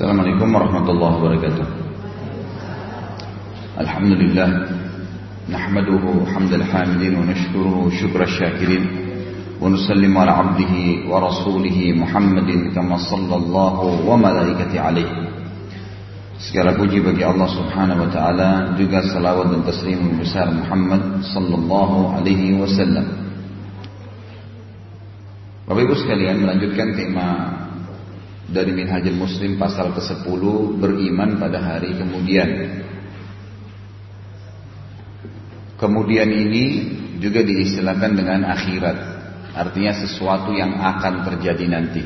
Assalamualaikum warahmatullahi wabarakatuh Alhamdulillah Nahmaduhu hamdal hamidin wa nashkuruhu syukra syakirin Wa nusallimu ala abdihi wa rasulihi Muhammadin kama sallallahu wa malaikati alaihi Segala puji bagi Allah subhanahu wa ta'ala Juga salawat dan taslim besar Muhammad sallallahu alaihi wasallam. Bapak ibu sekalian melanjutkan tema dari Minhajul Muslim pasal ke-10 beriman pada hari kemudian. Kemudian ini juga diistilahkan dengan akhirat. Artinya sesuatu yang akan terjadi nanti.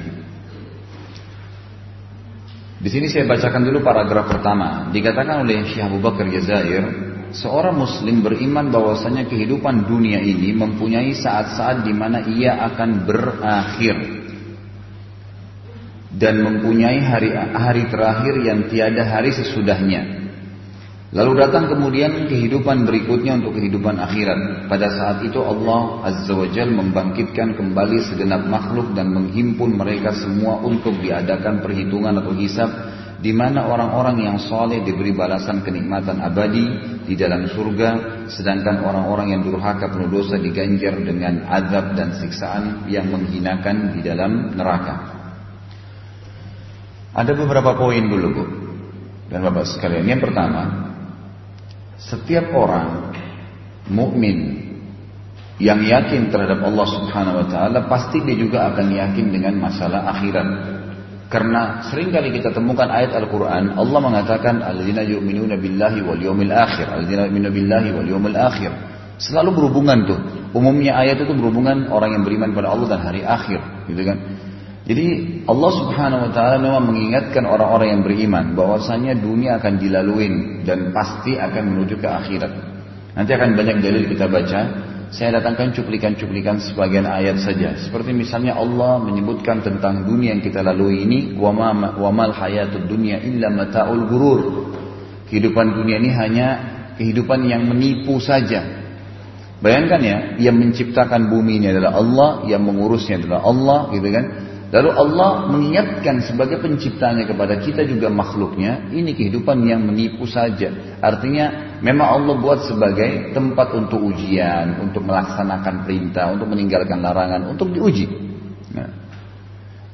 Di sini saya bacakan dulu paragraf pertama. Dikatakan oleh Syekh Abu Bakar Jazair, seorang muslim beriman bahwasanya kehidupan dunia ini mempunyai saat-saat di mana ia akan berakhir dan mempunyai hari hari terakhir yang tiada hari sesudahnya. Lalu datang kemudian kehidupan berikutnya untuk kehidupan akhirat. Pada saat itu Allah Azza wa Jal membangkitkan kembali segenap makhluk dan menghimpun mereka semua untuk diadakan perhitungan atau hisab di mana orang-orang yang soleh diberi balasan kenikmatan abadi di dalam surga, sedangkan orang-orang yang durhaka penuh dosa diganjar dengan azab dan siksaan yang menghinakan di dalam neraka. Ada beberapa poin dulu Bu dan Bapak sekalian. Yang pertama, setiap orang mukmin yang yakin terhadap Allah Subhanahu wa taala pasti dia juga akan yakin dengan masalah akhirat. Karena sering kali kita temukan ayat Al-Qur'an Allah mengatakan alladzina yu'minuna billahi wal yawmil akhir, alladzina yu'minuna billahi wal yawmil akhir. Selalu berhubungan tuh. Umumnya ayat itu berhubungan orang yang beriman pada Allah dan hari akhir, gitu kan? Jadi Allah Subhanahu wa taala memang mengingatkan orang-orang yang beriman bahwasanya dunia akan dilalui dan pasti akan menuju ke akhirat. Nanti akan banyak dalil kita baca. Saya datangkan cuplikan-cuplikan sebagian ayat saja. Seperti misalnya Allah menyebutkan tentang dunia yang kita lalui ini, wa mal hayatud dunya illa mataul gurur. Kehidupan dunia ini hanya kehidupan yang menipu saja. Bayangkan ya, yang menciptakan bumi ini adalah Allah, yang mengurusnya adalah Allah, gitu kan? Lalu Allah mengingatkan sebagai penciptanya kepada kita juga makhluknya, ini kehidupan yang menipu saja. Artinya memang Allah buat sebagai tempat untuk ujian, untuk melaksanakan perintah, untuk meninggalkan larangan, untuk diuji. Nah.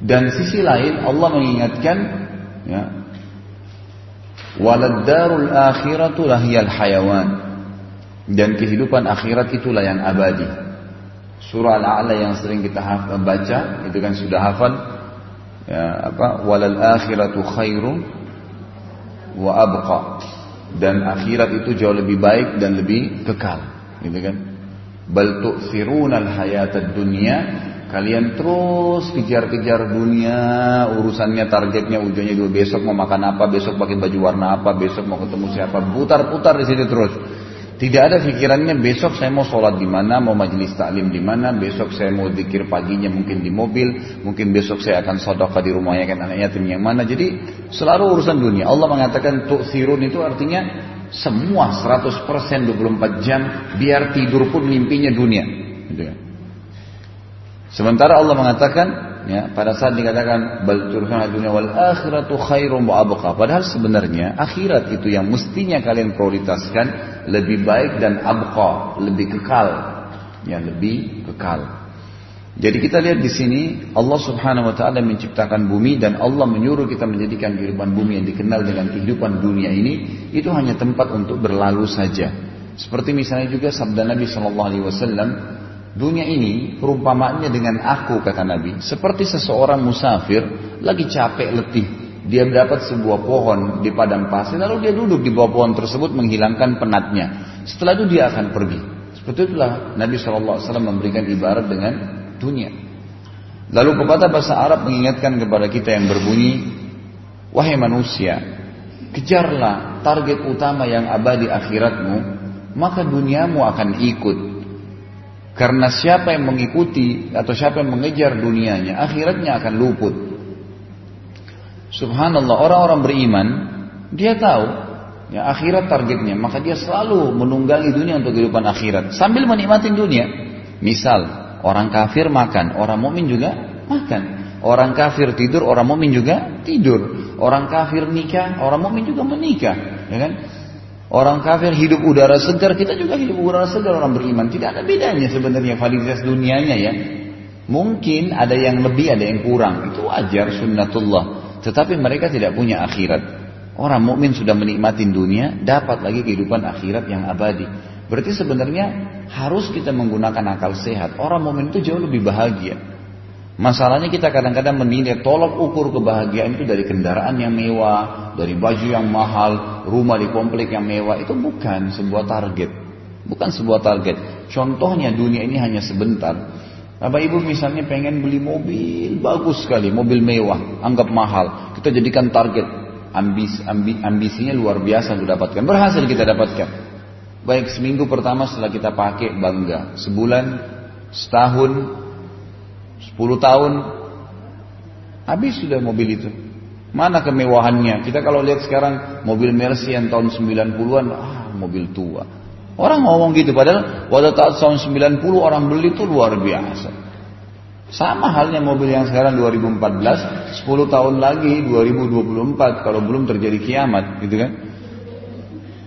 Dan sisi lain Allah mengingatkan ya, Waladdarul akhiratu lahiyal hayawan. Dan kehidupan akhirat itulah yang abadi. Surah Al-A'la yang sering kita baca itu kan sudah hafal. Ya apa? Walal akhiratu khairum wa abqa. Dan akhirat itu jauh lebih baik dan lebih kekal. Gitu kan? Bal tu'thiruna al-hayatad dunya kalian terus kejar-kejar dunia. Urusannya targetnya ujungnya dulu besok mau makan apa besok pakai baju warna apa besok mau ketemu siapa. Putar-putar di sini terus tidak ada pikirannya besok saya mau sholat di mana, mau majelis taklim di mana, besok saya mau zikir paginya mungkin di mobil, mungkin besok saya akan sodokah di rumahnya kan anak yatim yang mana. Jadi selalu urusan dunia. Allah mengatakan tu'thirun itu artinya semua 100% 24 jam biar tidur pun mimpinya dunia. Gitu kan. Sementara Allah mengatakan ya pada saat dikatakan bal dunia wal akhiratu khairum wa abqa. Padahal sebenarnya akhirat itu yang mestinya kalian prioritaskan lebih baik dan abqa lebih kekal. Ya lebih kekal. Jadi kita lihat di sini Allah Subhanahu wa taala menciptakan bumi dan Allah menyuruh kita menjadikan kehidupan bumi yang dikenal dengan kehidupan dunia ini itu hanya tempat untuk berlalu saja. Seperti misalnya juga sabda Nabi Shallallahu alaihi wasallam Dunia ini perumpamaannya dengan aku kata Nabi. Seperti seseorang musafir lagi capek letih. Dia mendapat sebuah pohon di padang pasir lalu dia duduk di bawah pohon tersebut menghilangkan penatnya. Setelah itu dia akan pergi. Seperti itulah Nabi SAW memberikan ibarat dengan dunia. Lalu pepatah bahasa Arab mengingatkan kepada kita yang berbunyi wahai manusia kejarlah target utama yang abadi akhiratmu maka duniamu akan ikut karena siapa yang mengikuti atau siapa yang mengejar dunianya, akhiratnya akan luput. Subhanallah, orang-orang beriman, dia tahu ya akhirat targetnya, maka dia selalu menunggangi dunia untuk kehidupan akhirat sambil menikmati dunia. Misal, orang kafir makan, orang mukmin juga makan. Orang kafir tidur, orang mukmin juga tidur. Orang kafir nikah, orang mukmin juga menikah, ya kan? Orang kafir hidup udara segar, kita juga hidup udara segar orang beriman. Tidak ada bedanya sebenarnya validitas dunianya ya. Mungkin ada yang lebih, ada yang kurang. Itu wajar sunnatullah. Tetapi mereka tidak punya akhirat. Orang mukmin sudah menikmati dunia, dapat lagi kehidupan akhirat yang abadi. Berarti sebenarnya harus kita menggunakan akal sehat. Orang mukmin itu jauh lebih bahagia. Masalahnya kita kadang-kadang menilai tolok ukur kebahagiaan itu dari kendaraan yang mewah, dari baju yang mahal, rumah di komplek yang mewah. Itu bukan sebuah target. Bukan sebuah target. Contohnya dunia ini hanya sebentar. Bapak ibu misalnya pengen beli mobil bagus sekali, mobil mewah, anggap mahal. Kita jadikan target. Ambis, ambi, ambisinya luar biasa untuk dapatkan. Berhasil kita dapatkan. Baik seminggu pertama setelah kita pakai bangga. Sebulan, setahun, 10 tahun habis sudah mobil itu. Mana kemewahannya? Kita kalau lihat sekarang mobil Mercy yang tahun 90-an, ah mobil tua. Orang ngomong gitu padahal pada tahun 90 orang beli itu luar biasa. Sama halnya mobil yang sekarang 2014, 10 tahun lagi 2024 kalau belum terjadi kiamat gitu kan.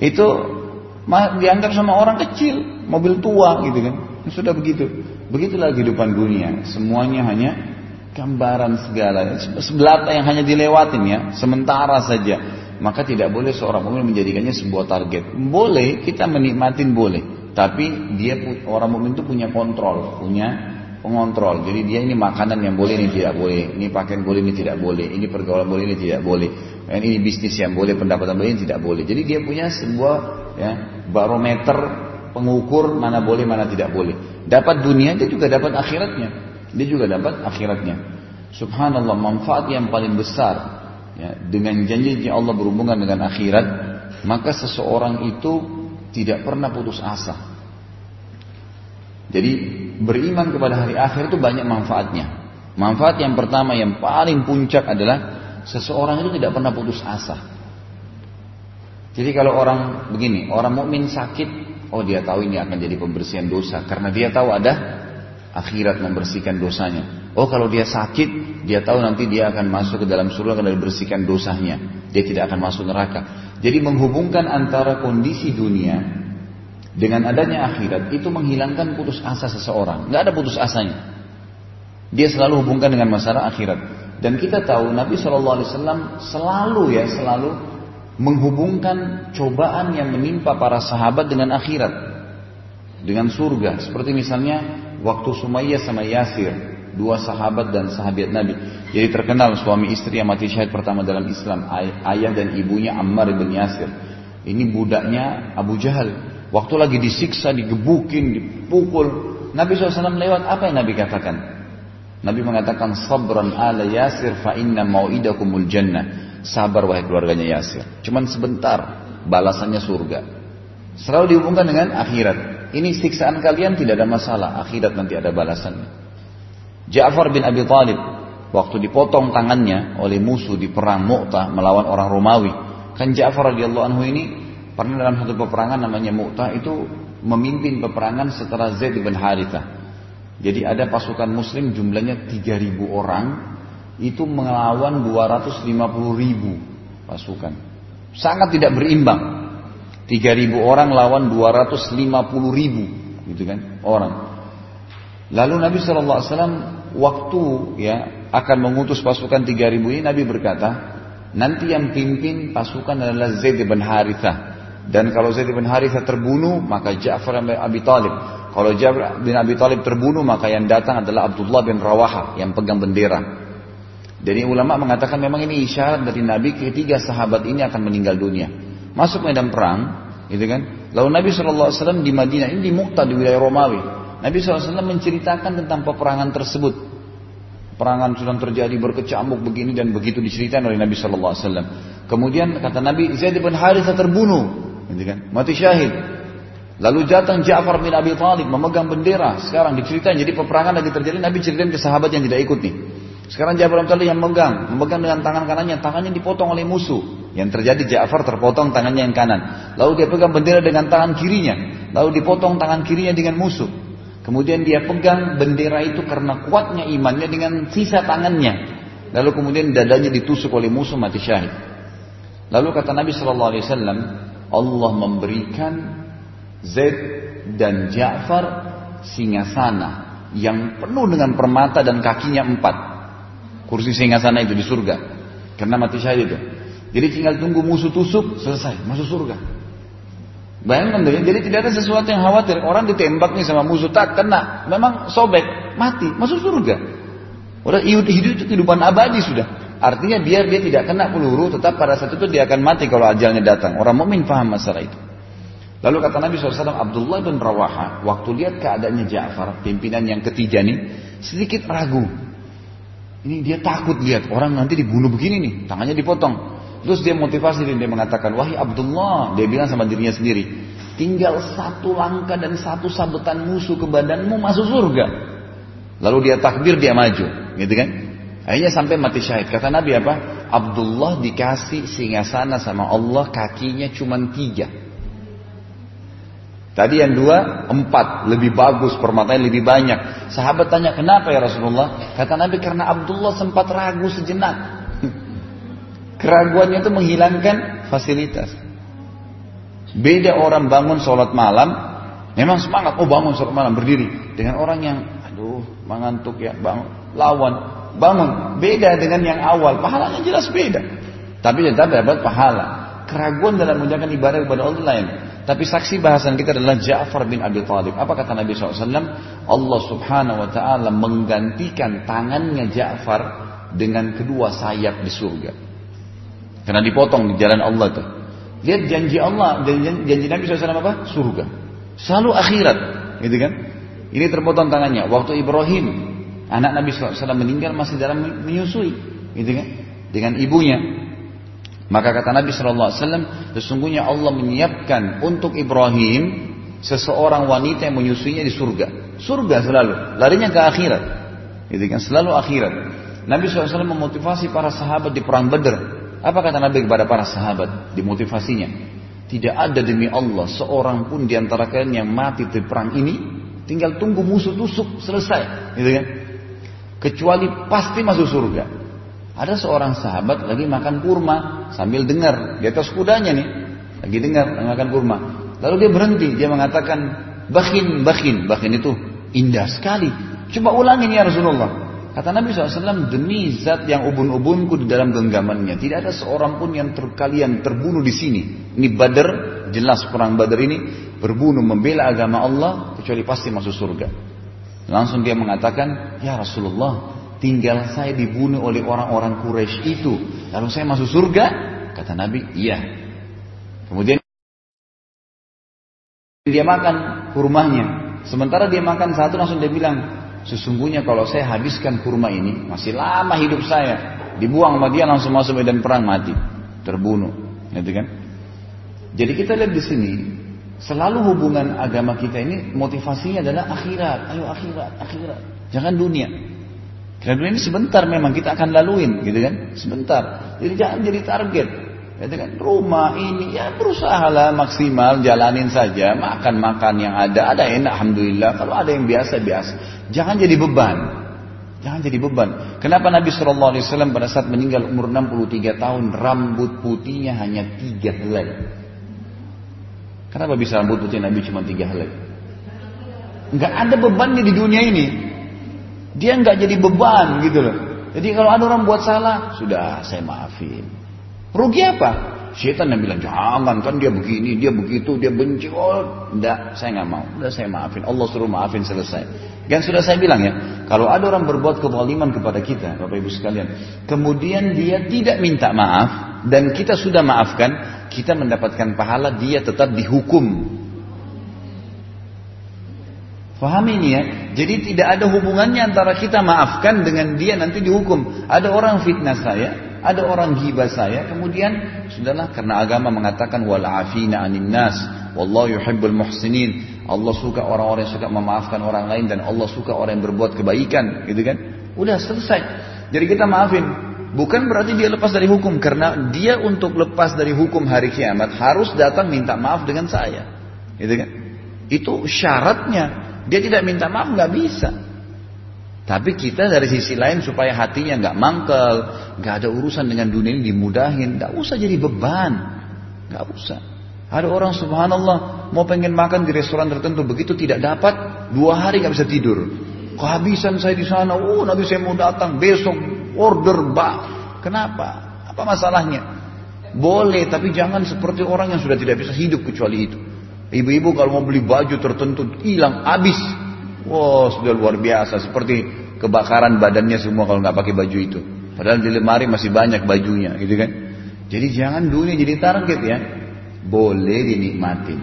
Itu dianggap sama orang kecil, mobil tua gitu kan. Sudah begitu. Begitulah kehidupan dunia. Semuanya hanya gambaran segala. Sebelata yang hanya dilewatin ya. Sementara saja. Maka tidak boleh seorang mukmin menjadikannya sebuah target. Boleh, kita menikmatin boleh. Tapi dia orang mukmin itu punya kontrol, punya pengontrol. Jadi dia ini makanan yang boleh, ini tidak boleh. Ini pakaian boleh, ini tidak boleh. Ini pergaulan boleh, ini tidak boleh. Dan ini bisnis yang boleh, pendapatan boleh, ini tidak boleh. Jadi dia punya sebuah ya, barometer pengukur mana boleh, mana tidak boleh. Dapat dunia dia juga dapat akhiratnya. Dia juga dapat akhiratnya. Subhanallah manfaat yang paling besar ya, dengan janji Allah berhubungan dengan akhirat maka seseorang itu tidak pernah putus asa. Jadi beriman kepada hari akhir itu banyak manfaatnya. Manfaat yang pertama yang paling puncak adalah seseorang itu tidak pernah putus asa. Jadi kalau orang begini, orang mukmin sakit Oh dia tahu ini akan jadi pembersihan dosa karena dia tahu ada akhirat membersihkan dosanya. Oh kalau dia sakit, dia tahu nanti dia akan masuk ke dalam surga karena dibersihkan dosanya. Dia tidak akan masuk neraka. Jadi menghubungkan antara kondisi dunia dengan adanya akhirat itu menghilangkan putus asa seseorang. Nggak ada putus asanya. Dia selalu hubungkan dengan masalah akhirat. Dan kita tahu Nabi Wasallam selalu ya selalu menghubungkan cobaan yang menimpa para sahabat dengan akhirat dengan surga. Seperti misalnya waktu Sumayyah sama Yasir dua sahabat dan sahabat Nabi. Jadi terkenal suami istri yang mati syahid pertama dalam Islam ayah dan ibunya Ammar bin Yasir. Ini budaknya Abu Jahal. Waktu lagi disiksa digebukin dipukul Nabi SAW lewat. Apa yang Nabi katakan? Nabi mengatakan sabran ala Yasir fa inna mau'idakumul jannah Sabar wahai keluarganya Yasir. Cuman sebentar, balasannya surga. Selalu dihubungkan dengan akhirat. Ini siksaan kalian tidak ada masalah, akhirat nanti ada balasannya. Ja'far bin Abi Talib waktu dipotong tangannya oleh musuh di perang Mu'tah melawan orang Romawi. Kan Ja'far radhiyallahu anhu ini pernah dalam satu peperangan namanya Mu'tah itu memimpin peperangan setelah Zaid bin Harithah. Jadi ada pasukan muslim jumlahnya 3000 orang itu melawan 250 ribu pasukan. Sangat tidak berimbang. 3000 orang lawan 250 ribu gitu kan orang. Lalu Nabi SAW waktu ya akan mengutus pasukan 3000 ini Nabi berkata, nanti yang pimpin pasukan adalah Zaid bin Harithah. Dan kalau Zaid bin Harithah terbunuh, maka Ja'far bin Abi Talib. Kalau Ja'far bin Abi Talib terbunuh, maka yang datang adalah Abdullah bin Rawaha yang pegang bendera. Jadi ulama mengatakan memang ini isyarat dari Nabi ketiga sahabat ini akan meninggal dunia. Masuk medan perang, gitu kan? Lalu Nabi SAW di Madinah, ini di Muqtah di wilayah Romawi. Nabi SAW menceritakan tentang peperangan tersebut. Perangan sudah terjadi berkecamuk begini dan begitu diceritakan oleh Nabi SAW. Kemudian kata Nabi Zaid bin Harithah terbunuh, gitu kan? Mati syahid. Lalu datang Ja'far bin Abi Talib memegang bendera. Sekarang diceritain jadi peperangan lagi terjadi Nabi ceritain ke sahabat yang tidak ikut nih. Sekarang Ja'far bin Talib yang memegang, memegang dengan tangan kanannya, tangannya dipotong oleh musuh. Yang terjadi Ja'far terpotong tangannya yang kanan. Lalu dia pegang bendera dengan tangan kirinya. Lalu dipotong tangan kirinya dengan musuh. Kemudian dia pegang bendera itu karena kuatnya imannya dengan sisa tangannya. lalu kemudian dadanya ditusuk oleh musuh mati syahid. Lalu kata Nabi Shallallahu Alaihi Wasallam, Allah memberikan Zaid dan Ja'far singasana yang penuh dengan permata dan kakinya empat. Kursi singasana itu di surga. Karena mati syahid itu. Jadi tinggal tunggu musuh tusuk, selesai, masuk surga. Bayangkan deh, jadi tidak ada sesuatu yang khawatir. Orang ditembak nih sama musuh, tak kena. Memang sobek, mati, masuk surga. Udah hidup itu kehidupan abadi sudah. Artinya biar dia tidak kena peluru, tetap pada saat itu dia akan mati kalau ajalnya datang. Orang mukmin paham masalah itu. Lalu kata Nabi SAW, Abdullah bin Rawaha, waktu lihat keadaannya Ja'far, pimpinan yang ketiga nih, sedikit ragu. Ini dia takut lihat orang nanti dibunuh begini nih, tangannya dipotong. Terus dia motivasi dia mengatakan, wahai Abdullah, dia bilang sama dirinya sendiri, tinggal satu langkah dan satu sabetan musuh ke badanmu masuk surga. Lalu dia takbir, dia maju, gitu kan? Akhirnya sampai mati syahid. Kata Nabi apa? Abdullah dikasih singgasana sama Allah kakinya cuma tiga. Tadi yang dua, empat. Lebih bagus, permatanya lebih banyak. Sahabat tanya, kenapa ya Rasulullah? Kata Nabi, karena Abdullah sempat ragu sejenak. Keraguannya itu menghilangkan fasilitas. Beda orang bangun sholat malam, memang semangat, oh bangun sholat malam berdiri. Dengan orang yang, aduh mengantuk ya, bangun, lawan, bangun. Beda dengan yang awal, pahalanya jelas beda. Tapi tetap dapat pahala. Keraguan dalam menjalankan ibadah kepada Allah lain. Tapi saksi bahasan kita adalah Ja'far bin Abi Thalib. Apa kata Nabi SAW? Allah subhanahu wa ta'ala menggantikan tangannya Ja'far dengan kedua sayap di surga. Karena dipotong di jalan Allah tuh. Lihat janji Allah, janji, janji Nabi SAW apa? Surga. Selalu akhirat, gitu kan? Ini terpotong tangannya. Waktu Ibrahim, anak Nabi SAW meninggal masih dalam menyusui, gitu kan? Dengan ibunya. Maka kata Nabi SAW, sesungguhnya Allah menyiapkan untuk Ibrahim seseorang wanita yang menyusuinya di surga. Surga selalu, larinya ke akhirat. Gitu kan? Selalu akhirat. Nabi SAW memotivasi para sahabat di perang Badr apa kata Nabi kepada para sahabat di motivasinya? Tidak ada demi Allah seorang pun di antara kalian yang mati di perang ini tinggal tunggu musuh tusuk selesai, gitu kan? Kecuali pasti masuk surga. Ada seorang sahabat lagi makan kurma sambil dengar di atas kudanya nih, lagi dengar makan kurma. Lalu dia berhenti, dia mengatakan, "Bakin, bakin, bakin itu indah sekali. Coba ulangin ya Rasulullah." Kata Nabi SAW, demi zat yang ubun-ubunku di dalam genggamannya. Tidak ada seorang pun yang ter, kalian terbunuh di sini. Ini Badar, jelas perang Badar ini berbunuh membela agama Allah, kecuali pasti masuk surga. Langsung dia mengatakan, Ya Rasulullah, tinggal saya dibunuh oleh orang-orang Quraisy itu. Lalu saya masuk surga? Kata Nabi, iya. Kemudian dia makan kurmanya. Sementara dia makan satu langsung dia bilang, Sesungguhnya kalau saya habiskan kurma ini, masih lama hidup saya. Dibuang sama dia langsung masuk medan perang mati. Terbunuh. Gitu kan? Jadi kita lihat di sini, selalu hubungan agama kita ini motivasinya adalah akhirat. Ayo akhirat, akhirat. Jangan dunia. Karena dunia ini sebentar memang kita akan laluin, gitu kan? Sebentar. Jadi jangan jadi target. Gitu kan? Rumah ini ya berusaha lah maksimal jalanin saja, makan-makan yang ada, ada enak alhamdulillah. Kalau ada yang biasa-biasa. Jangan jadi beban. Jangan jadi beban. Kenapa Nabi Shallallahu Alaihi Wasallam pada saat meninggal umur 63 tahun rambut putihnya hanya tiga helai? Kenapa bisa rambut putih Nabi cuma tiga helai? Enggak ada bebannya di dunia ini. Dia enggak jadi beban gitu loh. Jadi kalau ada orang buat salah, sudah saya maafin. Rugi apa? Syaitan yang bilang jangan kan dia begini, dia begitu, dia benci. Oh, enggak, saya nggak mau. Udah saya maafin. Allah suruh maafin selesai. Dan sudah saya bilang ya, kalau ada orang berbuat kezaliman kepada kita, Bapak Ibu sekalian, kemudian dia tidak minta maaf dan kita sudah maafkan, kita mendapatkan pahala dia tetap dihukum. Paham ini ya? Jadi tidak ada hubungannya antara kita maafkan dengan dia nanti dihukum. Ada orang fitnah saya, ada orang gibah saya, kemudian sudahlah karena agama mengatakan wal afina anin nas, wallahu yuhibbul muhsinin. Allah suka orang-orang yang suka memaafkan orang lain dan Allah suka orang yang berbuat kebaikan, gitu kan? Udah selesai. Jadi kita maafin. Bukan berarti dia lepas dari hukum karena dia untuk lepas dari hukum hari kiamat harus datang minta maaf dengan saya. Gitu kan? Itu syaratnya. Dia tidak minta maaf nggak bisa. Tapi kita dari sisi lain supaya hatinya nggak mangkel, nggak ada urusan dengan dunia ini dimudahin, nggak usah jadi beban, nggak usah. Ada orang subhanallah mau pengen makan di restoran tertentu begitu tidak dapat dua hari nggak bisa tidur. Kehabisan saya di sana, oh nanti saya mau datang besok order bak. Kenapa? Apa masalahnya? Boleh, tapi jangan seperti orang yang sudah tidak bisa hidup kecuali itu. Ibu-ibu kalau mau beli baju tertentu hilang, habis. Wow, sudah luar biasa. Seperti kebakaran badannya semua kalau nggak pakai baju itu. Padahal di lemari masih banyak bajunya, gitu kan? Jadi jangan dunia jadi target ya. Boleh dinikmatin,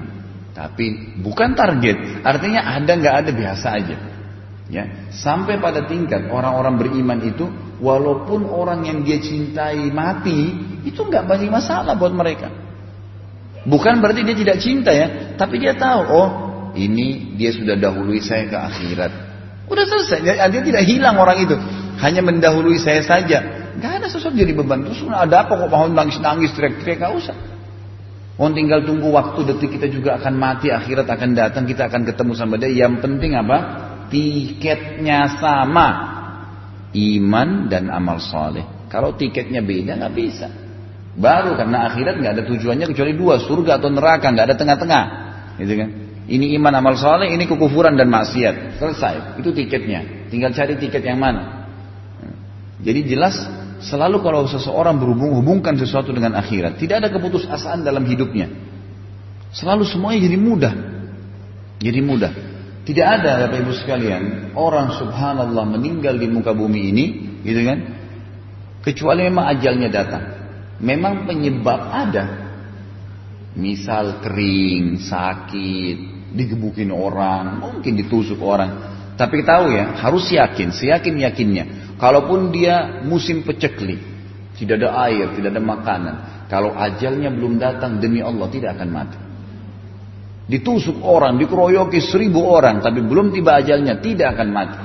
tapi bukan target. Artinya ada nggak ada biasa aja. Ya, sampai pada tingkat orang-orang beriman itu, walaupun orang yang dia cintai mati, itu nggak banyak masalah buat mereka. Bukan berarti dia tidak cinta ya, tapi dia tahu, oh ini dia sudah dahului saya ke akhirat. Udah selesai, dia tidak hilang orang itu. Hanya mendahului saya saja. Gak ada sesuatu jadi beban. Terus ada apa kok mau nangis-nangis, teriak-teriak, gak usah. Oh tinggal tunggu waktu detik kita juga akan mati, akhirat akan datang, kita akan ketemu sama dia. Yang penting apa? Tiketnya sama. Iman dan amal soleh. Kalau tiketnya beda nggak bisa. Baru karena akhirat nggak ada tujuannya kecuali dua, surga atau neraka, nggak ada tengah-tengah. Gitu kan? Ini iman amal soleh, ini kekufuran dan maksiat. Selesai. Itu tiketnya. Tinggal cari tiket yang mana. Jadi jelas selalu kalau seseorang berhubung hubungkan sesuatu dengan akhirat, tidak ada keputusasaan dalam hidupnya. Selalu semuanya jadi mudah. Jadi mudah. Tidak ada Bapak Ibu sekalian orang subhanallah meninggal di muka bumi ini, gitu kan? Kecuali memang ajalnya datang. Memang penyebab ada. Misal kering, sakit, digebukin orang, mungkin ditusuk orang. Tapi tahu ya, harus yakin, seyakin yakinnya. Kalaupun dia musim pecekli, tidak ada air, tidak ada makanan. Kalau ajalnya belum datang demi Allah tidak akan mati. Ditusuk orang, dikeroyoki seribu orang, tapi belum tiba ajalnya tidak akan mati.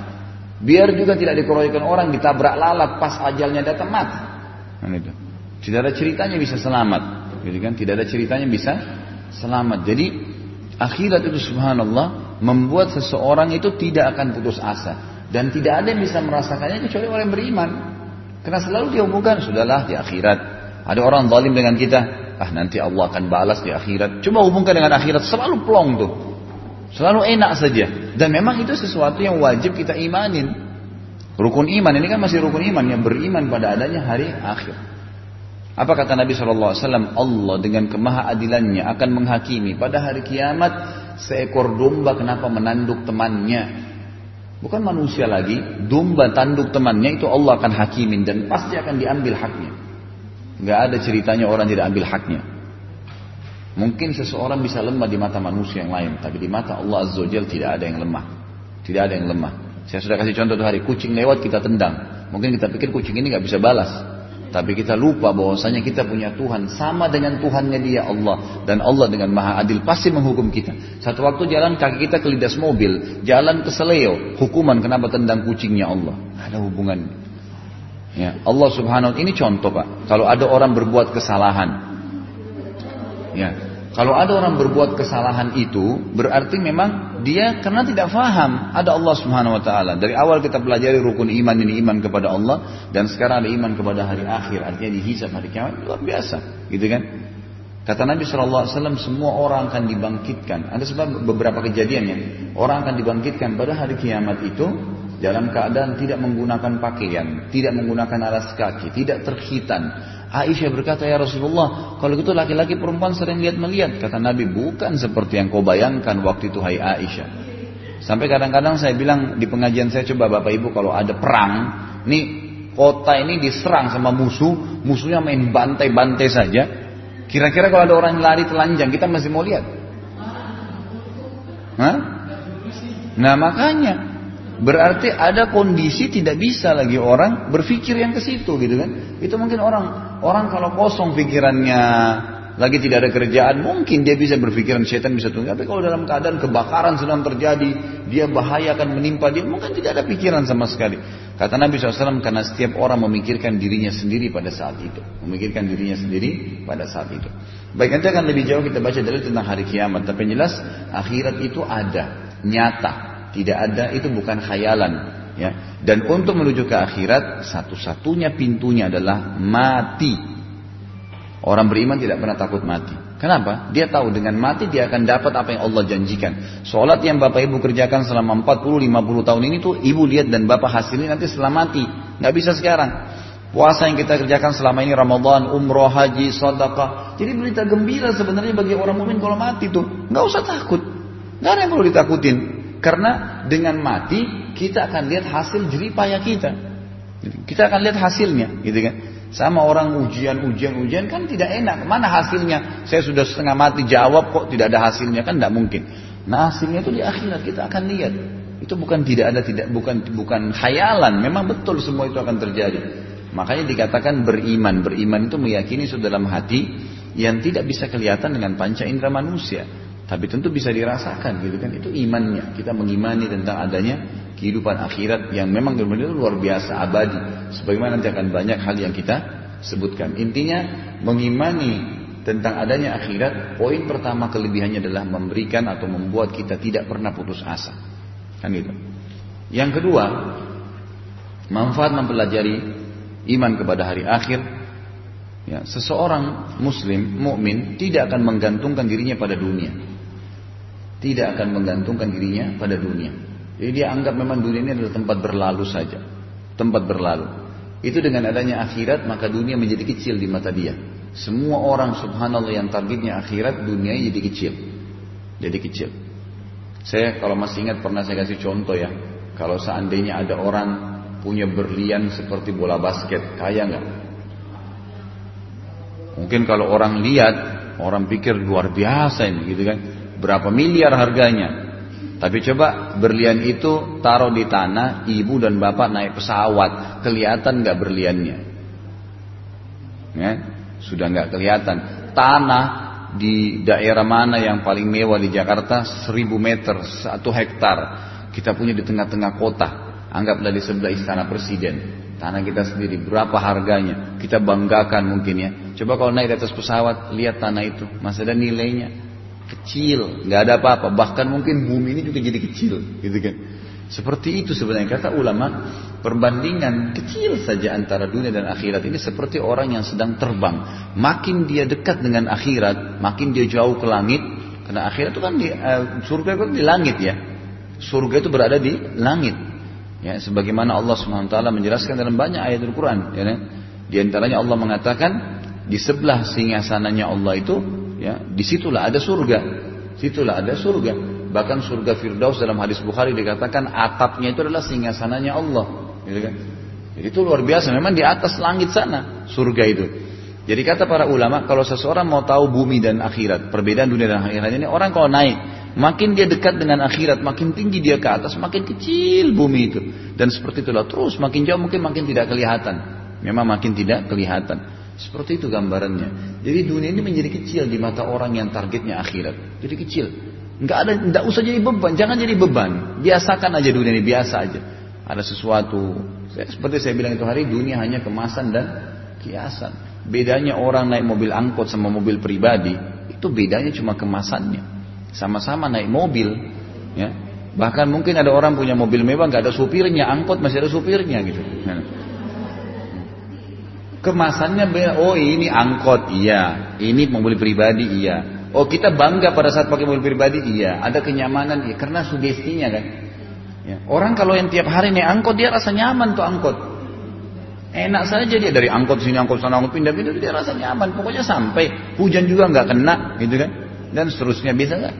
Biar juga tidak dikeroyokan orang, ditabrak lalat pas ajalnya datang mati. Nah, itu. Tidak ada ceritanya bisa selamat, gitu kan? Tidak ada ceritanya bisa selamat. Jadi Akhirat itu subhanallah membuat seseorang itu tidak akan putus asa dan tidak ada yang bisa merasakannya kecuali orang yang beriman. Karena selalu dia hubungkan sudahlah di akhirat. Ada orang zalim dengan kita, ah nanti Allah akan balas di akhirat. Coba hubungkan dengan akhirat selalu plong tuh. Selalu enak saja. Dan memang itu sesuatu yang wajib kita imanin. Rukun iman ini kan masih rukun iman yang beriman pada adanya hari akhir. Apa kata Nabi SAW? Allah dengan kemahaadilannya akan menghakimi pada hari kiamat seekor domba kenapa menanduk temannya. Bukan manusia lagi, domba tanduk temannya itu Allah akan hakimin dan pasti akan diambil haknya. Gak ada ceritanya orang tidak ambil haknya. Mungkin seseorang bisa lemah di mata manusia yang lain, tapi di mata Allah Azza wa tidak ada yang lemah. Tidak ada yang lemah. Saya sudah kasih contoh tuh hari, kucing lewat kita tendang. Mungkin kita pikir kucing ini gak bisa balas. Tapi kita lupa bahwasanya kita punya Tuhan sama dengan Tuhannya dia Allah dan Allah dengan Maha Adil pasti menghukum kita. Satu waktu jalan kaki kita ke lidas mobil, jalan ke seleo, hukuman kenapa tendang kucingnya Allah. Ada hubungan. Ya, Allah Subhanahu ini contoh Pak. Kalau ada orang berbuat kesalahan. Ya, kalau ada orang berbuat kesalahan itu berarti memang dia karena tidak faham ada Allah Subhanahu wa taala. Dari awal kita pelajari rukun iman ini iman kepada Allah dan sekarang ada iman kepada hari akhir, artinya dihisab hari kiamat luar biasa, gitu kan? Kata Nabi SAW, semua orang akan dibangkitkan. Ada sebab beberapa kejadian ya. Orang akan dibangkitkan pada hari kiamat itu dalam keadaan tidak menggunakan pakaian, tidak menggunakan alas kaki, tidak terhitan. Aisyah berkata, ya Rasulullah, kalau gitu laki-laki perempuan sering lihat melihat. Kata Nabi, bukan seperti yang kau bayangkan waktu itu, hai Aisyah. Sampai kadang-kadang saya bilang di pengajian saya, coba Bapak Ibu kalau ada perang, nih kota ini diserang sama musuh, musuhnya main bantai-bantai saja. Kira-kira kalau ada orang lari telanjang, kita masih mau lihat? Hah? Nah makanya Berarti ada kondisi tidak bisa lagi orang berpikir yang ke situ gitu kan. Itu mungkin orang orang kalau kosong pikirannya lagi tidak ada kerjaan mungkin dia bisa berpikiran setan bisa tunggu tapi kalau dalam keadaan kebakaran sedang terjadi dia bahaya akan menimpa dia mungkin tidak ada pikiran sama sekali. Kata Nabi SAW karena setiap orang memikirkan dirinya sendiri pada saat itu. Memikirkan dirinya sendiri pada saat itu. Baik nanti akan lebih jauh kita baca dalil tentang hari kiamat tapi jelas akhirat itu ada nyata tidak ada itu bukan khayalan. Ya. Dan untuk menuju ke akhirat, satu-satunya pintunya adalah mati. Orang beriman tidak pernah takut mati. Kenapa? Dia tahu dengan mati dia akan dapat apa yang Allah janjikan. Sholat yang bapak ibu kerjakan selama 40-50 tahun ini tuh ibu lihat dan bapak hasilnya nanti setelah mati. Nggak bisa sekarang. Puasa yang kita kerjakan selama ini Ramadan, umroh, haji, sedekah. Jadi berita gembira sebenarnya bagi orang mukmin kalau mati tuh. Nggak usah takut. Nggak ada yang perlu ditakutin. Karena dengan mati kita akan lihat hasil jerih payah kita. Kita akan lihat hasilnya, gitu kan? Sama orang ujian, ujian, ujian kan tidak enak. Mana hasilnya? Saya sudah setengah mati jawab kok tidak ada hasilnya kan tidak mungkin. Nah hasilnya itu di akhirat kita akan lihat. Itu bukan tidak ada tidak bukan bukan khayalan. Memang betul semua itu akan terjadi. Makanya dikatakan beriman. Beriman itu meyakini itu dalam hati yang tidak bisa kelihatan dengan panca indera manusia. Tapi tentu bisa dirasakan gitu kan. Itu imannya. Kita mengimani tentang adanya kehidupan akhirat yang memang benar-benar luar biasa abadi. Sebagaimana nanti akan banyak hal yang kita sebutkan. Intinya mengimani tentang adanya akhirat, poin pertama kelebihannya adalah memberikan atau membuat kita tidak pernah putus asa. Kan itu. Yang kedua, manfaat mempelajari iman kepada hari akhir, ya, seseorang muslim, mukmin tidak akan menggantungkan dirinya pada dunia. Tidak akan menggantungkan dirinya pada dunia. Jadi dia anggap memang dunia ini adalah tempat berlalu saja. Tempat berlalu. Itu dengan adanya akhirat maka dunia menjadi kecil di mata dia. Semua orang subhanallah yang targetnya akhirat dunia jadi kecil. Jadi kecil. Saya kalau masih ingat pernah saya kasih contoh ya. Kalau seandainya ada orang punya berlian seperti bola basket, kaya nggak? Mungkin kalau orang lihat, orang pikir luar biasa ini, gitu kan? Berapa miliar harganya? Tapi coba berlian itu taruh di tanah, ibu dan bapak naik pesawat, kelihatan nggak berliannya? Ya, sudah nggak kelihatan. Tanah di daerah mana yang paling mewah di Jakarta, seribu meter, satu hektar. Kita punya di tengah-tengah kota. Anggaplah di sebelah istana presiden. Tanah kita sendiri, berapa harganya? Kita banggakan mungkin ya. Coba kalau naik di atas pesawat, lihat tanah itu. Masih ada nilainya. Kecil, nggak ada apa-apa. Bahkan mungkin bumi ini juga jadi kecil. Gitu kan. Seperti itu sebenarnya kata ulama perbandingan kecil saja antara dunia dan akhirat ini seperti orang yang sedang terbang. Makin dia dekat dengan akhirat, makin dia jauh ke langit. Karena akhirat itu kan di uh, surga itu kan di langit ya. Surga itu berada di langit. Ya, sebagaimana Allah SWT menjelaskan dalam banyak ayat Al-Quran. Ya, kan? di antaranya Allah mengatakan di sebelah singgasananya Allah itu, ya, di situlah ada surga. Situlah ada surga. Bahkan surga Firdaus dalam hadis Bukhari dikatakan atapnya itu adalah singgasananya Allah. Gitu kan? Jadi itu luar biasa. Memang di atas langit sana surga itu. Jadi kata para ulama, kalau seseorang mau tahu bumi dan akhirat, perbedaan dunia dan akhirat ini, orang kalau naik Makin dia dekat dengan akhirat, makin tinggi dia ke atas, makin kecil bumi itu. Dan seperti itulah terus, makin jauh mungkin makin tidak kelihatan. Memang makin tidak kelihatan. Seperti itu gambarannya. Jadi dunia ini menjadi kecil di mata orang yang targetnya akhirat. Jadi kecil. Enggak ada, enggak usah jadi beban, jangan jadi beban. Biasakan aja dunia ini, biasa aja. Ada sesuatu, seperti saya bilang itu hari, dunia hanya kemasan dan kiasan. Bedanya orang naik mobil angkot sama mobil pribadi, itu bedanya cuma kemasannya sama-sama naik mobil ya bahkan mungkin ada orang punya mobil mewah nggak ada supirnya angkot masih ada supirnya gitu nah. Kemasannya oh ini angkot. Iya. Ini mobil pribadi. Iya. Oh kita bangga pada saat pakai mobil pribadi. Iya. Ada kenyamanan. Iya. Karena sugestinya kan? Ya. orang kalau yang tiap hari naik angkot dia rasa nyaman tuh angkot. Enak saja dia. Dari angkot sini angkot sana angkot pindah-pindah dia rasa nyaman. Pokoknya sampai hujan juga nggak kena gitu kan? Dan seterusnya. Bisa nggak?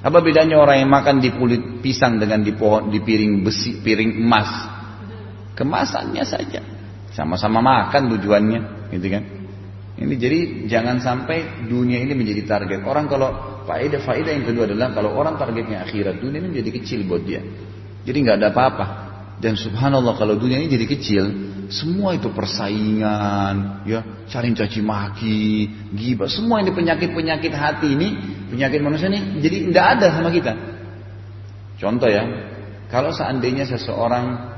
Apa bedanya orang yang makan di kulit pisang dengan di pohon di piring besi, piring emas? Kemasannya saja. Sama-sama makan tujuannya, gitu kan? Ini jadi jangan sampai dunia ini menjadi target. Orang kalau faedah faedah yang kedua adalah kalau orang targetnya akhirat, dunia ini menjadi kecil buat dia. Jadi nggak ada apa-apa. Dan subhanallah kalau dunia ini jadi kecil, semua itu persaingan, ya, cari caci maki, gibah, semua ini penyakit-penyakit hati ini, penyakit manusia ini jadi tidak ada sama kita. Contoh ya, kalau seandainya seseorang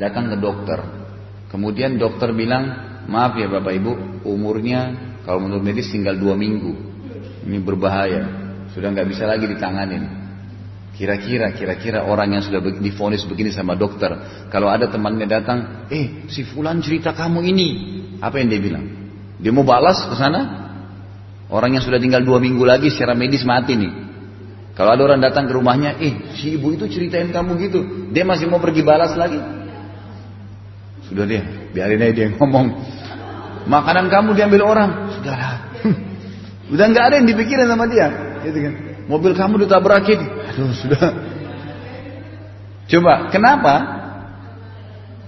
datang ke dokter, kemudian dokter bilang, maaf ya bapak ibu, umurnya kalau menurut medis tinggal dua minggu, ini berbahaya, sudah nggak bisa lagi ditanganin. Kira-kira, kira-kira orang yang sudah difonis begini sama dokter, kalau ada temannya datang, eh si Fulan cerita kamu ini, apa yang dia bilang? Dia mau balas ke sana? Orang yang sudah tinggal dua minggu lagi secara medis mati nih. Kalau ada orang datang ke rumahnya, eh si ibu itu ceritain kamu gitu, dia masih mau pergi balas lagi? Sudah dia, biarin aja dia ngomong. Makanan kamu diambil orang, sudahlah. Udah nggak ada yang dipikirin sama dia, gitu kan? Mobil kamu ditabrakin. Aduh, sudah. Coba, kenapa?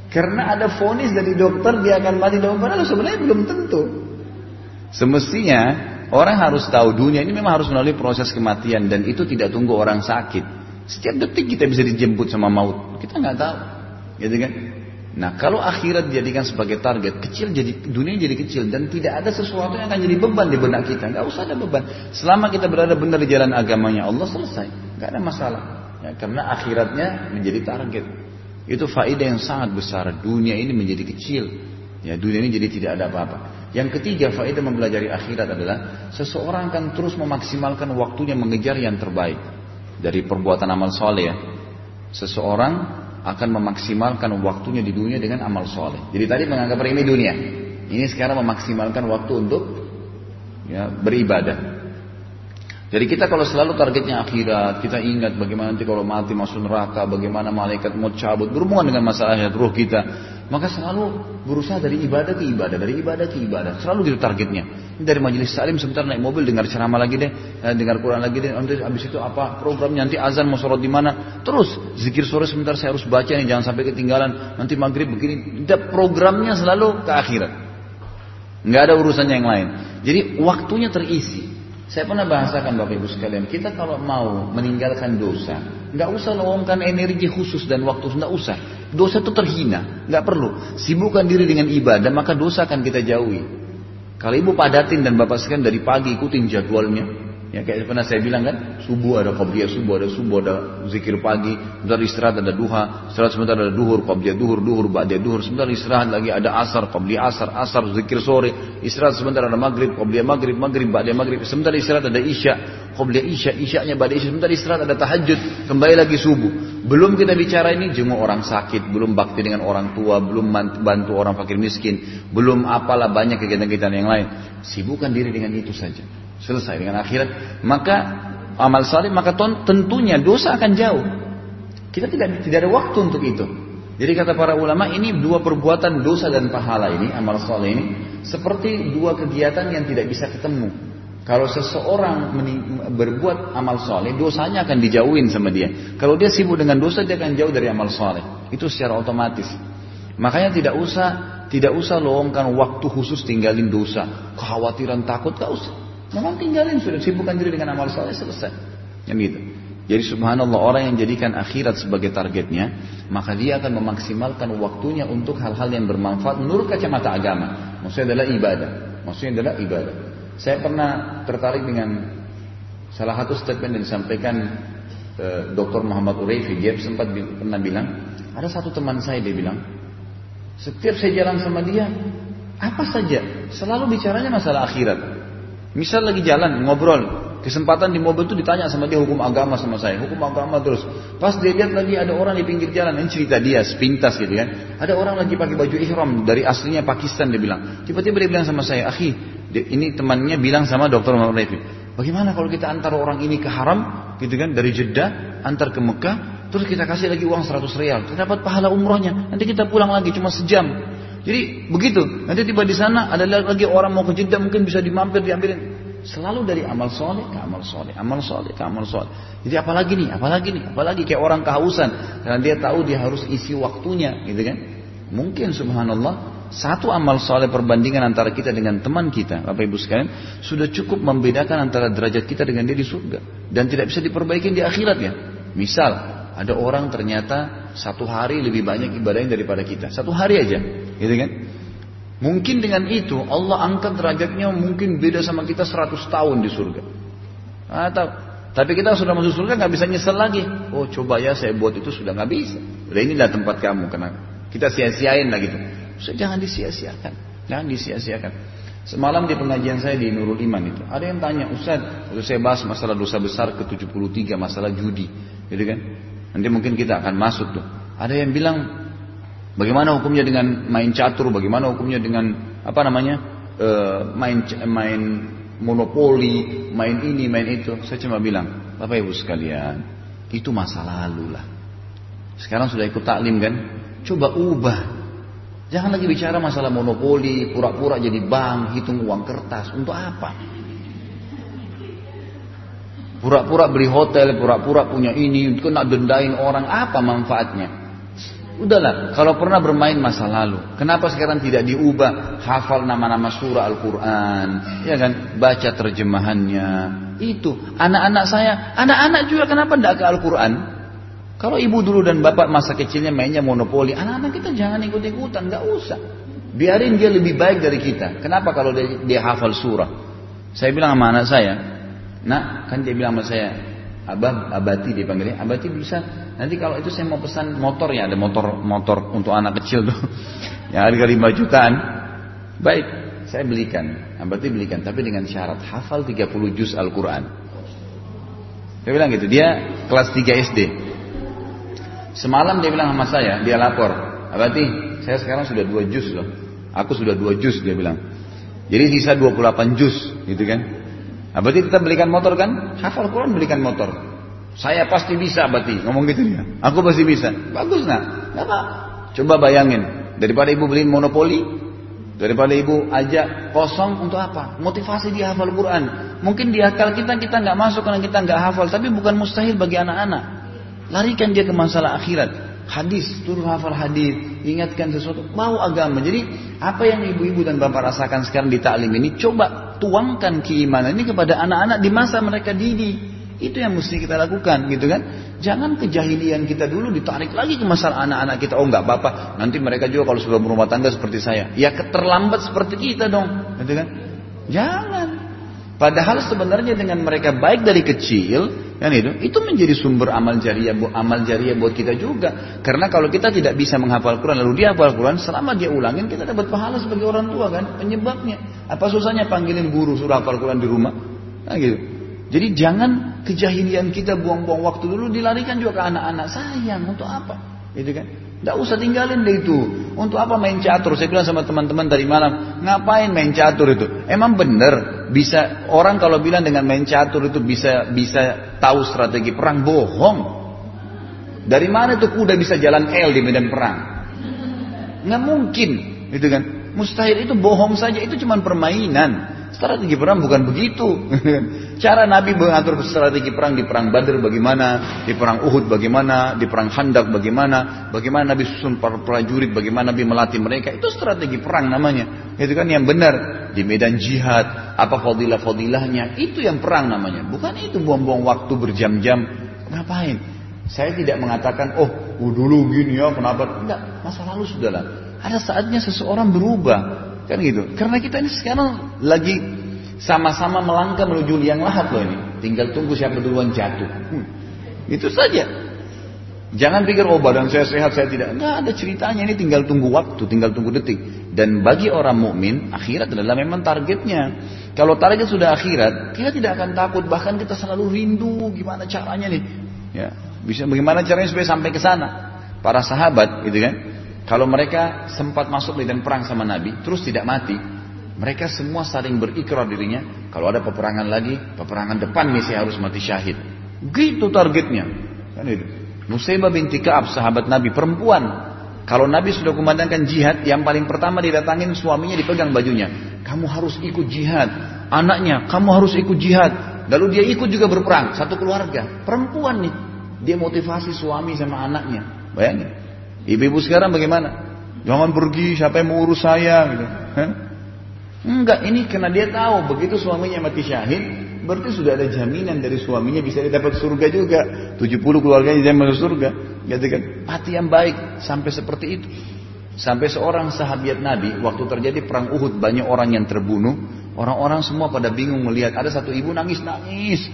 Karena ada vonis dari dokter dia akan mati dalam padahal sebenarnya belum tentu. Semestinya orang harus tahu dunia ini memang harus melalui proses kematian dan itu tidak tunggu orang sakit. Setiap detik kita bisa dijemput sama maut. Kita nggak tahu, gitu kan? Nah kalau akhirat dijadikan sebagai target kecil jadi dunia jadi kecil dan tidak ada sesuatu yang akan jadi beban di benak kita nggak usah ada beban. Selama kita berada benar di jalan agamanya Allah selesai. Nggak ada masalah. Ya, karena akhiratnya menjadi target. Itu faedah yang sangat besar. Dunia ini menjadi kecil. Ya dunia ini jadi tidak ada apa-apa. Yang ketiga faedah mempelajari akhirat adalah seseorang akan terus memaksimalkan waktunya mengejar yang terbaik. Dari perbuatan amal soleh ya. Seseorang akan memaksimalkan waktunya di dunia dengan amal soleh. Jadi tadi menganggap ini dunia, ini sekarang memaksimalkan waktu untuk ya, beribadah. Jadi kita kalau selalu targetnya akhirat, kita ingat bagaimana nanti kalau mati masuk neraka, bagaimana malaikat mau cabut, berhubungan dengan masalah akhirat ruh kita, maka selalu berusaha dari ibadah ke ibadah, dari ibadah ke ibadah, selalu gitu targetnya. Dari majelis salim sebentar naik mobil dengar ceramah lagi deh, eh, dengar Quran lagi deh, nanti habis itu apa programnya nanti azan mau sorot di mana, terus zikir sore sebentar saya harus baca nih jangan sampai ketinggalan, nanti maghrib begini, programnya selalu ke akhirat. Nggak ada urusannya yang lain. Jadi waktunya terisi. Saya pernah bahasakan Bapak Ibu sekalian, kita kalau mau meninggalkan dosa, nggak usah luangkan energi khusus dan waktu, nggak usah. Dosa itu terhina, nggak perlu. Sibukkan diri dengan ibadah, maka dosa akan kita jauhi. Kalau ibu padatin dan bapak sekalian dari pagi ikutin jadwalnya, Ya kayak pernah saya bilang kan, subuh ada qabliyah subuh, ada subuh, ada zikir pagi, sebentar istirahat ada duha, istirahat sebentar ada duhur, qabliyah duhur, duhur, ba'diyah duhur, sebentar istirahat lagi ada asar, qabliyah asar, asar, zikir sore, istirahat sebentar ada maghrib, qabliyah maghrib, maghrib, ba'diyah maghrib, sebentar istirahat ada isya, qabliyah isya, isyanya ba'diyah isya, sebentar istirahat ada tahajud, kembali lagi subuh. Belum kita bicara ini jenguk orang sakit, belum bakti dengan orang tua, belum bantu orang fakir miskin, belum apalah banyak kegiatan-kegiatan yang lain. Sibukkan diri dengan itu saja selesai dengan akhirat, maka amal saleh maka tentunya dosa akan jauh. Kita tidak tidak ada waktu untuk itu. Jadi kata para ulama ini dua perbuatan dosa dan pahala ini amal saleh ini seperti dua kegiatan yang tidak bisa ketemu. Kalau seseorang berbuat amal soleh, dosanya akan dijauhin sama dia. Kalau dia sibuk dengan dosa, dia akan jauh dari amal soleh. Itu secara otomatis. Makanya tidak usah tidak usah luangkan waktu khusus tinggalin dosa. Kekhawatiran takut, gak usah. Memang tinggalin sudah sibukkan diri dengan amal soleh selesai. Yang gitu. Jadi subhanallah orang yang jadikan akhirat sebagai targetnya, maka dia akan memaksimalkan waktunya untuk hal-hal yang bermanfaat menurut kacamata agama. Maksudnya adalah ibadah. Maksudnya adalah ibadah. Saya pernah tertarik dengan salah satu statement yang disampaikan e, eh, Dr. Muhammad Uraifi. Dia sempat pernah bilang, ada satu teman saya dia bilang, setiap saya jalan sama dia, apa saja selalu bicaranya masalah akhirat. Misal lagi jalan ngobrol, kesempatan di mobil itu ditanya sama dia hukum agama sama saya, hukum agama terus. Pas dia lihat lagi ada orang di pinggir jalan, ini cerita dia sepintas gitu kan. Ada orang lagi pakai baju ihram dari aslinya Pakistan dia bilang. Tiba-tiba dia bilang sama saya, "Akhi, ini temannya bilang sama dokter Muhammad Refi, bagaimana kalau kita antar orang ini ke haram gitu kan dari Jeddah antar ke Mekah, terus kita kasih lagi uang 100 rial, kita dapat pahala umrohnya. Nanti kita pulang lagi cuma sejam." Jadi begitu. Nanti tiba di sana ada lagi orang mau ke mungkin bisa dimampir diambilin. Selalu dari amal soleh ke amal soleh, amal soleh ke amal soleh. Jadi apalagi nih, apalagi nih, apalagi kayak orang kehausan karena dia tahu dia harus isi waktunya, gitu kan? Mungkin subhanallah satu amal soleh perbandingan antara kita dengan teman kita, Bapak Ibu sekalian, sudah cukup membedakan antara derajat kita dengan dia di surga dan tidak bisa diperbaiki di akhirat ya. Misal ada orang ternyata satu hari lebih banyak ibadahnya daripada kita, satu hari aja, Gitu kan? Mungkin dengan itu Allah angkat derajatnya mungkin beda sama kita 100 tahun di surga. Atau tapi kita sudah masuk surga nggak bisa nyesel lagi. Oh coba ya saya buat itu sudah nggak bisa. Udah inilah tempat kamu karena kita sia-siain lah gitu. So, jangan disia-siakan, jangan disia-siakan. Semalam di pengajian saya di Nurul Iman itu ada yang tanya Ustaz, waktu saya bahas masalah dosa besar ke-73 masalah judi. Gitu kan? Nanti mungkin kita akan masuk tuh. Ada yang bilang bagaimana hukumnya dengan main catur, bagaimana hukumnya dengan apa namanya? E, main main monopoli, main ini, main itu. Saya cuma bilang, Bapak Ibu sekalian, itu masa lalu lah. Sekarang sudah ikut taklim kan? Coba ubah. Jangan lagi bicara masalah monopoli, pura-pura jadi bank, hitung uang kertas. Untuk apa? Pura-pura beli hotel, pura-pura punya ini, kena dendain orang, apa manfaatnya? Udahlah, kalau pernah bermain masa lalu, kenapa sekarang tidak diubah? Hafal nama-nama surah Al-Quran, ya kan? Baca terjemahannya. Itu, anak-anak saya, anak-anak juga kenapa tidak ke Al-Quran? Kalau ibu dulu dan bapak masa kecilnya mainnya monopoli, anak-anak kita jangan ikut-ikutan, nggak usah. Biarin dia lebih baik dari kita. Kenapa kalau dia, dia hafal surah? Saya bilang sama anak saya, nak kan dia bilang sama saya, abah, abati dia panggilnya, abati bisa Nanti kalau itu saya mau pesan motor ya ada motor motor untuk anak kecil tuh yang harga 5 jutaan. Baik, saya belikan. Nah, berarti belikan tapi dengan syarat hafal 30 juz Al-Qur'an. Dia bilang gitu, dia kelas 3 SD. Semalam dia bilang sama saya, dia lapor, "Abati, saya sekarang sudah 2 juz loh. Aku sudah 2 juz," dia bilang. Jadi sisa 28 juz, gitu kan. Abati kita belikan motor kan? Hafal Quran belikan motor. Saya pasti bisa berarti ngomong gitu dia. Aku pasti bisa. Bagus nak. apa. Coba bayangin daripada ibu beli monopoli, daripada ibu ajak kosong untuk apa? Motivasi dia hafal Quran. Mungkin di akal kita kita nggak masuk karena kita nggak hafal, tapi bukan mustahil bagi anak-anak. Larikan dia ke masalah akhirat. Hadis, turun hafal hadis, ingatkan sesuatu, mau agama. Jadi apa yang ibu-ibu dan bapak rasakan sekarang di taklim ini, coba tuangkan keimanan ini kepada anak-anak di masa mereka didik. Itu yang mesti kita lakukan gitu kan. Jangan kejahilian kita dulu ditarik lagi ke masalah anak-anak kita. Oh nggak apa-apa. Nanti mereka juga kalau sudah berumah tangga seperti saya. Ya terlambat seperti kita dong. Gitu kan. Jangan. Padahal sebenarnya dengan mereka baik dari kecil, kan itu, itu menjadi sumber amal jariah, amal jariah buat kita juga. Karena kalau kita tidak bisa menghafal Quran, lalu dia hafal Quran, selama dia ulangin, kita dapat pahala sebagai orang tua kan, penyebabnya. Apa susahnya panggilin guru suruh hafal Quran di rumah? Nah gitu. Jadi jangan kejahilian kita buang-buang waktu dulu dilarikan juga ke anak-anak sayang untuk apa? Gitu kan? Tidak usah tinggalin deh itu. Untuk apa main catur? Saya bilang sama teman-teman dari malam, ngapain main catur itu? Emang bener bisa orang kalau bilang dengan main catur itu bisa bisa tahu strategi perang bohong. Dari mana tuh kuda bisa jalan L di medan perang? Nggak mungkin, gitu kan? Mustahil itu bohong saja, itu cuma permainan. Strategi perang bukan begitu. Cara Nabi mengatur strategi perang di perang Badr bagaimana, di perang Uhud bagaimana, di perang Handak bagaimana, bagaimana Nabi susun para prajurit, bagaimana Nabi melatih mereka. Itu strategi perang namanya. Itu kan yang benar di medan jihad, apa fadilah-fadilahnya, itu yang perang namanya. Bukan itu buang-buang waktu berjam-jam. Ngapain? Saya tidak mengatakan, oh, dulu gini ya, kenapa? Enggak, masa lalu sudahlah. Ada saatnya seseorang berubah. Kan gitu. Karena kita ini sekarang lagi sama-sama melangkah menuju liang lahat loh ini. Tinggal tunggu siapa duluan jatuh. Hmm. Itu saja. Jangan pikir oh badan saya sehat saya tidak. Enggak ada ceritanya ini tinggal tunggu waktu, tinggal tunggu detik. Dan bagi orang mukmin akhirat adalah memang targetnya. Kalau target sudah akhirat, kita tidak akan takut. Bahkan kita selalu rindu gimana caranya nih. Ya, bisa bagaimana caranya supaya sampai ke sana. Para sahabat gitu kan kalau mereka sempat masuk medan perang sama Nabi, terus tidak mati, mereka semua saling berikrar dirinya, kalau ada peperangan lagi, peperangan depan nih saya harus mati syahid. Gitu targetnya. Kan itu. Musaibah binti Ka'ab, sahabat Nabi, perempuan. Kalau Nabi sudah kumandangkan jihad, yang paling pertama didatangin suaminya dipegang bajunya. Kamu harus ikut jihad. Anaknya, kamu harus ikut jihad. Lalu dia ikut juga berperang. Satu keluarga. Perempuan nih. Dia motivasi suami sama anaknya. Bayangin. Ibu-ibu sekarang bagaimana? Jangan pergi, siapa yang mau urus saya gitu. Enggak, ini karena dia tahu begitu suaminya mati syahid, berarti sudah ada jaminan dari suaminya bisa dapat surga juga. 70 keluarganya dia masuk surga. Gitu kan? Mati yang baik sampai seperti itu. Sampai seorang sahabat Nabi waktu terjadi perang Uhud banyak orang yang terbunuh, orang-orang semua pada bingung melihat ada satu ibu nangis-nangis.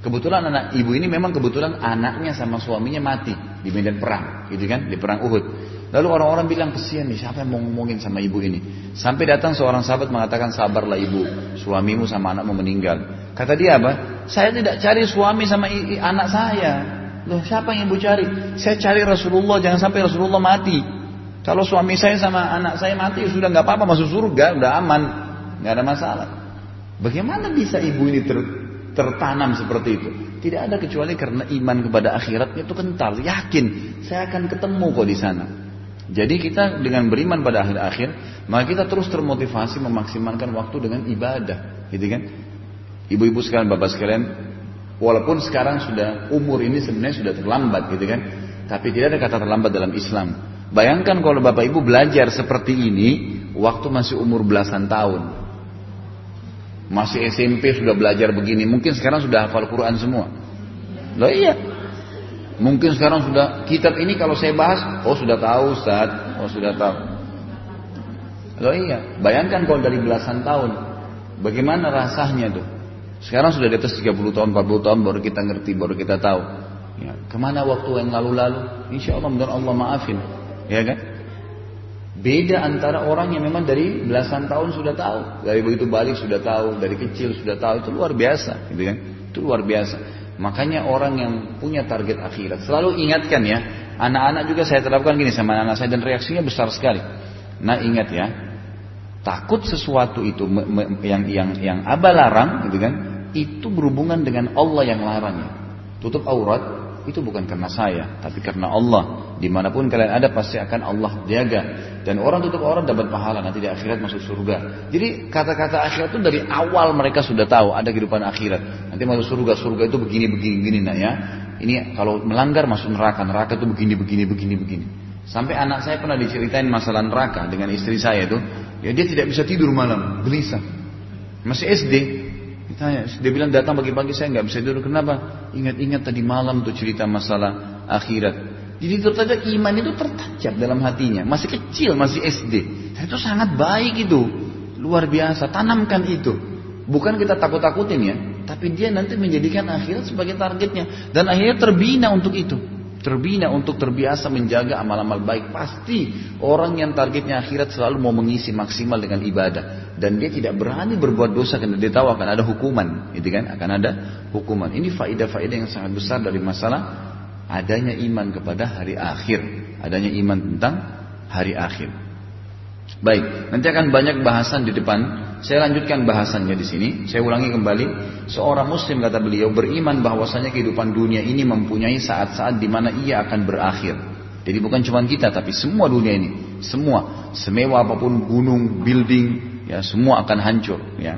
Kebetulan anak ibu ini memang kebetulan anaknya sama suaminya mati di medan perang, gitu kan, di perang Uhud. Lalu orang-orang bilang kesian nih, siapa yang mau ngomongin sama ibu ini? Sampai datang seorang sahabat mengatakan sabarlah ibu, suamimu sama anakmu meninggal. Kata dia apa? Saya tidak cari suami sama anak saya. Loh, siapa yang ibu cari? Saya cari Rasulullah, jangan sampai Rasulullah mati. Kalau suami saya sama anak saya mati, sudah nggak apa-apa masuk surga, udah aman, nggak ada masalah. Bagaimana bisa ibu ini ter, tertanam seperti itu? Tidak ada kecuali karena iman kepada akhiratnya itu kental, yakin saya akan ketemu kok di sana. Jadi kita dengan beriman pada akhir-akhir, maka kita terus termotivasi memaksimalkan waktu dengan ibadah, gitu kan? Ibu-ibu sekalian, bapak sekalian, walaupun sekarang sudah umur ini sebenarnya sudah terlambat, gitu kan? Tapi tidak ada kata terlambat dalam Islam. Bayangkan kalau bapak ibu belajar seperti ini waktu masih umur belasan tahun. Masih SMP sudah belajar begini, mungkin sekarang sudah hafal Quran semua. Loh iya. Mungkin sekarang sudah kitab ini kalau saya bahas, oh sudah tahu Ustaz, oh sudah tahu. Loh iya, bayangkan kalau dari belasan tahun, bagaimana rasanya tuh? Sekarang sudah di atas 30 tahun, 40 tahun baru kita ngerti, baru kita tahu. Ya, ke mana waktu yang lalu-lalu? Insya Allah mudah Allah maafin. Ya kan? Beda antara orang yang memang dari belasan tahun sudah tahu, dari begitu balik sudah tahu, dari kecil sudah tahu, itu luar biasa, gitu kan? Itu luar biasa. Makanya orang yang punya target akhirat selalu ingatkan ya, anak-anak juga saya terapkan gini sama anak, -anak saya dan reaksinya besar sekali. Nah ingat ya, takut sesuatu itu yang yang yang abah larang, gitu kan? Itu berhubungan dengan Allah yang larangnya. Tutup aurat itu bukan karena saya, tapi karena Allah. Di mana pun kalian ada pasti akan Allah jaga. Dan orang tutup orang dapat pahala nanti di akhirat masuk surga. Jadi kata-kata akhirat itu dari awal mereka sudah tahu ada kehidupan akhirat. Nanti masuk surga, surga itu begini begini begini nak ya. Ini kalau melanggar masuk neraka, neraka itu begini begini begini begini. Sampai anak saya pernah diceritain masalah neraka dengan istri saya itu, ya dia tidak bisa tidur malam, gelisah. Masih SD, Ditanya, dia bilang datang pagi-pagi saya nggak bisa tidur. Kenapa? Ingat-ingat tadi malam tuh cerita masalah akhirat. Jadi ternyata iman itu tertancap dalam hatinya. Masih kecil, masih SD. Dan itu sangat baik itu. Luar biasa. Tanamkan itu. Bukan kita takut-takutin ya. Tapi dia nanti menjadikan akhirat sebagai targetnya. Dan akhirnya terbina untuk itu terbina untuk terbiasa menjaga amal-amal baik. Pasti orang yang targetnya akhirat selalu mau mengisi maksimal dengan ibadah dan dia tidak berani berbuat dosa karena dia tahu akan ada hukuman, gitu kan? Akan ada hukuman. Ini faidah-faidah yang sangat besar dari masalah adanya iman kepada hari akhir, adanya iman tentang hari akhir. Baik, nanti akan banyak bahasan di depan saya lanjutkan bahasannya di sini. Saya ulangi kembali. Seorang muslim kata beliau beriman bahwasanya kehidupan dunia ini mempunyai saat-saat di mana ia akan berakhir. Jadi bukan cuma kita tapi semua dunia ini, semua semewah apa pun gunung, building, ya semua akan hancur, ya.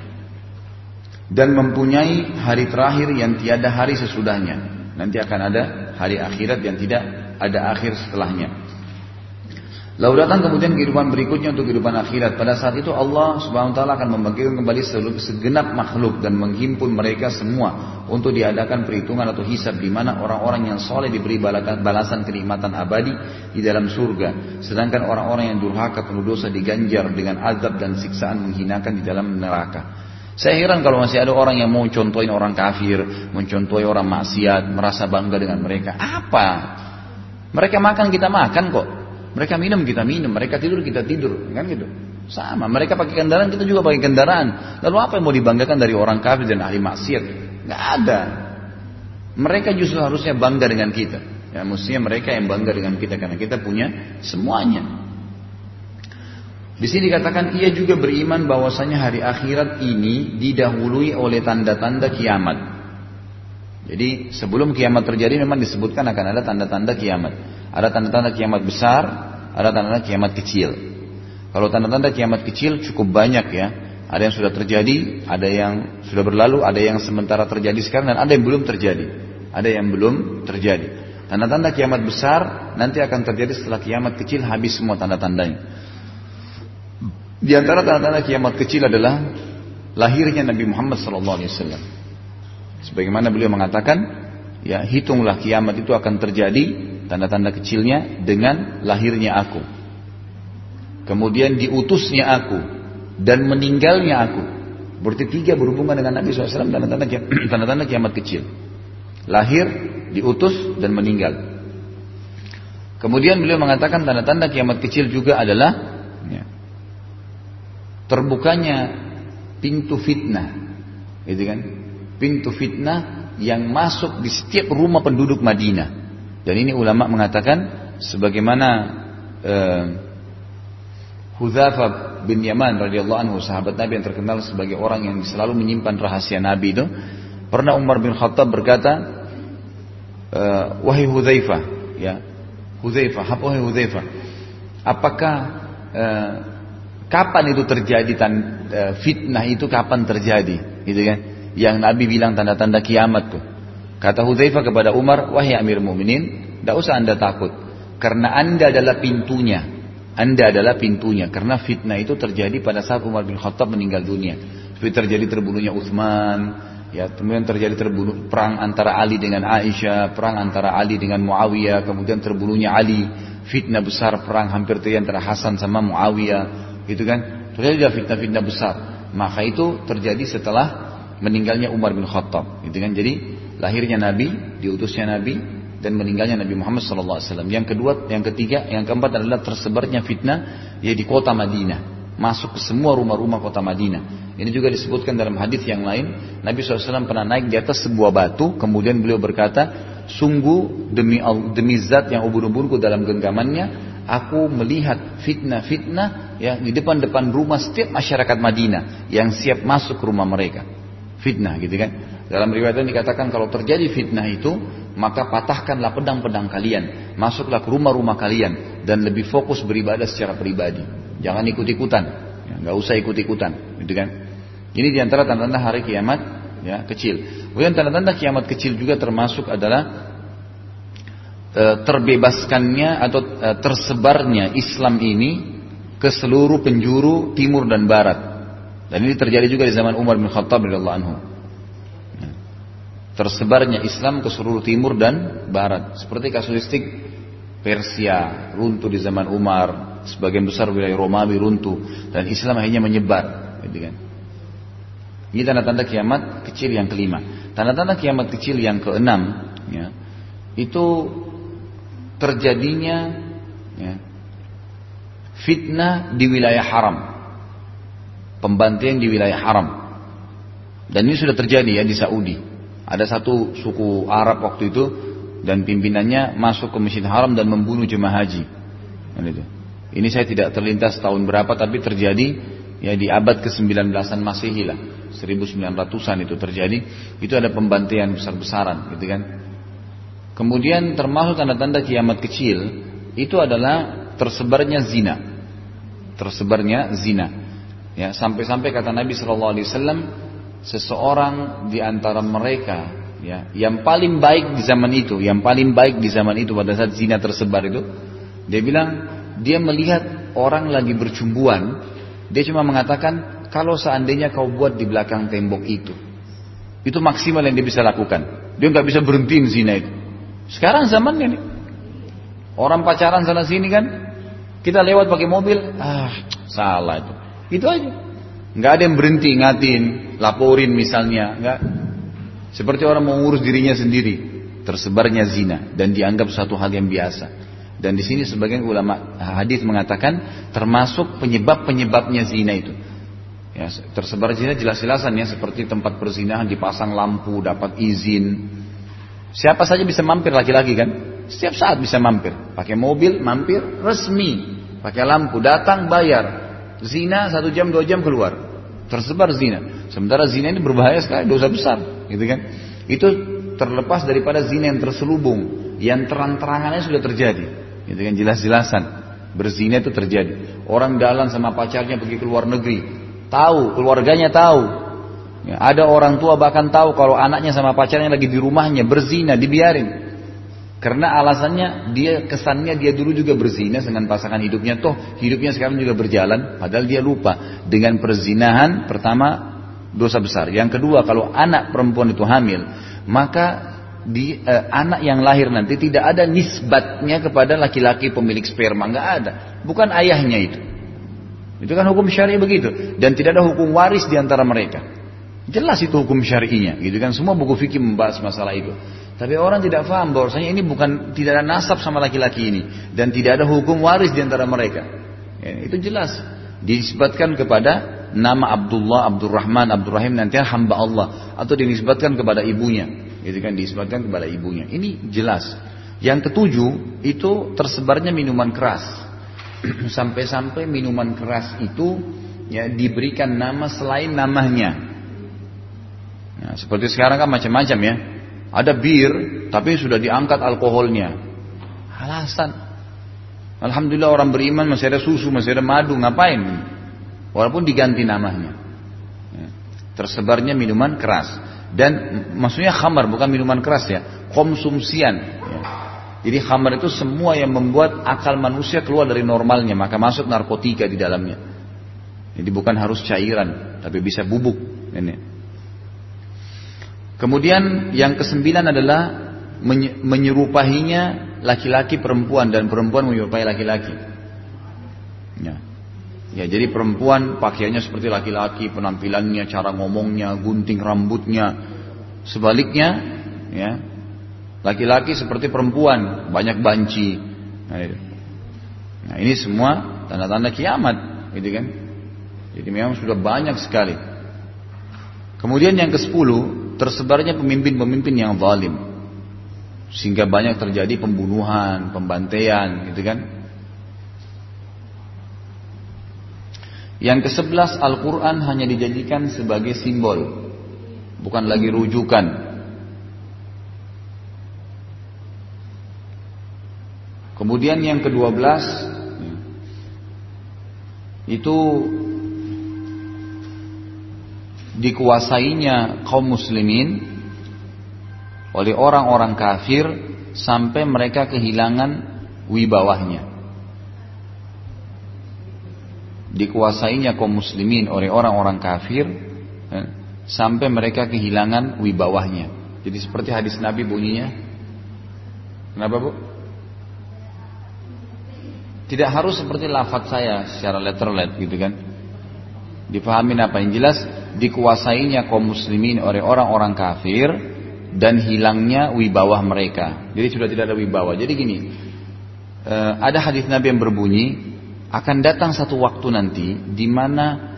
Dan mempunyai hari terakhir yang tiada hari sesudahnya. Nanti akan ada hari akhirat yang tidak ada akhir setelahnya. Lalu datang kemudian kehidupan berikutnya untuk kehidupan akhirat. Pada saat itu Allah Subhanahu wa taala akan membangkitkan kembali seluruh segenap makhluk dan menghimpun mereka semua untuk diadakan perhitungan atau hisab di mana orang-orang yang soleh diberi balasan kenikmatan abadi di dalam surga, sedangkan orang-orang yang durhaka penuh dosa diganjar dengan azab dan siksaan menghinakan di dalam neraka. Saya heran kalau masih ada orang yang mau contohin orang kafir, mencontohi orang maksiat, merasa bangga dengan mereka. Apa? Mereka makan kita makan kok. Mereka minum kita minum, mereka tidur kita tidur, kan gitu. Sama, mereka pakai kendaraan kita juga pakai kendaraan. Lalu apa yang mau dibanggakan dari orang kafir dan ahli maksiat? Gak ada. Mereka justru harusnya bangga dengan kita. Ya, mestinya mereka yang bangga dengan kita karena kita punya semuanya. Di sini dikatakan ia juga beriman bahwasanya hari akhirat ini didahului oleh tanda-tanda kiamat. Jadi sebelum kiamat terjadi memang disebutkan akan ada tanda-tanda kiamat. Ada tanda-tanda kiamat besar, ada tanda-tanda kiamat kecil. Kalau tanda-tanda kiamat kecil cukup banyak ya. Ada yang sudah terjadi, ada yang sudah berlalu, ada yang sementara terjadi sekarang dan ada yang belum terjadi. Ada yang belum terjadi. Tanda-tanda kiamat besar nanti akan terjadi setelah kiamat kecil habis semua tanda-tandanya. Di antara tanda-tanda kiamat kecil adalah lahirnya Nabi Muhammad SAW. Sebagaimana beliau mengatakan, ya hitunglah kiamat itu akan terjadi tanda-tanda kecilnya dengan lahirnya aku. Kemudian diutusnya aku dan meninggalnya aku. Berarti tiga berhubungan dengan Nabi SAW tanda-tanda tanda-tanda kiamat kecil. Lahir, diutus dan meninggal. Kemudian beliau mengatakan tanda-tanda kiamat kecil juga adalah ya, terbukanya pintu fitnah, gitu kan? Pintu fitnah yang masuk di setiap rumah penduduk Madinah. Dan ini ulama mengatakan sebagaimana uh, Hudzafa bin Yaman radhiyallahu anhu sahabat Nabi yang terkenal sebagai orang yang selalu menyimpan rahasia Nabi itu pernah Umar bin Khattab berkata uh, wahai Hudzaifah ya Hudzaifah apa wahai Hudzaifah apakah uh, kapan itu terjadi tan, uh, fitnah itu kapan terjadi? Gitu kan. Yang Nabi bilang tanda-tanda kiamat tuh kata Hudzaifah kepada Umar wahai Amir Mukminin tidak usah anda takut. Karena anda adalah pintunya. Anda adalah pintunya. Karena fitnah itu terjadi pada saat Umar bin Khattab meninggal dunia. Seperti terjadi terbunuhnya Uthman ya kemudian terjadi terbunuh perang antara Ali dengan Aisyah perang antara Ali dengan Muawiyah kemudian terbunuhnya Ali. Fitnah besar perang hampir terjadi antara Hasan sama Muawiyah gitu kan? Terjadi fitnah-fitnah besar. Maka itu terjadi setelah meninggalnya Umar bin Khattab gitu kan? Jadi lahirnya Nabi diutusnya Nabi dan meninggalnya Nabi Muhammad SAW. Yang kedua, yang ketiga, yang keempat adalah tersebarnya fitnah ya di kota Madinah, masuk ke semua rumah-rumah kota Madinah. Ini juga disebutkan dalam hadis yang lain, Nabi SAW pernah naik di atas sebuah batu, kemudian beliau berkata, sungguh demi demi zat yang ubun-ubunku dalam genggamannya, aku melihat fitnah-fitnah ya di depan-depan rumah setiap masyarakat Madinah yang siap masuk ke rumah mereka. Fitnah gitu kan. Dalam riwayat ini dikatakan kalau terjadi fitnah itu maka patahkanlah pedang-pedang kalian, masuklah ke rumah-rumah kalian dan lebih fokus beribadah secara pribadi. Jangan ikut-ikutan, ya, nggak usah ikut-ikutan, gitu kan? Ini di antara tanda-tanda hari kiamat ya kecil. Kemudian tanda-tanda kiamat kecil juga termasuk adalah e, terbebaskannya atau e, tersebarnya Islam ini ke seluruh penjuru timur dan barat. Dan ini terjadi juga di zaman Umar bin Khattab radhiyallahu anhu tersebarnya Islam ke seluruh timur dan barat. Seperti kasuistik Persia runtuh di zaman Umar, sebagian besar wilayah Romawi runtuh dan Islam akhirnya menyebar, gitu kan. Ini tanda-tanda kiamat kecil yang kelima. Tanda-tanda kiamat kecil yang keenam, ya, itu terjadinya ya, fitnah di wilayah haram, pembantaian di wilayah haram. Dan ini sudah terjadi ya di Saudi. Ada satu suku Arab waktu itu dan pimpinannya masuk ke Masjid Haram dan membunuh jemaah haji. Ini saya tidak terlintas tahun berapa tapi terjadi ya di abad ke-19an Masehi lah. 1900-an itu terjadi. Itu ada pembantaian besar-besaran gitu kan. Kemudian termasuk tanda-tanda kiamat kecil itu adalah tersebarnya zina. Tersebarnya zina. Ya, sampai-sampai kata Nabi sallallahu alaihi wasallam seseorang di antara mereka ya yang paling baik di zaman itu, yang paling baik di zaman itu pada saat zina tersebar itu, dia bilang dia melihat orang lagi bercumbuan, dia cuma mengatakan kalau seandainya kau buat di belakang tembok itu, itu maksimal yang dia bisa lakukan. Dia nggak bisa berhenti zina itu. Sekarang zamannya nih, orang pacaran sana sini kan, kita lewat pakai mobil, ah salah itu, itu aja. Nggak ada yang berhenti ngatin, laporin misalnya, nggak. Seperti orang mau ngurus dirinya sendiri, tersebarnya zina dan dianggap suatu hal yang biasa. Dan di sini sebagian ulama hadis mengatakan termasuk penyebab-penyebabnya zina itu. Ya, tersebar zina jelas-jelasan ya seperti tempat perzinahan dipasang lampu, dapat izin. Siapa saja bisa mampir laki-laki kan? Setiap saat bisa mampir. Pakai mobil, mampir, resmi. Pakai lampu, datang, bayar. Zina satu jam dua jam keluar, tersebar zina. Sementara zina ini berbahaya sekali, dosa besar, gitu kan? Itu terlepas daripada zina yang terselubung, yang terang-terangannya sudah terjadi, gitu kan? Jelas-jelasan berzina itu terjadi. Orang dalam sama pacarnya pergi ke luar negeri, tahu, keluarganya tahu. Ya, ada orang tua bahkan tahu kalau anaknya sama pacarnya lagi di rumahnya berzina, dibiarin. Karena alasannya dia kesannya dia dulu juga berzina dengan pasangan hidupnya. Toh hidupnya sekarang juga berjalan. Padahal dia lupa. Dengan perzinahan pertama dosa besar. Yang kedua kalau anak perempuan itu hamil. Maka di, eh, anak yang lahir nanti tidak ada nisbatnya kepada laki-laki pemilik sperma. nggak ada. Bukan ayahnya itu. Itu kan hukum syariah begitu. Dan tidak ada hukum waris di antara mereka. Jelas itu hukum syari'inya. Gitu kan. Semua buku fikih membahas masalah itu. Tapi orang tidak paham bahwasanya ini bukan tidak ada nasab sama laki-laki ini dan tidak ada hukum waris di antara mereka. Ya, itu jelas disebutkan kepada nama Abdullah, Abdurrahman, Abdurrahim nanti hamba Allah atau dinisbatkan kepada ibunya. gitu kan diisbatkan kepada ibunya. Ini jelas. Yang ketujuh itu tersebarnya minuman keras. Sampai-sampai minuman keras itu ya diberikan nama selain namanya. Ya, seperti sekarang kan macam-macam ya. Ada bir tapi sudah diangkat alkoholnya. Alasan. Alhamdulillah orang beriman masih ada susu, masih ada madu, ngapain? Walaupun diganti namanya. Ya. Tersebarnya minuman keras. Dan maksudnya khamar bukan minuman keras ya. Konsumsian. Ya. Jadi khamar itu semua yang membuat akal manusia keluar dari normalnya. Maka masuk narkotika di dalamnya. Jadi bukan harus cairan. Tapi bisa bubuk. Ini. Kemudian yang kesembilan adalah menyerupahinya laki-laki perempuan dan perempuan menyerupai laki-laki. Ya. Ya, jadi perempuan pakaiannya seperti laki-laki, penampilannya, cara ngomongnya, gunting rambutnya. Sebaliknya, ya, laki-laki seperti perempuan, banyak banci. Nah, nah ini semua tanda-tanda kiamat, gitu kan? Jadi memang sudah banyak sekali. Kemudian yang ke-10, tersebarnya pemimpin-pemimpin yang zalim. Sehingga banyak terjadi pembunuhan, pembantaian, gitu kan? Yang ke-11 Al-Quran hanya dijadikan sebagai simbol Bukan lagi rujukan Kemudian yang ke-12 Itu Dikuasainya kaum muslimin Oleh orang-orang kafir Sampai mereka kehilangan wibawahnya dikuasainya kaum muslimin oleh orang-orang kafir ya, sampai mereka kehilangan wibawahnya. Jadi seperti hadis Nabi bunyinya. Kenapa bu? Tidak harus seperti lafaz saya secara letterlet gitu kan. Dipahamin apa yang jelas dikuasainya kaum muslimin oleh orang-orang kafir dan hilangnya wibawah mereka. Jadi sudah tidak ada wibawa. Jadi gini, eh, ada hadis Nabi yang berbunyi akan datang satu waktu nanti di mana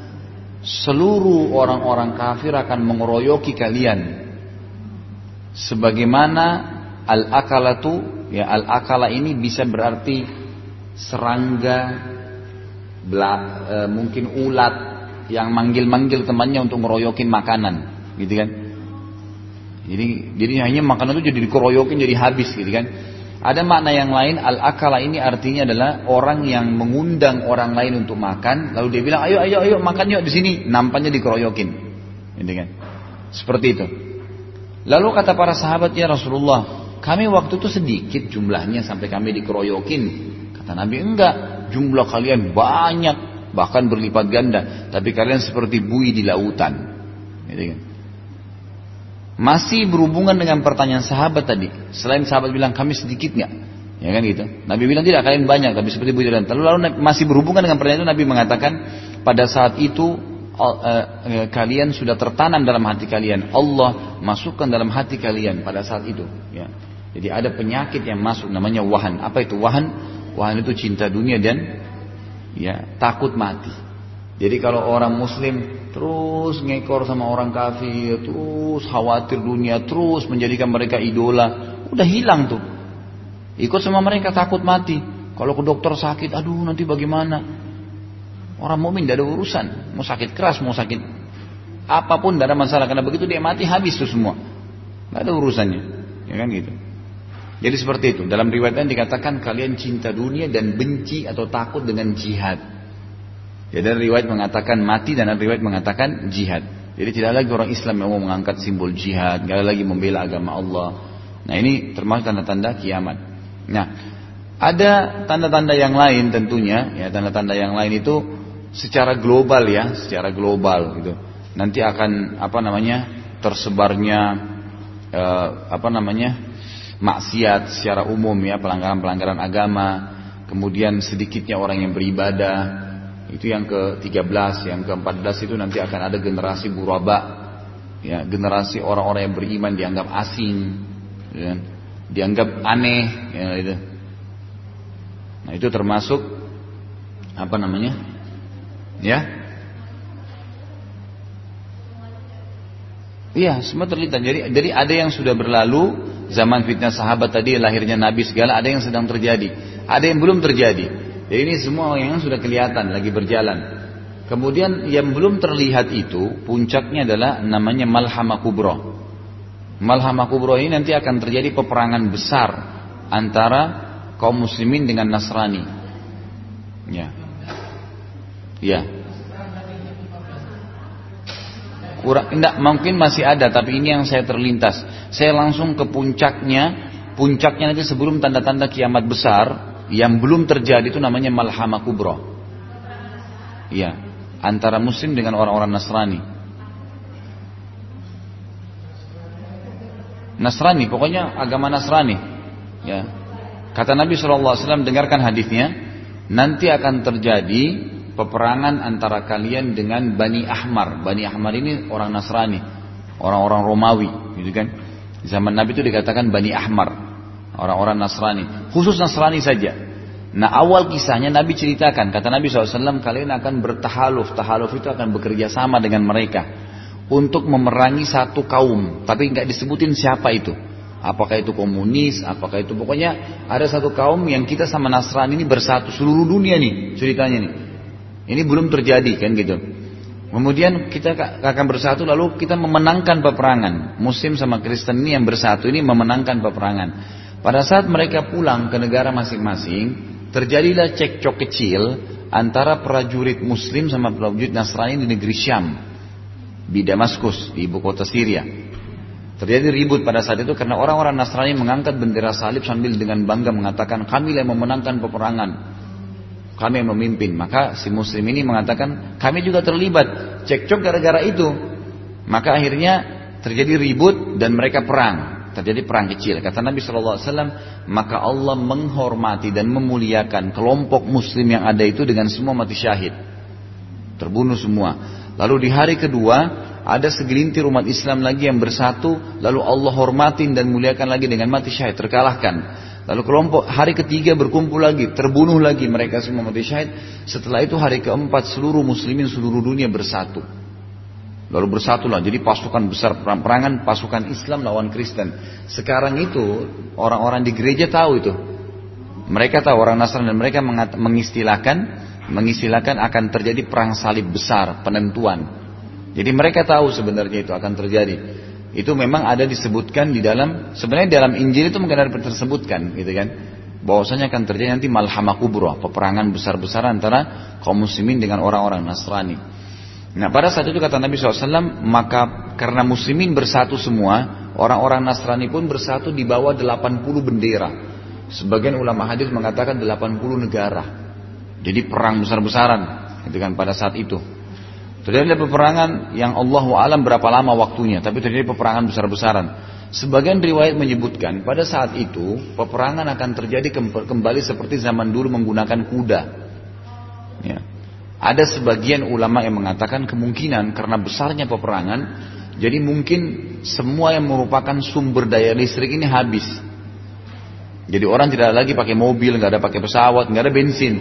seluruh orang-orang kafir akan mengeroyoki kalian sebagaimana al-akalatu ya al-akala ini bisa berarti serangga bela, e, mungkin ulat yang manggil-manggil temannya untuk meroyokin makanan gitu kan jadi jadi hanya makanan itu jadi dikeroyokin jadi habis gitu kan ada makna yang lain, al-akala ini artinya adalah orang yang mengundang orang lain untuk makan, lalu dia bilang, ayo, ayo, ayo, makan yuk di sini, nampaknya dikeroyokin. Gitu kan? Seperti itu. Lalu kata para sahabat, ya Rasulullah, kami waktu itu sedikit jumlahnya sampai kami dikeroyokin. Kata Nabi, enggak, jumlah kalian banyak, bahkan berlipat ganda, tapi kalian seperti bui di lautan. Gitu kan? Masih berhubungan dengan pertanyaan sahabat tadi. Selain sahabat bilang kami sedikit nggak? Ya kan gitu. Nabi bilang tidak kalian banyak tapi seperti bujur dan lalu, lalu masih berhubungan dengan pertanyaan itu Nabi mengatakan pada saat itu uh, uh, kalian sudah tertanam dalam hati kalian. Allah masukkan dalam hati kalian pada saat itu. Ya. Jadi ada penyakit yang masuk namanya wahan. Apa itu wahan? Wahan itu cinta dunia dan ya takut mati. Jadi kalau orang muslim terus ngekor sama orang kafir, terus khawatir dunia, terus menjadikan mereka idola, udah hilang tuh. Ikut sama mereka takut mati. Kalau ke dokter sakit, aduh nanti bagaimana? Orang mukmin tidak ada urusan, mau sakit keras, mau sakit apa pun tidak ada masalah karena begitu dia mati habis tuh semua. Tidak ada urusannya, ya kan gitu. Jadi seperti itu. Dalam riwayat dikatakan kalian cinta dunia dan benci atau takut dengan jihad. Ya dan riwayat mengatakan mati dan ada riwayat mengatakan jihad. Jadi tidak lagi orang Islam yang mau mengangkat simbol jihad, tidak lagi membela agama Allah. Nah ini termasuk tanda-tanda kiamat. Nah ada tanda-tanda yang lain tentunya, ya tanda-tanda yang lain itu secara global ya, secara global gitu. Nanti akan apa namanya tersebarnya eh, apa namanya maksiat secara umum ya pelanggaran-pelanggaran agama, kemudian sedikitnya orang yang beribadah, itu yang ke-13, yang ke-14 itu nanti akan ada generasi buraba. Ya, generasi orang-orang yang beriman dianggap asing, ya, dianggap aneh, ya, itu. Nah, itu termasuk apa namanya? Ya. Iya, semua terlintas. Jadi, jadi ada yang sudah berlalu, zaman fitnah sahabat tadi, lahirnya Nabi segala, ada yang sedang terjadi. Ada yang belum terjadi. Jadi ini semua yang sudah kelihatan, lagi berjalan. Kemudian yang belum terlihat itu, puncaknya adalah namanya Malhamah Kubro. Malhamah Kubro ini nanti akan terjadi peperangan besar antara kaum muslimin dengan Nasrani. Ya. Ya. Kurang, enggak, mungkin masih ada, tapi ini yang saya terlintas. Saya langsung ke puncaknya, puncaknya nanti sebelum tanda-tanda kiamat besar, yang belum terjadi itu namanya malhamah kubro. Ya, antara muslim dengan orang-orang Nasrani. Nasrani, pokoknya agama Nasrani. Ya. Kata Nabi SAW, dengarkan hadisnya, nanti akan terjadi peperangan antara kalian dengan Bani Ahmar. Bani Ahmar ini orang Nasrani, orang-orang Romawi, gitu kan. Zaman Nabi itu dikatakan Bani Ahmar, orang-orang Nasrani, khusus Nasrani saja. Nah awal kisahnya Nabi ceritakan, kata Nabi SAW, kalian akan bertahaluf, tahaluf itu akan bekerja sama dengan mereka untuk memerangi satu kaum, tapi nggak disebutin siapa itu. Apakah itu komunis, apakah itu pokoknya ada satu kaum yang kita sama Nasrani ini bersatu seluruh dunia nih ceritanya nih. Ini belum terjadi kan gitu. Kemudian kita akan bersatu lalu kita memenangkan peperangan. Muslim sama Kristen ini yang bersatu ini memenangkan peperangan. Pada saat mereka pulang ke negara masing-masing, terjadilah cekcok kecil antara prajurit Muslim sama prajurit Nasrani di negeri Syam. Di Damaskus, di ibu kota Syria. Terjadi ribut pada saat itu karena orang-orang Nasrani mengangkat bendera salib sambil dengan bangga mengatakan kami yang memenangkan peperangan kami yang memimpin. Maka si muslim ini mengatakan, kami juga terlibat. Cekcok gara-gara itu. Maka akhirnya terjadi ribut dan mereka perang. Terjadi perang kecil. Kata Nabi SAW, maka Allah menghormati dan memuliakan kelompok muslim yang ada itu dengan semua mati syahid. Terbunuh semua. Lalu di hari kedua, ada segelintir umat Islam lagi yang bersatu, lalu Allah hormatin dan muliakan lagi dengan mati syahid, terkalahkan. Lalu kelompok hari ketiga berkumpul lagi, terbunuh lagi mereka semua mati syahid. Setelah itu hari keempat seluruh muslimin seluruh dunia bersatu. Lalu bersatulah, jadi pasukan besar perang-perangan pasukan Islam lawan Kristen. Sekarang itu orang-orang di gereja tahu itu. Mereka tahu orang Nasrani dan mereka mengistilahkan mengistilahkan akan terjadi perang salib besar, penentuan. Jadi mereka tahu sebenarnya itu akan terjadi. Itu memang ada disebutkan di dalam sebenarnya dalam Injil itu mungkin ada tersebutkan gitu kan. Bahwasanya akan terjadi nanti malhamah kubro, peperangan besar-besaran antara kaum muslimin dengan orang-orang Nasrani. Nah pada saat itu kata Nabi SAW, maka karena muslimin bersatu semua, orang-orang Nasrani pun bersatu di bawah 80 bendera. Sebagian ulama hadis mengatakan 80 negara. Jadi perang besar-besaran, gitu kan pada saat itu. Terjadi peperangan yang Allah alam berapa lama waktunya, tapi terjadi peperangan besar-besaran. Sebagian riwayat menyebutkan pada saat itu peperangan akan terjadi kembali seperti zaman dulu menggunakan kuda. Ya. Ada sebagian ulama yang mengatakan kemungkinan karena besarnya peperangan, jadi mungkin semua yang merupakan sumber daya listrik ini habis. Jadi orang tidak lagi pakai mobil, nggak ada pakai pesawat, nggak ada bensin,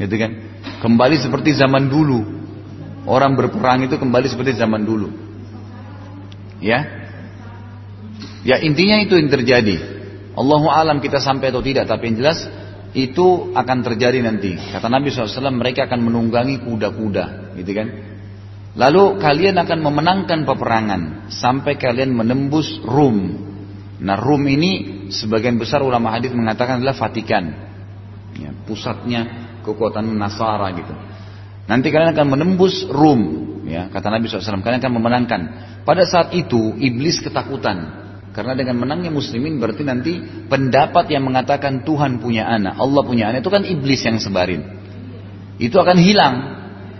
gitu kan? Kembali seperti zaman dulu, Orang berperang itu kembali seperti zaman dulu. Ya. Ya intinya itu yang terjadi. Allahu alam kita sampai atau tidak, tapi yang jelas itu akan terjadi nanti. Kata Nabi SAW, mereka akan menunggangi kuda-kuda, gitu kan? Lalu kalian akan memenangkan peperangan sampai kalian menembus Rum. Nah Rum ini sebagian besar ulama hadis mengatakan adalah Vatikan, ya, pusatnya kekuatan Nasara gitu. Nanti kalian akan menembus Rum, ya kata Nabi SAW. Kalian akan memenangkan. Pada saat itu iblis ketakutan. Karena dengan menangnya muslimin berarti nanti pendapat yang mengatakan Tuhan punya anak, Allah punya anak itu kan iblis yang sebarin. Itu akan hilang.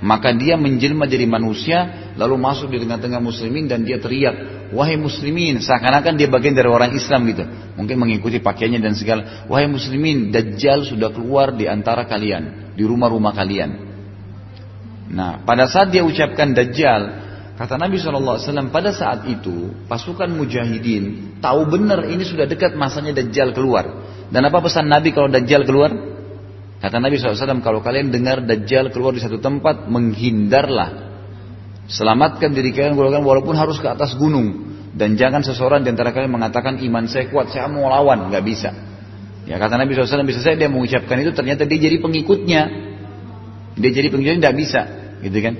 Maka dia menjelma jadi manusia lalu masuk di tengah-tengah muslimin dan dia teriak, "Wahai muslimin!" Seakan-akan dia bagian dari orang Islam gitu. Mungkin mengikuti pakaiannya dan segala. "Wahai muslimin, dajjal sudah keluar di antara kalian, di rumah-rumah kalian." Nah, pada saat dia ucapkan Dajjal, kata Nabi SAW, pada saat itu pasukan mujahidin tahu benar ini sudah dekat masanya Dajjal keluar. Dan apa pesan Nabi kalau Dajjal keluar? Kata Nabi SAW, kalau kalian dengar Dajjal keluar di satu tempat, menghindarlah. Selamatkan diri kalian walaupun harus ke atas gunung. Dan jangan seseorang di antara kalian mengatakan iman saya kuat, saya mau lawan, nggak bisa. Ya kata Nabi SAW bisa saya dia mengucapkan itu ternyata dia jadi pengikutnya. Dia jadi pengikutnya tidak bisa, gitu kan?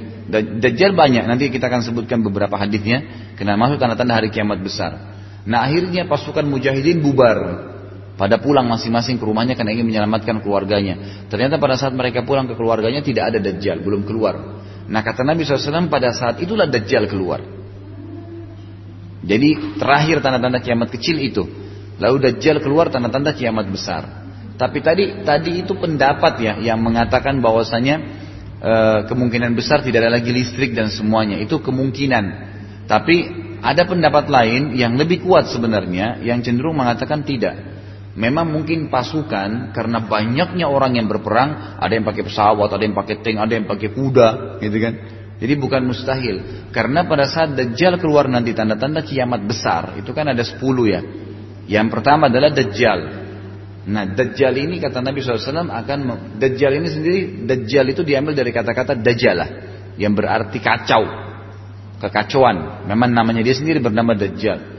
Dajjal banyak, nanti kita akan sebutkan beberapa hadisnya, kena masuk tanda-tanda hari kiamat besar. Nah akhirnya pasukan mujahidin bubar. Pada pulang masing-masing ke rumahnya karena ingin menyelamatkan keluarganya. Ternyata pada saat mereka pulang ke keluarganya tidak ada Dajjal, belum keluar. Nah kata Nabi SAW pada saat itulah Dajjal keluar. Jadi terakhir tanda-tanda kiamat kecil itu. Lalu Dajjal keluar tanda-tanda kiamat besar. Tapi tadi tadi itu pendapat ya yang mengatakan bahwasanya e, kemungkinan besar tidak ada lagi listrik dan semuanya itu kemungkinan. Tapi ada pendapat lain yang lebih kuat sebenarnya yang cenderung mengatakan tidak. Memang mungkin pasukan karena banyaknya orang yang berperang, ada yang pakai pesawat, ada yang pakai tank, ada yang pakai kuda, gitu kan. Jadi bukan mustahil. Karena pada saat Dajjal keluar nanti tanda-tanda kiamat besar, itu kan ada 10 ya. Yang pertama adalah Dajjal. Nah Dajjal ini kata Nabi SAW akan, Dajjal ini sendiri, Dajjal itu diambil dari kata-kata Dajjalah. Yang berarti kacau. Kekacauan. Memang namanya dia sendiri bernama Dajjal.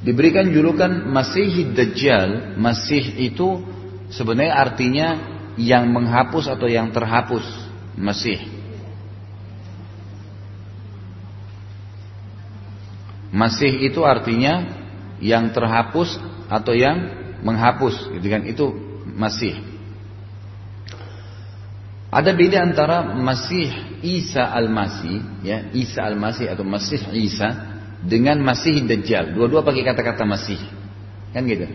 Diberikan julukan Masih Dajjal. Masih itu sebenarnya artinya yang menghapus atau yang terhapus. Masih. Masih itu artinya yang terhapus atau yang menghapus, gitu kan? Itu masih. Ada beda antara Masih Isa Al-Masih, ya, Isa Al-Masih atau Masih Isa dengan Masih Dajjal. Dua-dua pakai kata-kata Masih. Kan gitu.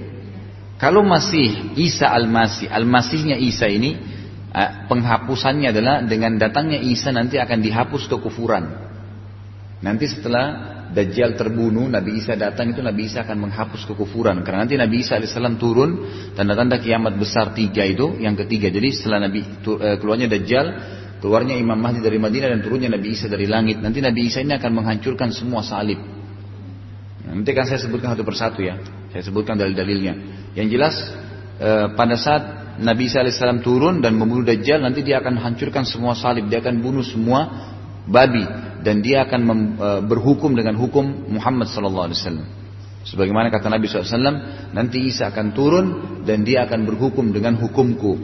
Kalau Masih Isa Al-Masih, Al-Masihnya Isa ini eh, penghapusannya adalah dengan datangnya Isa nanti akan dihapus kekufuran. Nanti setelah Dajjal terbunuh, Nabi Isa datang itu Nabi Isa akan menghapus kekufuran. Karena nanti Nabi Isa AS turun, tanda-tanda kiamat besar tiga itu, yang ketiga. Jadi setelah Nabi eh, keluarnya Dajjal, keluarnya Imam Mahdi dari Madinah dan turunnya Nabi Isa dari langit. Nanti Nabi Isa ini akan menghancurkan semua salib. Nanti akan saya sebutkan satu persatu ya. Saya sebutkan dalil-dalilnya. Yang jelas eh, pada saat Nabi Isa AS turun dan membunuh Dajjal, nanti dia akan hancurkan semua salib. Dia akan bunuh semua babi dan dia akan mem, e, berhukum dengan hukum Muhammad sallallahu alaihi wasallam. Sebagaimana kata Nabi SAW, nanti Isa akan turun dan dia akan berhukum dengan hukumku.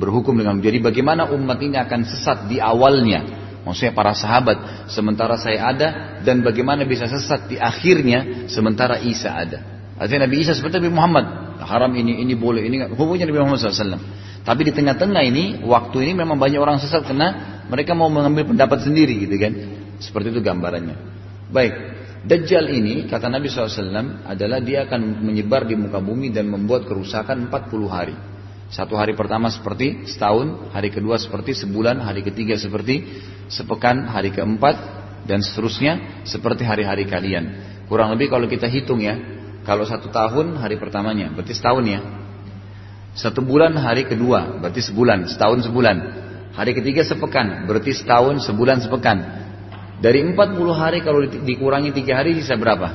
Berhukum dengan jadi bagaimana umat ini akan sesat di awalnya. Maksudnya para sahabat sementara saya ada dan bagaimana bisa sesat di akhirnya sementara Isa ada. Artinya Nabi Isa seperti Nabi Muhammad. Haram ini, ini boleh, ini Hukumnya Nabi Muhammad SAW. Tapi di tengah-tengah ini, waktu ini memang banyak orang sesat karena mereka mau mengambil pendapat sendiri gitu kan. Seperti itu gambarannya. Baik, Dajjal ini kata Nabi SAW adalah dia akan menyebar di muka bumi dan membuat kerusakan 40 hari. Satu hari pertama seperti setahun, hari kedua seperti sebulan, hari ketiga seperti sepekan, hari keempat, dan seterusnya seperti hari-hari kalian. Kurang lebih kalau kita hitung ya, kalau satu tahun hari pertamanya, berarti setahun ya. Satu bulan hari kedua, berarti sebulan, setahun sebulan. Hari ketiga sepekan, berarti setahun sebulan sepekan. Dari 40 hari kalau dikurangi 3 hari sisa berapa?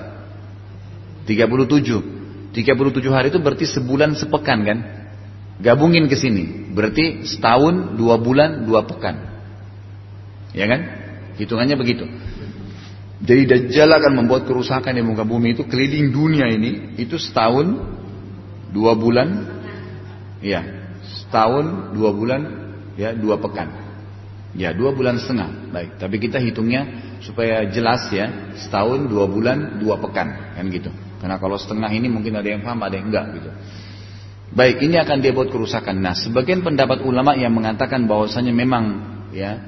37. 37 hari itu berarti sebulan sepekan kan? Gabungin ke sini. Berarti setahun, dua bulan, dua pekan. Ya kan? Hitungannya begitu. Jadi Dajjal akan membuat kerusakan di muka bumi itu keliling dunia ini itu setahun, dua bulan, ya setahun, dua bulan, ya dua pekan. Ya dua bulan setengah. Baik, tapi kita hitungnya supaya jelas ya, setahun dua bulan dua pekan kan gitu. Karena kalau setengah ini mungkin ada yang paham, ada yang enggak gitu. Baik, ini akan dia buat kerusakan. Nah, sebagian pendapat ulama yang mengatakan bahwasanya memang ya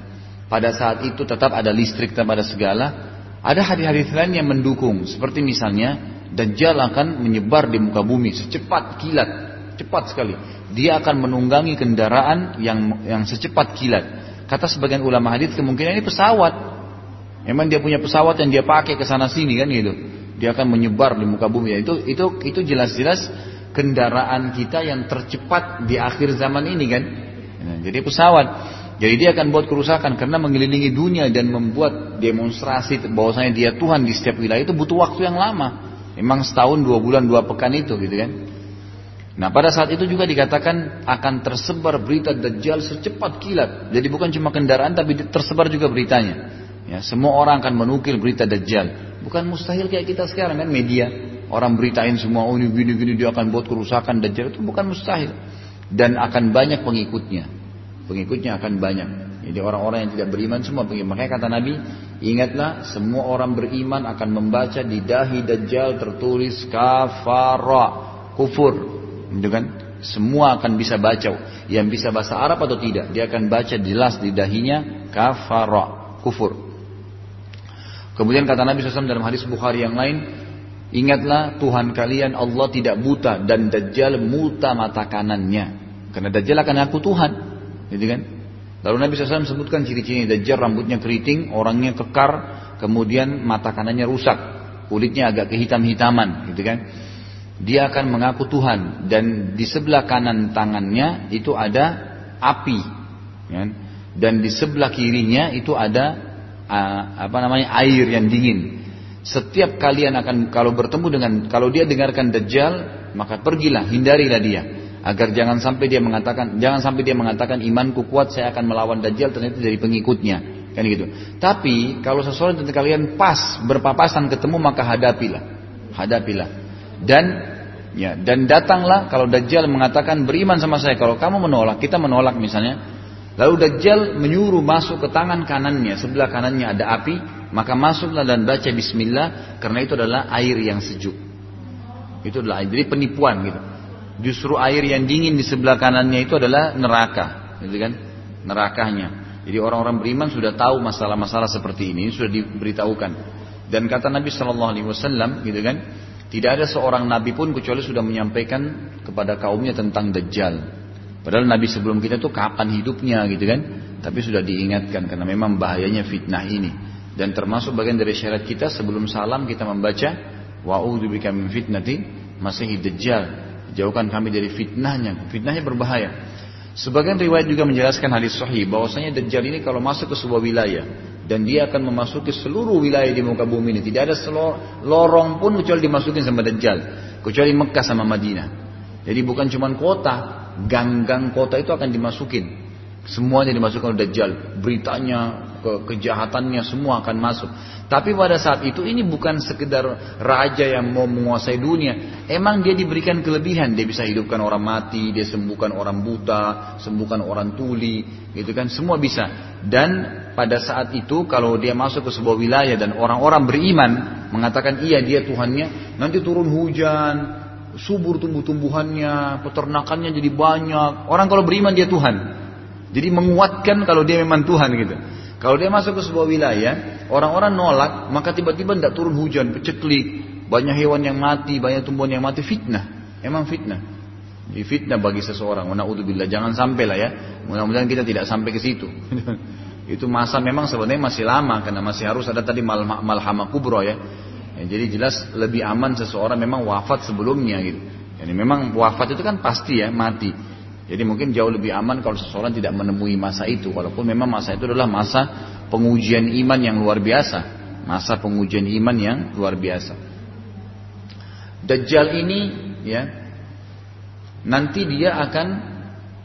pada saat itu tetap ada listrik, tetap ada segala. Ada hadis-hadis lain yang mendukung, seperti misalnya Dajjal akan menyebar di muka bumi secepat kilat, cepat sekali. Dia akan menunggangi kendaraan yang yang secepat kilat. Kata sebagian ulama hadis kemungkinan ini pesawat. Memang dia punya pesawat yang dia pakai ke sana sini kan gitu. Dia akan menyebar di muka bumi. Itu itu itu jelas-jelas kendaraan kita yang tercepat di akhir zaman ini kan. Nah, jadi pesawat. Jadi dia akan buat kerusakan karena mengelilingi dunia dan membuat demonstrasi bahwasanya dia Tuhan di setiap wilayah itu butuh waktu yang lama. Memang setahun, dua bulan, dua pekan itu gitu kan. Nah pada saat itu juga dikatakan akan tersebar berita Dajjal secepat kilat. Jadi bukan cuma kendaraan tapi tersebar juga beritanya. Ya, semua orang akan menukil berita Dajjal. Bukan mustahil kayak kita sekarang kan media. Orang beritain semua, oh ini gini-gini dia akan buat kerusakan Dajjal. Itu bukan mustahil. Dan akan banyak pengikutnya. Pengikutnya akan banyak. Jadi orang-orang yang tidak beriman semua pengikut. Makanya kata Nabi, ingatlah semua orang beriman akan membaca di dahi Dajjal tertulis kafara, kufur. Gitu kan? Semua akan bisa baca. Yang bisa bahasa Arab atau tidak. Dia akan baca jelas di dahinya kafara, kufur. Kemudian kata Nabi SAW dalam hadis Bukhari yang lain, ingatlah Tuhan kalian Allah tidak buta dan Dajjal muta mata kanannya. Karena Dajjal akan aku Tuhan. Gitu kan? Lalu Nabi SAW sebutkan ciri-ciri Dajjal rambutnya keriting, orangnya kekar, kemudian mata kanannya rusak, kulitnya agak kehitam-hitaman, gitu kan? Dia akan mengaku Tuhan dan di sebelah kanan tangannya itu ada api, ya? dan di sebelah kirinya itu ada apa namanya air yang dingin. Setiap kalian akan kalau bertemu dengan kalau dia dengarkan dajjal, maka pergilah, hindarilah dia agar jangan sampai dia mengatakan jangan sampai dia mengatakan imanku kuat saya akan melawan dajjal ternyata dari pengikutnya kan gitu. Tapi kalau seseorang dengan kalian pas berpapasan ketemu maka hadapilah. Hadapilah. Dan ya dan datanglah kalau dajjal mengatakan beriman sama saya kalau kamu menolak kita menolak misalnya Lalu Dajjal menyuruh masuk ke tangan kanannya, sebelah kanannya ada api, maka masuklah dan baca bismillah karena itu adalah air yang sejuk. Itu adalah air, jadi penipuan gitu. Justru air yang dingin di sebelah kanannya itu adalah neraka, gitu kan? Nerakanya. Jadi orang-orang beriman sudah tahu masalah-masalah seperti ini, sudah diberitahukan. Dan kata Nabi Shallallahu Alaihi Wasallam, gitu kan? Tidak ada seorang nabi pun kecuali sudah menyampaikan kepada kaumnya tentang Dajjal. Padahal Nabi sebelum kita tuh kapan hidupnya gitu kan. Tapi sudah diingatkan karena memang bahayanya fitnah ini. Dan termasuk bagian dari syarat kita sebelum salam kita membaca wa'udzubika min fitnati masih dajjal. Jauhkan kami dari fitnahnya. Fitnahnya berbahaya. Sebagian riwayat juga menjelaskan hadis sahih bahwasanya dajjal ini kalau masuk ke sebuah wilayah dan dia akan memasuki seluruh wilayah di muka bumi ini. Tidak ada lorong pun kecuali dimasukin sama dajjal, kecuali Mekah sama Madinah. Jadi bukan cuma kota, gang-gang kota itu akan dimasukin. Semuanya dimasukkan oleh Dajjal. Beritanya, ke kejahatannya semua akan masuk. Tapi pada saat itu ini bukan sekedar raja yang mau menguasai dunia. Emang dia diberikan kelebihan. Dia bisa hidupkan orang mati, dia sembuhkan orang buta, sembuhkan orang tuli. Gitu kan, semua bisa. Dan pada saat itu kalau dia masuk ke sebuah wilayah dan orang-orang beriman mengatakan iya dia Tuhannya, nanti turun hujan, subur tumbuh-tumbuhannya, peternakannya jadi banyak. Orang kalau beriman dia Tuhan. Jadi menguatkan kalau dia memang Tuhan gitu. Kalau dia masuk ke sebuah wilayah, orang-orang nolak, maka tiba-tiba tidak turun hujan, peceklik, banyak hewan yang mati, banyak tumbuhan yang mati, fitnah. Emang fitnah. Jadi fitnah bagi seseorang. Naudzubillah, jangan sampai lah ya. Mudah-mudahan kita tidak sampai ke situ. Itu masa memang sebenarnya masih lama karena masih harus ada tadi malhamah kubro ya Ya, jadi jelas lebih aman seseorang memang wafat sebelumnya gitu. Jadi memang wafat itu kan pasti ya mati. Jadi mungkin jauh lebih aman kalau seseorang tidak menemui masa itu. Walaupun memang masa itu adalah masa pengujian iman yang luar biasa. Masa pengujian iman yang luar biasa. Dajjal ini ya nanti dia akan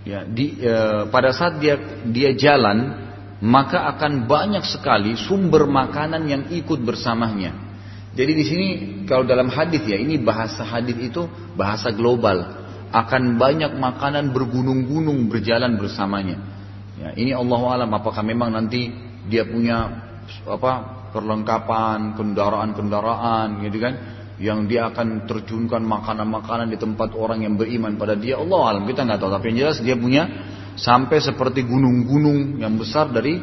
ya di, e, pada saat dia dia jalan maka akan banyak sekali sumber makanan yang ikut bersamanya. Jadi di sini kalau dalam hadis ya ini bahasa hadis itu bahasa global akan banyak makanan bergunung-gunung berjalan bersamanya. Ya, ini Allah alam apakah memang nanti dia punya apa perlengkapan kendaraan-kendaraan gitu kan yang dia akan terjunkan makanan-makanan di tempat orang yang beriman pada dia Allah alam kita nggak tahu tapi yang jelas dia punya sampai seperti gunung-gunung yang besar dari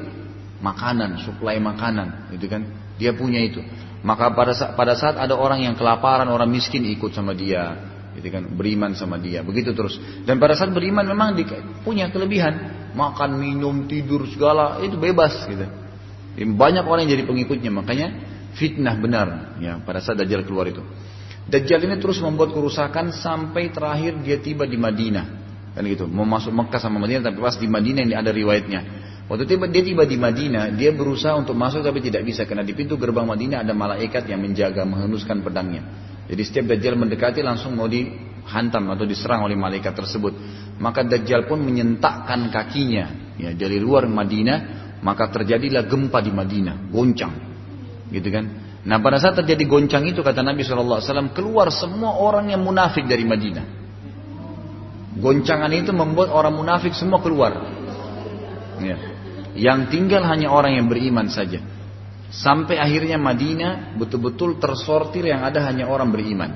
makanan suplai makanan gitu kan dia punya itu maka pada saat, pada saat ada orang yang kelaparan, orang miskin ikut sama dia, gitu kan, beriman sama dia, begitu terus. Dan pada saat beriman memang di, punya kelebihan, makan, minum, tidur segala itu bebas gitu. Banyak orang yang jadi pengikutnya, makanya fitnah benar ya pada saat Dajjal keluar itu. Dajjal ini terus membuat kerusakan sampai terakhir dia tiba di Madinah. Kan gitu, mau masuk Mekah sama Madinah tapi pas di Madinah ini ada riwayatnya. Waktu tiba, dia tiba di Madinah, dia berusaha untuk masuk tapi tidak bisa karena di pintu gerbang Madinah ada malaikat yang menjaga, menghunuskan pedangnya. Jadi setiap Dajjal mendekati langsung mau dihantam atau diserang oleh malaikat tersebut. Maka Dajjal pun menyentakkan kakinya ya dari luar Madinah maka terjadilah gempa di Madinah, goncang. Gitu kan? Nah pada saat terjadi goncang itu kata Nabi SAW keluar semua orang yang munafik dari Madinah. Goncangan itu membuat orang munafik semua keluar. Ya. Yang tinggal hanya orang yang beriman saja. Sampai akhirnya Madinah betul-betul tersortir yang ada hanya orang beriman.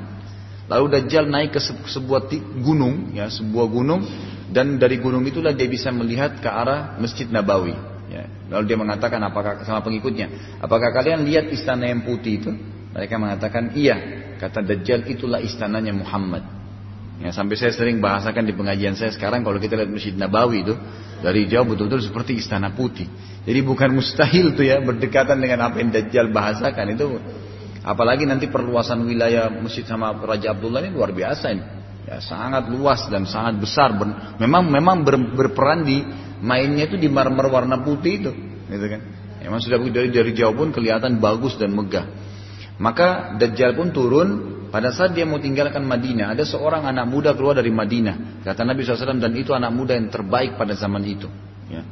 Lalu Dajjal naik ke sebuah gunung, ya sebuah gunung, dan dari gunung itulah dia bisa melihat ke arah Masjid Nabawi. Ya. Lalu dia mengatakan apakah sama pengikutnya, apakah kalian lihat istana yang putih itu? Mereka mengatakan iya. Kata Dajjal itulah istananya Muhammad. Ya, sampai saya sering bahasakan di pengajian saya sekarang kalau kita lihat Masjid Nabawi itu dari jauh betul-betul seperti istana putih. Jadi bukan mustahil tuh ya berdekatan dengan apa yang Dajjal bahasakan itu. Apalagi nanti perluasan wilayah masjid sama Raja Abdullah ini luar biasa ini. Ya, sangat luas dan sangat besar. Memang memang ber, berperan di mainnya itu di marmer warna putih itu, gitu kan? Memang sudah dari dari jauh pun kelihatan bagus dan megah. Maka Dajjal pun turun pada saat dia mau tinggalkan Madinah, ada seorang anak muda keluar dari Madinah. Kata Nabi SAW, dan itu anak muda yang terbaik pada zaman itu. Ya.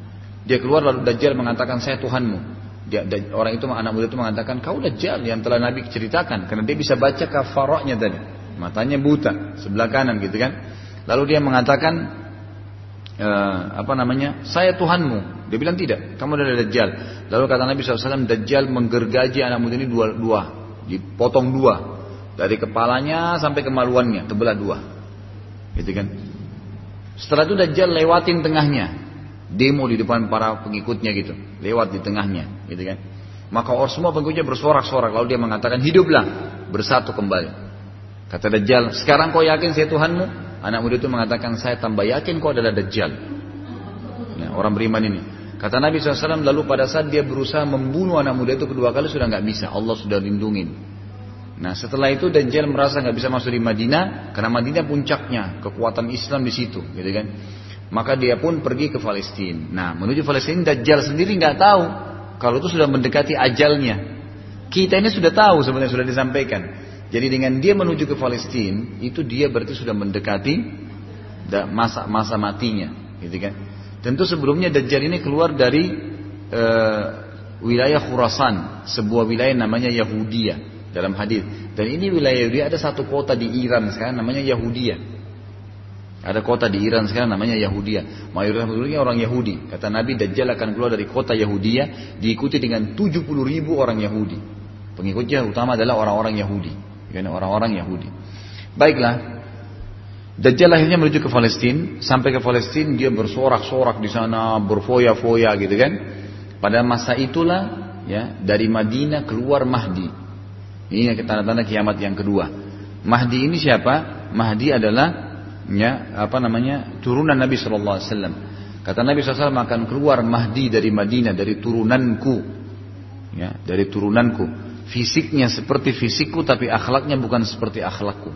Dia keluar lalu Dajjal mengatakan, saya Tuhanmu. Dia, orang itu anak muda itu mengatakan, kau Dajjal yang telah Nabi ceritakan. Karena dia bisa baca kafaroknya tadi. Matanya buta, sebelah kanan gitu kan. Lalu dia mengatakan, e, apa namanya, saya Tuhanmu. Dia bilang tidak, kamu adalah Dajjal. Lalu kata Nabi SAW, Dajjal menggergaji anak muda ini dua, dua dipotong dua dari kepalanya sampai kemaluannya, terbelah dua. Gitu kan? Setelah itu Dajjal lewatin tengahnya. Demo di depan para pengikutnya gitu. Lewat di tengahnya, gitu kan? Maka orang semua pengikutnya bersorak-sorak. Lalu dia mengatakan, hiduplah. Bersatu kembali. Kata Dajjal, sekarang kau yakin saya Tuhanmu? Anak muda itu mengatakan, saya tambah yakin kau adalah Dajjal. Nah, orang beriman ini. Kata Nabi SAW, lalu pada saat dia berusaha membunuh anak muda itu kedua kali sudah nggak bisa. Allah sudah lindungin. Nah setelah itu Dajjal merasa nggak bisa masuk di Madinah karena Madinah puncaknya kekuatan Islam di situ, gitu kan? Maka dia pun pergi ke Palestina. Nah menuju Palestina Dajjal sendiri nggak tahu kalau itu sudah mendekati ajalnya. Kita ini sudah tahu sebenarnya sudah disampaikan. Jadi dengan dia menuju ke Palestina itu dia berarti sudah mendekati masa masa matinya, gitu kan? Tentu sebelumnya Dajjal ini keluar dari uh, wilayah Khurasan, sebuah wilayah namanya Yahudiyah dalam hadis. Dan ini wilayah Yahudi ada satu kota di Iran sekarang namanya Yahudia. Ada kota di Iran sekarang namanya Yahudia. Mayoritas penduduknya orang Yahudi. Kata Nabi Dajjal akan keluar dari kota Yahudia diikuti dengan 70 ribu orang Yahudi. Pengikutnya utama adalah orang-orang Yahudi. Yani orang-orang Yahudi. Baiklah. Dajjal akhirnya menuju ke Palestina. Sampai ke Palestina dia bersorak-sorak di sana, berfoya-foya gitu kan. Pada masa itulah ya dari Madinah keluar Mahdi ini tanda-tanda kiamat yang kedua. Mahdi ini siapa? Mahdi adalah ya apa namanya turunan Nabi Shallallahu Alaihi Wasallam. Kata Nabi SAW akan keluar Mahdi dari Madinah dari turunanku, ya dari turunanku. Fisiknya seperti fisikku tapi akhlaknya bukan seperti akhlakku.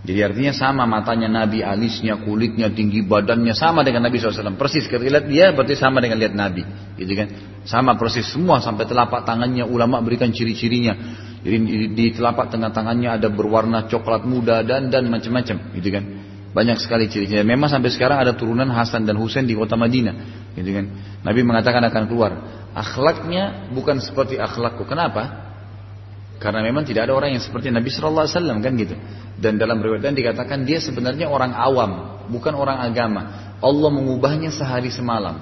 Jadi artinya sama matanya Nabi, alisnya, kulitnya, tinggi badannya sama dengan Nabi SAW. Persis ketika lihat dia berarti sama dengan lihat Nabi, gitu kan? Sama persis semua sampai telapak tangannya ulama berikan ciri-cirinya. Jadi di telapak tengah tangannya ada berwarna coklat muda dan dan macam-macam, gitu kan? Banyak sekali ciri-ciri. Memang sampai sekarang ada turunan Hasan dan Husain di kota Madinah, gitu kan? Nabi mengatakan akan keluar. Akhlaknya bukan seperti akhlakku. Kenapa? Karena memang tidak ada orang yang seperti Nabi Shallallahu Alaihi Wasallam kan gitu. Dan dalam riwayat dikatakan dia sebenarnya orang awam, bukan orang agama. Allah mengubahnya sehari semalam.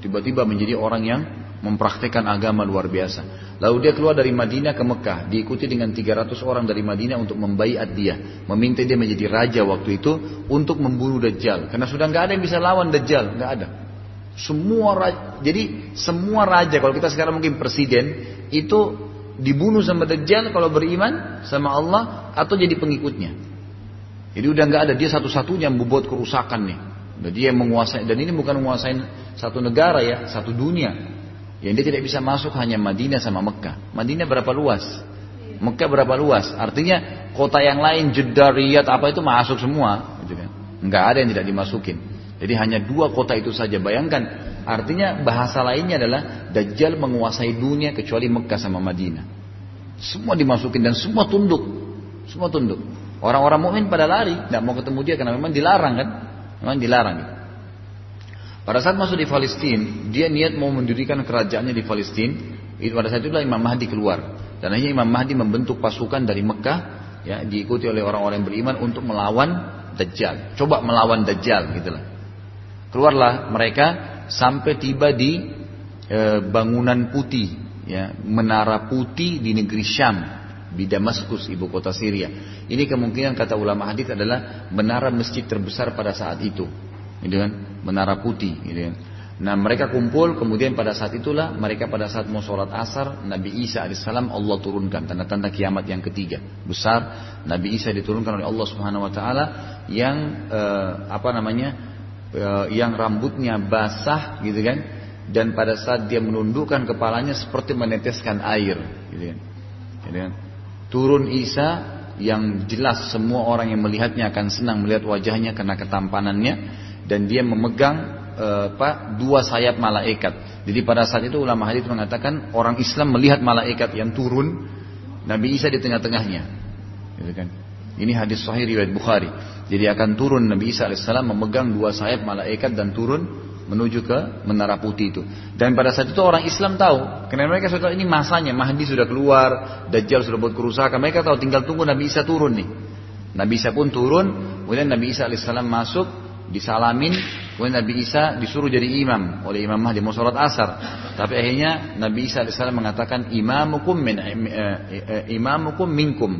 Tiba-tiba menjadi orang yang mempraktekkan agama luar biasa. Lalu dia keluar dari Madinah ke Mekah, diikuti dengan 300 orang dari Madinah untuk membaiat dia, meminta dia menjadi raja waktu itu untuk membunuh Dajjal. Karena sudah nggak ada yang bisa lawan Dajjal, nggak ada. Semua raja, jadi semua raja kalau kita sekarang mungkin presiden itu dibunuh sama Dajjal kalau beriman sama Allah atau jadi pengikutnya. Jadi udah nggak ada dia satu-satunya yang membuat kerusakan nih. Dia menguasai dan ini bukan menguasai satu negara ya, satu dunia. Yang dia tidak bisa masuk hanya Madinah sama Mekah. Madinah berapa luas? Mekah berapa luas? Artinya kota yang lain Jeddah, Riyadh apa itu masuk semua, gitu kan? Enggak ada yang tidak dimasukin. Jadi hanya dua kota itu saja. Bayangkan, artinya bahasa lainnya adalah Dajjal menguasai dunia kecuali Mekah sama Madinah. Semua dimasukin dan semua tunduk, semua tunduk. Orang-orang mukmin pada lari, tidak mau ketemu dia karena memang dilarang kan, memang dilarang. Gitu. Pada saat masuk di Palestina, dia niat mau mendirikan kerajaannya di Palestina. Itu pada saat itulah Imam Mahdi keluar. Dan akhirnya Imam Mahdi membentuk pasukan dari Mekah, ya diikuti oleh orang-orang yang beriman untuk melawan Dajjal. Coba melawan Dajjal, gitulah. Keluarlah mereka sampai tiba di e, bangunan putih, ya menara putih di negeri Syam, di Damaskus, ibu kota Syria. Ini kemungkinan kata ulama hadis adalah menara masjid terbesar pada saat itu, gitu kan? Menara putih, gitu kan? Nah mereka kumpul kemudian pada saat itulah mereka pada saat mau sholat asar Nabi Isa alaihissalam Allah turunkan tanda-tanda kiamat yang ketiga besar Nabi Isa diturunkan oleh Allah subhanahu wa taala yang eh, apa namanya eh, yang rambutnya basah gitu kan dan pada saat dia menundukkan kepalanya seperti meneteskan air gitu kan, gitu kan. turun Isa yang jelas semua orang yang melihatnya akan senang melihat wajahnya karena ketampanannya dan dia memegang eh, apa dua sayap malaikat. Jadi pada saat itu ulama hadis mengatakan orang Islam melihat malaikat yang turun, Nabi Isa di tengah-tengahnya. Gitu kan. Ini hadis sahih riwayat Bukhari. Jadi akan turun Nabi Isa alaihissalam memegang dua sayap malaikat dan turun menuju ke menara putih itu. Dan pada saat itu orang Islam tahu, karena mereka sudah tahu ini masanya, Mahdi sudah keluar, Dajjal sudah buat kerusakan. Mereka tahu tinggal tunggu Nabi Isa turun nih. Nabi Isa pun turun, kemudian Nabi Isa alaihissalam masuk, disalamin, kemudian Nabi Isa disuruh jadi imam oleh Imam Mahdi mau sholat asar. Tapi akhirnya Nabi Isa AS mengatakan imamukum min eh, eh, imamukum minkum.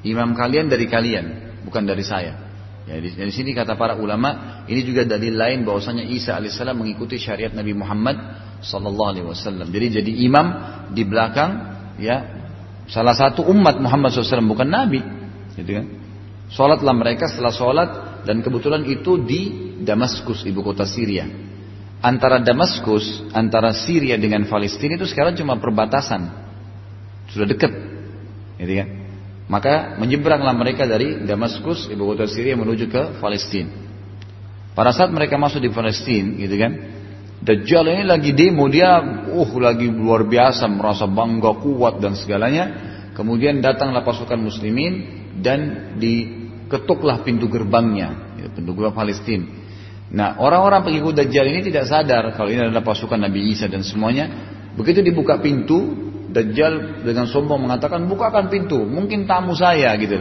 Imam kalian dari kalian, bukan dari saya. Ya, di, di sini kata para ulama, ini juga dalil lain bahwasanya Isa alaihissalam mengikuti syariat Nabi Muhammad sallallahu alaihi wasallam. Jadi jadi imam di belakang ya salah satu umat Muhammad SAW bukan nabi, gitu kan? Sholatlah mereka setelah sholat dan kebetulan itu di Damaskus, ibu kota Syria. Antara Damaskus, antara Syria dengan Palestina itu sekarang cuma perbatasan. Sudah dekat. Gitu kan? Maka menyeberanglah mereka dari Damaskus, ibu kota Syria menuju ke Palestina. Pada saat mereka masuk di Palestina, gitu kan? Dajjal ini lagi demo dia, uh lagi luar biasa, merasa bangga, kuat dan segalanya. Kemudian datanglah pasukan muslimin dan di ketuklah pintu gerbangnya, ya, pintu gerbang Palestina. Nah, orang-orang pengikut Dajjal ini tidak sadar kalau ini adalah pasukan Nabi Isa dan semuanya. Begitu dibuka pintu, Dajjal dengan sombong mengatakan, bukakan pintu, mungkin tamu saya gitu.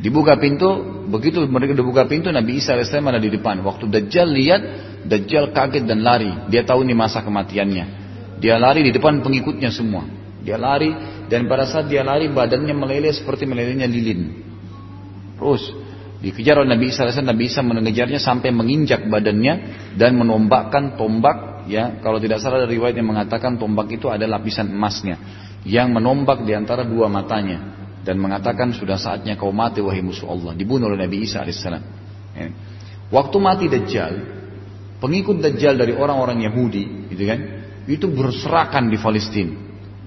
Dibuka pintu, begitu mereka dibuka pintu, Nabi Isa AS ada di depan. Waktu Dajjal lihat, Dajjal kaget dan lari. Dia tahu ini masa kematiannya. Dia lari di depan pengikutnya semua. Dia lari dan pada saat dia lari badannya meleleh seperti melelehnya lilin. Terus. Dikejar oleh Nabi Isa Nabi Isa mengejarnya sampai menginjak badannya dan menombakkan tombak ya. Kalau tidak salah dari riwayat yang mengatakan tombak itu ada lapisan emasnya yang menombak di antara dua matanya dan mengatakan sudah saatnya kau mati wahai musuh Allah. Dibunuh oleh Nabi Isa alaihissalam ya. waktu mati Dajjal pengikut Dajjal dari orang-orang Yahudi gitu kan itu berserakan di Palestina.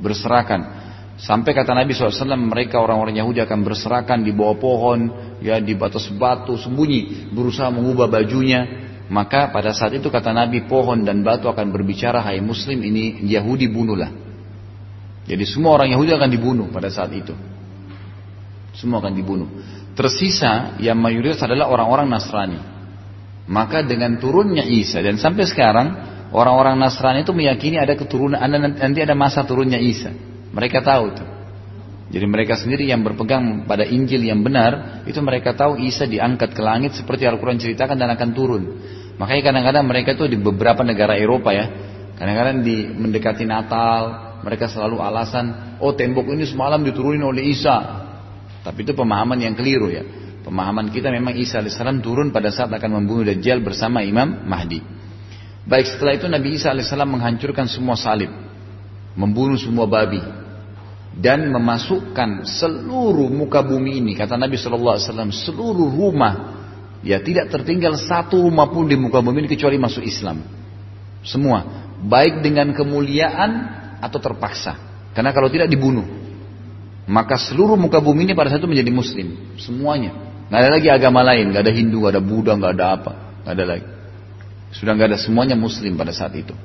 Berserakan Sampai kata Nabi SAW mereka orang-orang Yahudi akan berserakan di bawah pohon, ya di batas batu sembunyi, berusaha mengubah bajunya. Maka pada saat itu kata Nabi pohon dan batu akan berbicara, hai Muslim ini Yahudi bunuhlah. Jadi semua orang Yahudi akan dibunuh pada saat itu. Semua akan dibunuh. Tersisa yang mayoritas adalah orang-orang Nasrani. Maka dengan turunnya Isa dan sampai sekarang orang-orang Nasrani itu meyakini ada keturunan nanti ada masa turunnya Isa. Mereka tahu itu. Jadi mereka sendiri yang berpegang pada Injil yang benar, itu mereka tahu Isa diangkat ke langit seperti Al-Quran ceritakan dan akan turun. Makanya kadang-kadang mereka itu di beberapa negara Eropa ya, kadang-kadang di mendekati Natal, mereka selalu alasan, oh tembok ini semalam diturunin oleh Isa. Tapi itu pemahaman yang keliru ya. Pemahaman kita memang Isa AS turun pada saat akan membunuh Dajjal bersama Imam Mahdi. Baik setelah itu Nabi Isa AS menghancurkan semua salib. Membunuh semua babi dan memasukkan seluruh muka bumi ini kata Nabi Shallallahu Alaihi Wasallam seluruh rumah ya tidak tertinggal satu rumah pun di muka bumi ini kecuali masuk Islam. Semua baik dengan kemuliaan atau terpaksa. Karena kalau tidak dibunuh maka seluruh muka bumi ini pada saat itu menjadi Muslim. Semuanya. Nggak ada lagi agama lain nggak ada Hindu nggak ada Buddha nggak ada apa nggak ada lagi. Sudah nggak ada semuanya Muslim pada saat itu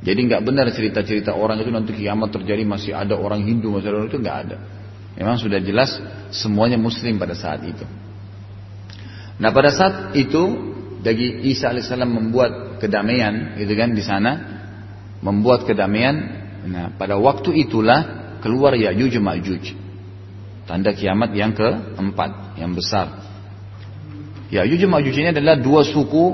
jadi nggak benar cerita-cerita orang itu nanti kiamat terjadi masih ada orang Hindu masih ada orang itu nggak ada. Memang sudah jelas semuanya Muslim pada saat itu. Nah pada saat itu dari Isa alaihissalam membuat kedamaian, gitu kan di sana, membuat kedamaian. Nah, pada waktu itulah keluar Ya'juj Ma'juj. Tanda kiamat yang keempat, yang besar. Ya'juj Ma'juj ini adalah dua suku,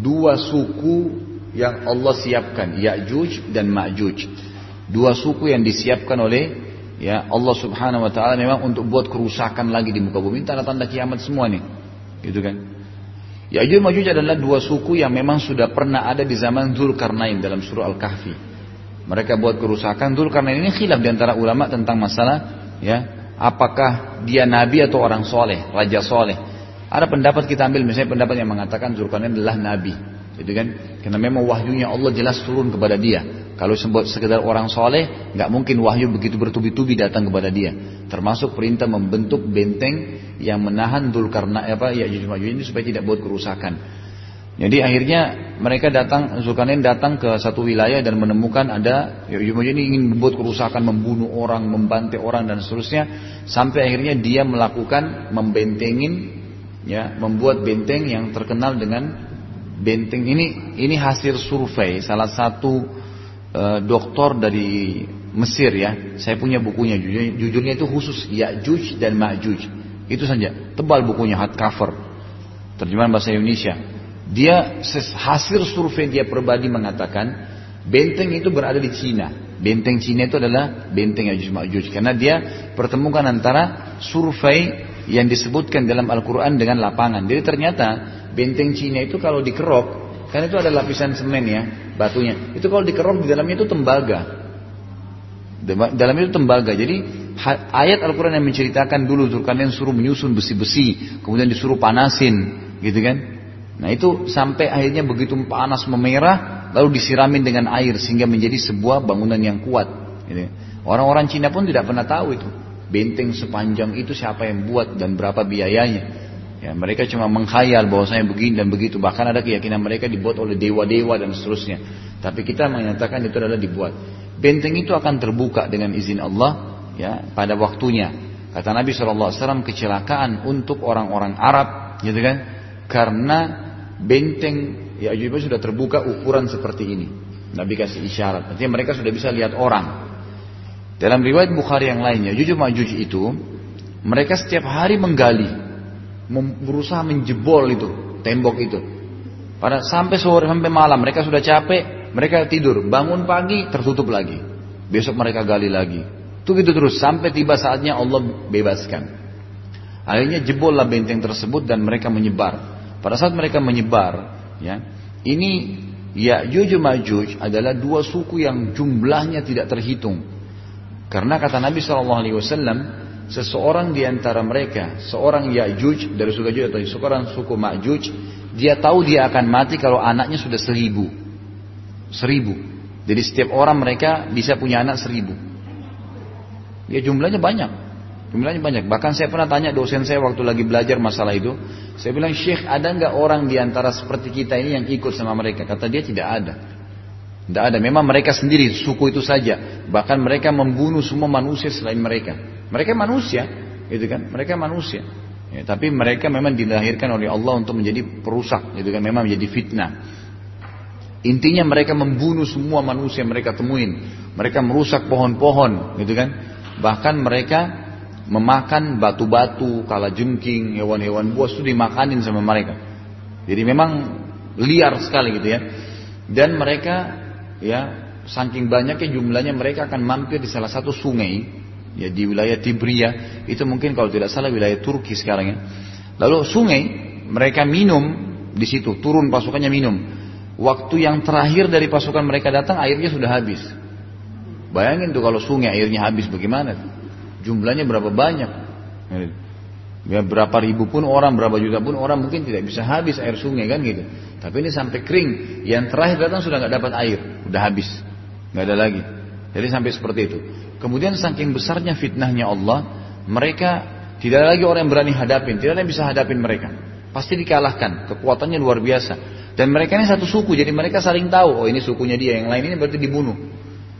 dua suku yang Allah siapkan, Ya'juj dan Ma'juj. Dua suku yang disiapkan oleh ya Allah Subhanahu wa taala memang untuk buat kerusakan lagi di muka bumi, tanda-tanda kiamat semua nih. Gitu kan? Ya'juj Ma'juj adalah dua suku yang memang sudah pernah ada di zaman Zulkarnain dalam surah Al-Kahfi. Mereka buat kerusakan. Zulkarnain ini khilaf di antara ulama tentang masalah ya, apakah dia nabi atau orang soleh, raja soleh. Ada pendapat kita ambil misalnya pendapat yang mengatakan Zulkarnain adalah nabi. Gitu kan? Karena memang wahyunya Allah jelas turun kepada dia. Kalau sebut sekedar orang soleh, nggak mungkin wahyu begitu bertubi-tubi datang kepada dia. Termasuk perintah membentuk benteng yang menahan Dzulkarna apa ya Ma'juj ini supaya tidak buat kerusakan. Jadi akhirnya mereka datang Zulkarnain datang ke satu wilayah dan menemukan ada Ya'juj ini ingin membuat kerusakan, membunuh orang, membantai orang dan seterusnya sampai akhirnya dia melakukan membentengin ya, membuat benteng yang terkenal dengan benteng ini ini hasil survei salah satu uh, doktor dari Mesir ya. Saya punya bukunya jujurnya, jujurnya itu khusus Ya'juj dan Ma'juj. Itu saja. Tebal bukunya hardcover. Terjemahan bahasa Indonesia. Dia hasil survei dia pribadi mengatakan benteng itu berada di Cina. Benteng Cina itu adalah benteng Ya'juj Ma'juj karena dia pertemukan antara survei yang disebutkan dalam Al-Quran dengan lapangan. Jadi ternyata benteng Cina itu kalau dikerok, kan itu ada lapisan semen ya, batunya. Itu kalau dikerok di dalamnya itu tembaga. Dalamnya itu tembaga. Jadi ayat Al-Quran yang menceritakan dulu Zulkarnain suruh menyusun besi-besi, kemudian disuruh panasin, gitu kan? Nah itu sampai akhirnya begitu panas memerah, lalu disiramin dengan air sehingga menjadi sebuah bangunan yang kuat. Gitu. Orang-orang Cina pun tidak pernah tahu itu. Benteng sepanjang itu siapa yang buat dan berapa biayanya. Ya, mereka cuma menghayal bahwasanya begini dan begitu. Bahkan ada keyakinan mereka dibuat oleh dewa-dewa dan seterusnya. Tapi kita menyatakan itu adalah dibuat. Benteng itu akan terbuka dengan izin Allah ya pada waktunya. Kata Nabi SAW kecelakaan untuk orang-orang Arab, gitu kan? Karena benteng ya juga sudah terbuka ukuran seperti ini. Nabi kasih isyarat. Artinya mereka sudah bisa lihat orang. Dalam riwayat Bukhari yang lainnya, Jujuj Majuj itu mereka setiap hari menggali, berusaha menjebol itu tembok itu. Pada sampai sore sampai malam mereka sudah capek, mereka tidur, bangun pagi tertutup lagi. Besok mereka gali lagi, itu gitu terus sampai tiba saatnya Allah bebaskan. Akhirnya jebollah benteng tersebut dan mereka menyebar. Pada saat mereka menyebar, ya, ini Ya'juj Ma'juj adalah dua suku yang jumlahnya tidak terhitung. Karena kata Nabi SAW, seseorang di antara mereka, seorang Ya'juj dari suku Ya'juj atau seorang suku Ma'juj, dia tahu dia akan mati kalau anaknya sudah seribu. Seribu. Jadi setiap orang mereka bisa punya anak seribu. Ya jumlahnya banyak. Jumlahnya banyak. Bahkan saya pernah tanya dosen saya waktu lagi belajar masalah itu. Saya bilang, Syekh ada nggak orang di antara seperti kita ini yang ikut sama mereka? Kata dia tidak ada. Tidak ada. Memang mereka sendiri, suku itu saja. Bahkan mereka membunuh semua manusia selain mereka. Mereka manusia. Gitu kan? Mereka manusia. Ya, tapi mereka memang dilahirkan oleh Allah untuk menjadi perusak. Gitu kan? Memang menjadi fitnah. Intinya mereka membunuh semua manusia yang mereka temuin. Mereka merusak pohon-pohon. Gitu kan? Bahkan mereka memakan batu-batu, kala jengking, hewan-hewan buas itu dimakanin sama mereka. Jadi memang liar sekali gitu ya. Dan mereka ya saking banyaknya jumlahnya mereka akan mampir di salah satu sungai ya di wilayah Tibria itu mungkin kalau tidak salah wilayah Turki sekarang ya. Lalu sungai mereka minum di situ turun pasukannya minum. Waktu yang terakhir dari pasukan mereka datang airnya sudah habis. Bayangin tuh kalau sungai airnya habis bagaimana? Jumlahnya berapa banyak? Ya, berapa ribu pun orang, berapa juta pun orang mungkin tidak bisa habis air sungai kan gitu. Tapi ini sampai kering. Yang terakhir datang sudah nggak dapat air, udah habis, nggak ada lagi. Jadi sampai seperti itu. Kemudian saking besarnya fitnahnya Allah, mereka tidak lagi orang yang berani hadapin, tidak ada yang bisa hadapin mereka. Pasti dikalahkan, kekuatannya luar biasa. Dan mereka ini satu suku, jadi mereka saling tahu, oh ini sukunya dia, yang lain ini berarti dibunuh.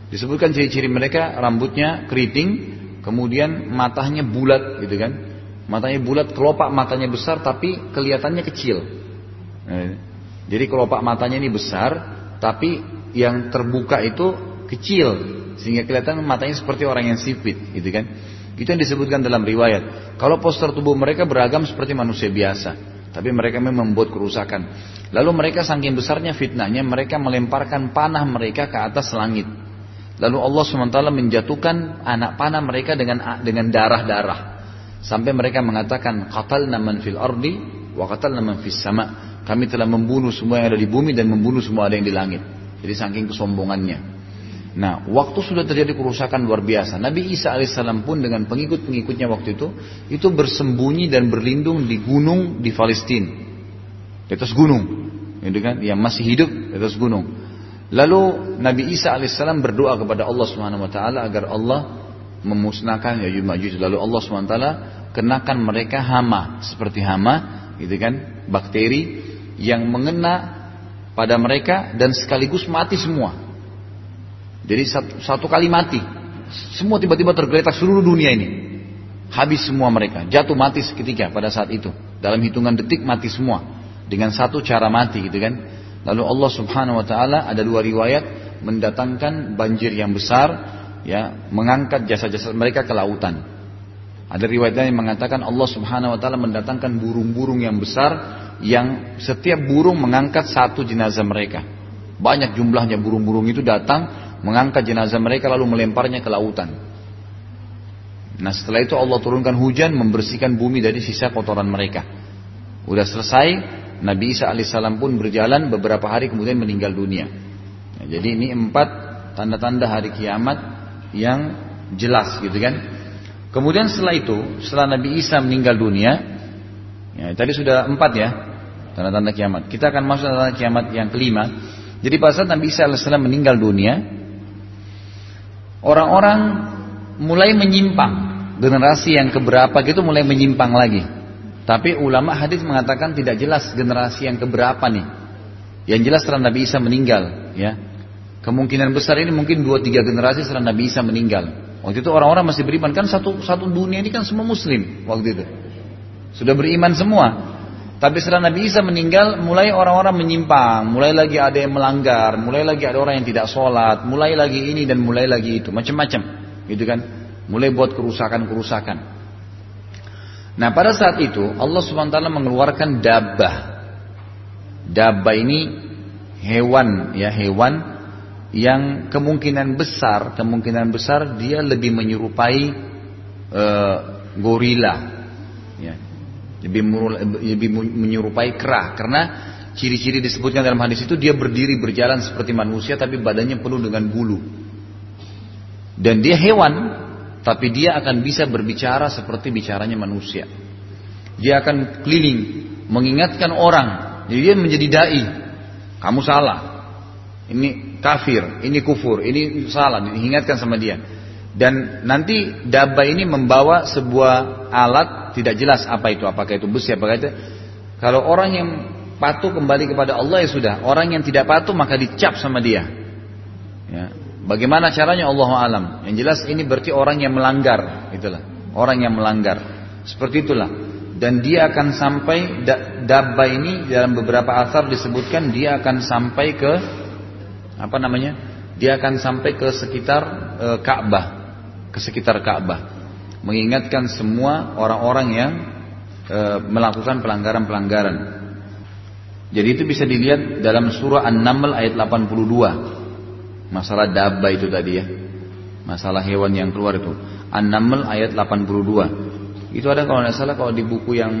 Disebutkan ciri-ciri mereka rambutnya keriting, kemudian matanya bulat gitu kan. Matanya bulat, kelopak matanya besar tapi kelihatannya kecil. Nah, jadi kelopak matanya ini besar, tapi yang terbuka itu kecil, sehingga kelihatan matanya seperti orang yang sipit, gitu kan? Itu yang disebutkan dalam riwayat. Kalau poster tubuh mereka beragam seperti manusia biasa, tapi mereka memang membuat kerusakan. Lalu mereka saking besarnya fitnahnya, mereka melemparkan panah mereka ke atas langit. Lalu Allah SWT menjatuhkan anak panah mereka dengan dengan darah-darah. Sampai mereka mengatakan, qatalna man fil ardi wa qatalna man fis sama. Kami telah membunuh semua yang ada di bumi dan membunuh semua ada yang di langit. Jadi saking kesombongannya. Nah, waktu sudah terjadi kerusakan luar biasa. Nabi Isa alaihissalam pun dengan pengikut-pengikutnya waktu itu, itu bersembunyi dan berlindung di gunung di Palestina. Di atas gunung. Kan? Yang masih hidup di atas gunung. Lalu Nabi Isa alaihissalam berdoa kepada Allah Subhanahu wa taala agar Allah memusnahkan Ya'juj Ma'juj. Lalu Allah Subhanahu wa taala kenakan mereka hama seperti hama gitu kan, bakteri yang mengena pada mereka dan sekaligus mati semua. Jadi satu, satu kali mati. Semua tiba-tiba tergeletak seluruh dunia ini. Habis semua mereka. Jatuh mati seketika pada saat itu. Dalam hitungan detik mati semua. Dengan satu cara mati gitu kan. Lalu Allah subhanahu wa ta'ala ada dua riwayat. Mendatangkan banjir yang besar. ya Mengangkat jasa-jasa mereka ke lautan. Ada riwayat yang mengatakan Allah subhanahu wa ta'ala mendatangkan burung-burung yang besar. Yang setiap burung mengangkat satu jenazah mereka. Banyak jumlahnya burung-burung itu datang mengangkat jenazah mereka lalu melemparnya ke lautan. Nah setelah itu Allah turunkan hujan membersihkan bumi dari sisa kotoran mereka. Udah selesai, Nabi Isa alaihissalam pun berjalan beberapa hari kemudian meninggal dunia. Nah, jadi ini empat tanda-tanda hari kiamat yang jelas gitu kan. Kemudian setelah itu, setelah Nabi Isa meninggal dunia, ya, tadi sudah empat ya tanda-tanda kiamat. Kita akan masuk tanda-tanda kiamat yang kelima. Jadi pada saat Nabi Isa alaihissalam meninggal dunia, orang-orang mulai menyimpang. Generasi yang keberapa gitu mulai menyimpang lagi. Tapi ulama hadis mengatakan tidak jelas generasi yang keberapa nih. Yang jelas setelah Nabi Isa meninggal, ya. Kemungkinan besar ini mungkin dua tiga generasi setelah Nabi Isa meninggal. Waktu itu orang-orang masih beriman kan satu satu dunia ini kan semua Muslim waktu itu. Sudah beriman semua. Tapi setelah Nabi Isa meninggal, mulai orang-orang menyimpang, mulai lagi ada yang melanggar, mulai lagi ada orang yang tidak sholat, mulai lagi ini dan mulai lagi itu, macam-macam, gitu kan? Mulai buat kerusakan-kerusakan. Nah pada saat itu Allah swt mengeluarkan dabah. Dabah ini hewan, ya hewan yang kemungkinan besar, kemungkinan besar dia lebih menyerupai uh, gorila, lebih, lebih menyerupai kera karena ciri-ciri disebutkan dalam hadis itu dia berdiri berjalan seperti manusia tapi badannya penuh dengan bulu. Dan dia hewan tapi dia akan bisa berbicara seperti bicaranya manusia. Dia akan keliling mengingatkan orang. Jadi dia menjadi dai. Kamu salah. Ini kafir ini kufur ini salah. Diingatkan sama dia dan nanti daba ini membawa sebuah alat tidak jelas apa itu, apakah itu besi, apakah itu. Kalau orang yang patuh kembali kepada Allah ya sudah. Orang yang tidak patuh maka dicap sama dia. Ya. Bagaimana caranya Allah alam. Yang jelas ini berarti orang yang melanggar, itulah. Orang yang melanggar. Seperti itulah. Dan dia akan sampai dabba ini dalam beberapa asar disebutkan dia akan sampai ke apa namanya? Dia akan sampai ke sekitar e, Ka'bah, ke sekitar Ka'bah mengingatkan semua orang-orang yang e, melakukan pelanggaran-pelanggaran. Jadi itu bisa dilihat dalam surah An-Naml ayat 82. Masalah dabba itu tadi ya. Masalah hewan yang keluar itu. An-Naml ayat 82. Itu ada kalau tidak salah kalau di buku yang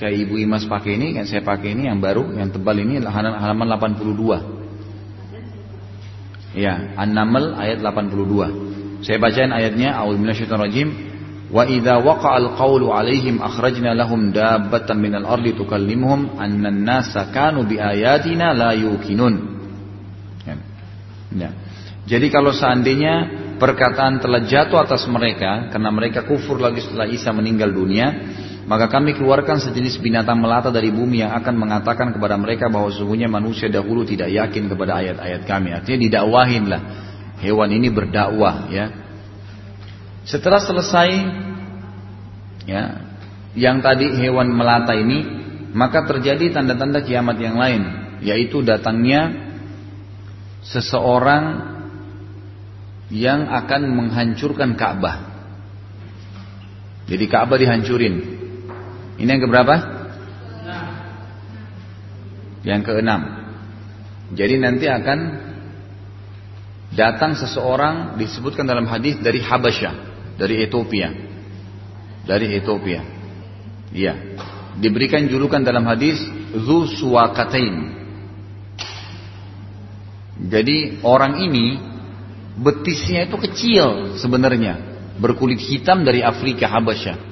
kayak Ibu Imas pakai ini, yang saya pakai ini yang baru, yang tebal ini halaman 82. Ya, An-Naml ayat 82. Saya bacain ayatnya, A'udzubillahi Wa idza waqa'al qawlu 'alaihim akhrajna lahum dabbatan minal ardi tukallimuhum anna an-nasa kanu biayatina la yuqinun. Ya. ya. Jadi kalau seandainya perkataan telah jatuh atas mereka karena mereka kufur lagi setelah Isa meninggal dunia, maka kami keluarkan sejenis binatang melata dari bumi yang akan mengatakan kepada mereka bahwa sesungguhnya manusia dahulu tidak yakin kepada ayat-ayat kami. Artinya didakwahin lah. Hewan ini berdakwah ya. Setelah selesai ya, yang tadi hewan melata ini maka terjadi tanda-tanda kiamat yang lain, yaitu datangnya seseorang yang akan menghancurkan Ka'bah. Jadi Ka'bah dihancurin. Ini yang keberapa? Yang keenam. Jadi nanti akan datang seseorang disebutkan dalam hadis dari Habasyah, dari Ethiopia. Dari Ethiopia. Iya. Diberikan julukan dalam hadis Zu Suwakatain. Jadi orang ini betisnya itu kecil sebenarnya berkulit hitam dari Afrika Habasyah.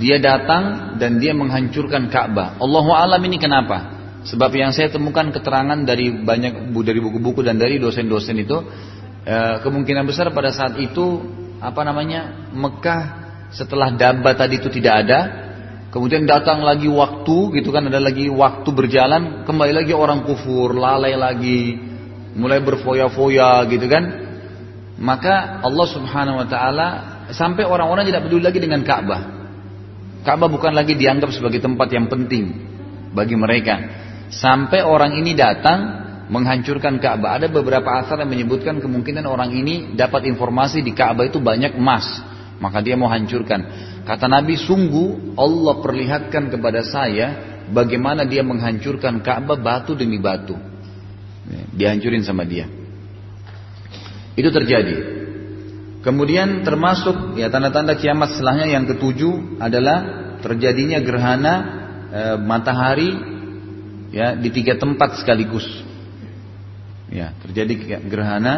Dia datang dan dia menghancurkan Ka'bah. Allahu alam ini kenapa? Sebab yang saya temukan keterangan dari banyak dari buku-buku dan dari dosen-dosen itu eh, kemungkinan besar pada saat itu apa namanya Mekah setelah Dabba tadi itu tidak ada, kemudian datang lagi waktu gitu kan ada lagi waktu berjalan, kembali lagi orang kufur, lalai lagi, mulai berfoya-foya gitu kan maka Allah Subhanahu wa taala sampai orang-orang tidak peduli lagi dengan Ka'bah. Ka'bah bukan lagi dianggap sebagai tempat yang penting bagi mereka. Sampai orang ini datang menghancurkan Ka'bah. Ada beberapa asar yang menyebutkan kemungkinan orang ini dapat informasi di Ka'bah itu banyak emas, maka dia mau hancurkan. Kata Nabi, sungguh Allah perlihatkan kepada saya bagaimana dia menghancurkan Ka'bah batu demi batu. Dihancurin sama dia. Itu terjadi. Kemudian termasuk ya tanda-tanda kiamat setelahnya yang ketujuh adalah terjadinya gerhana e, matahari ya di tiga tempat sekaligus. Ya, terjadi gerhana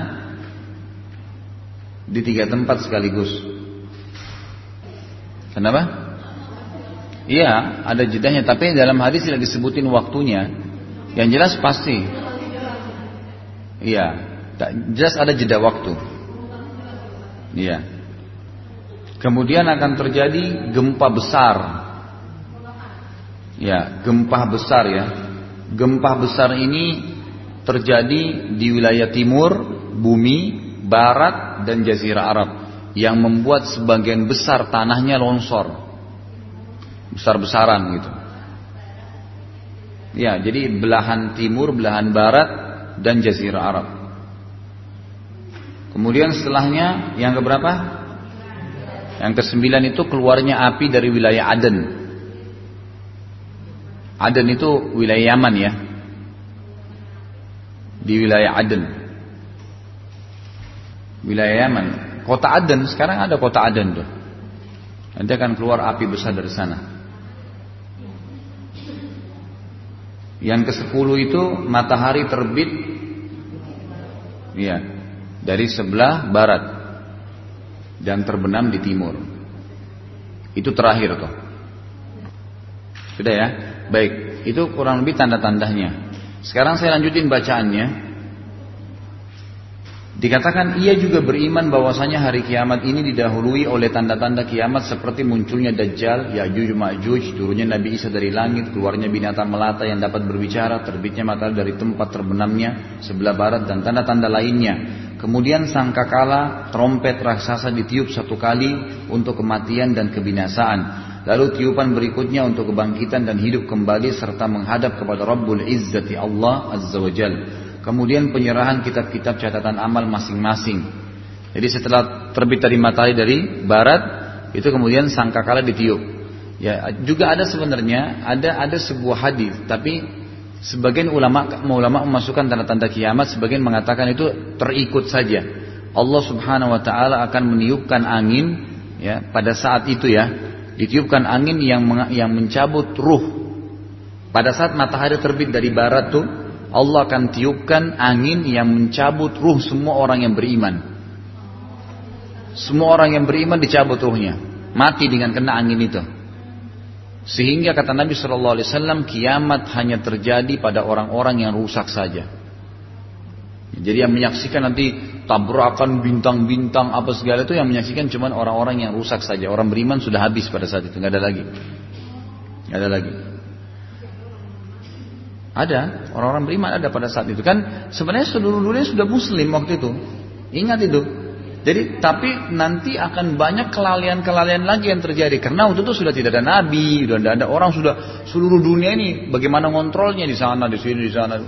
di tiga tempat sekaligus. Kenapa? Iya, ada jedahnya, tapi dalam hadis tidak disebutin waktunya. Yang jelas pasti. Iya, jelas ada jeda waktu. Iya. Kemudian akan terjadi gempa besar. Ya, gempa besar ya. Gempa besar ini terjadi di wilayah timur, bumi, barat, dan jazirah Arab yang membuat sebagian besar tanahnya longsor. Besar-besaran gitu. Ya, jadi belahan timur, belahan barat, dan jazirah Arab. Kemudian setelahnya yang keberapa? Yang kesembilan itu keluarnya api dari wilayah Aden. Aden itu wilayah Yaman ya. Di wilayah Aden. Wilayah Yaman. Kota Aden, sekarang ada kota Aden tuh. Nanti akan keluar api besar dari sana. Yang ke sepuluh itu matahari terbit. Iya, dari sebelah barat dan terbenam di timur. Itu terakhir tuh. Sudah ya? Baik, itu kurang lebih tanda-tandanya. Sekarang saya lanjutin bacaannya. Dikatakan ia juga beriman bahwasanya hari kiamat ini didahului oleh tanda-tanda kiamat seperti munculnya Dajjal, Ya'juj Ma'juj, turunnya Nabi Isa dari langit, keluarnya binatang melata yang dapat berbicara, terbitnya matahari dari tempat terbenamnya sebelah barat dan tanda-tanda lainnya Kemudian sangkakala trompet raksasa ditiup satu kali untuk kematian dan kebinasaan. Lalu tiupan berikutnya untuk kebangkitan dan hidup kembali serta menghadap kepada Rabbul Izzati Allah Azza wa Jal. Kemudian penyerahan kitab-kitab catatan amal masing-masing. Jadi setelah terbit dari matahari dari barat, itu kemudian sangkakala ditiup. Ya, juga ada sebenarnya ada ada sebuah hadis, tapi Sebagian ulama ulama memasukkan tanda-tanda kiamat, sebagian mengatakan itu terikut saja. Allah Subhanahu wa taala akan meniupkan angin ya pada saat itu ya, ditiupkan angin yang yang mencabut ruh. Pada saat matahari terbit dari barat tuh, Allah akan tiupkan angin yang mencabut ruh semua orang yang beriman. Semua orang yang beriman dicabut ruhnya, mati dengan kena angin itu. Sehingga kata Nabi Shallallahu Alaihi Wasallam kiamat hanya terjadi pada orang-orang yang rusak saja. Jadi yang menyaksikan nanti tabrakan bintang-bintang apa segala itu yang menyaksikan cuma orang-orang yang rusak saja. Orang beriman sudah habis pada saat itu, nggak ada lagi. Nggak ada lagi. Ada orang-orang beriman ada pada saat itu kan sebenarnya seluruh dunia sudah muslim waktu itu. Ingat itu. Jadi tapi nanti akan banyak kelalaian-kelalaian lagi yang terjadi karena waktu itu sudah tidak ada nabi, sudah tidak ada orang sudah seluruh dunia ini bagaimana kontrolnya di sana, di sini, di sana.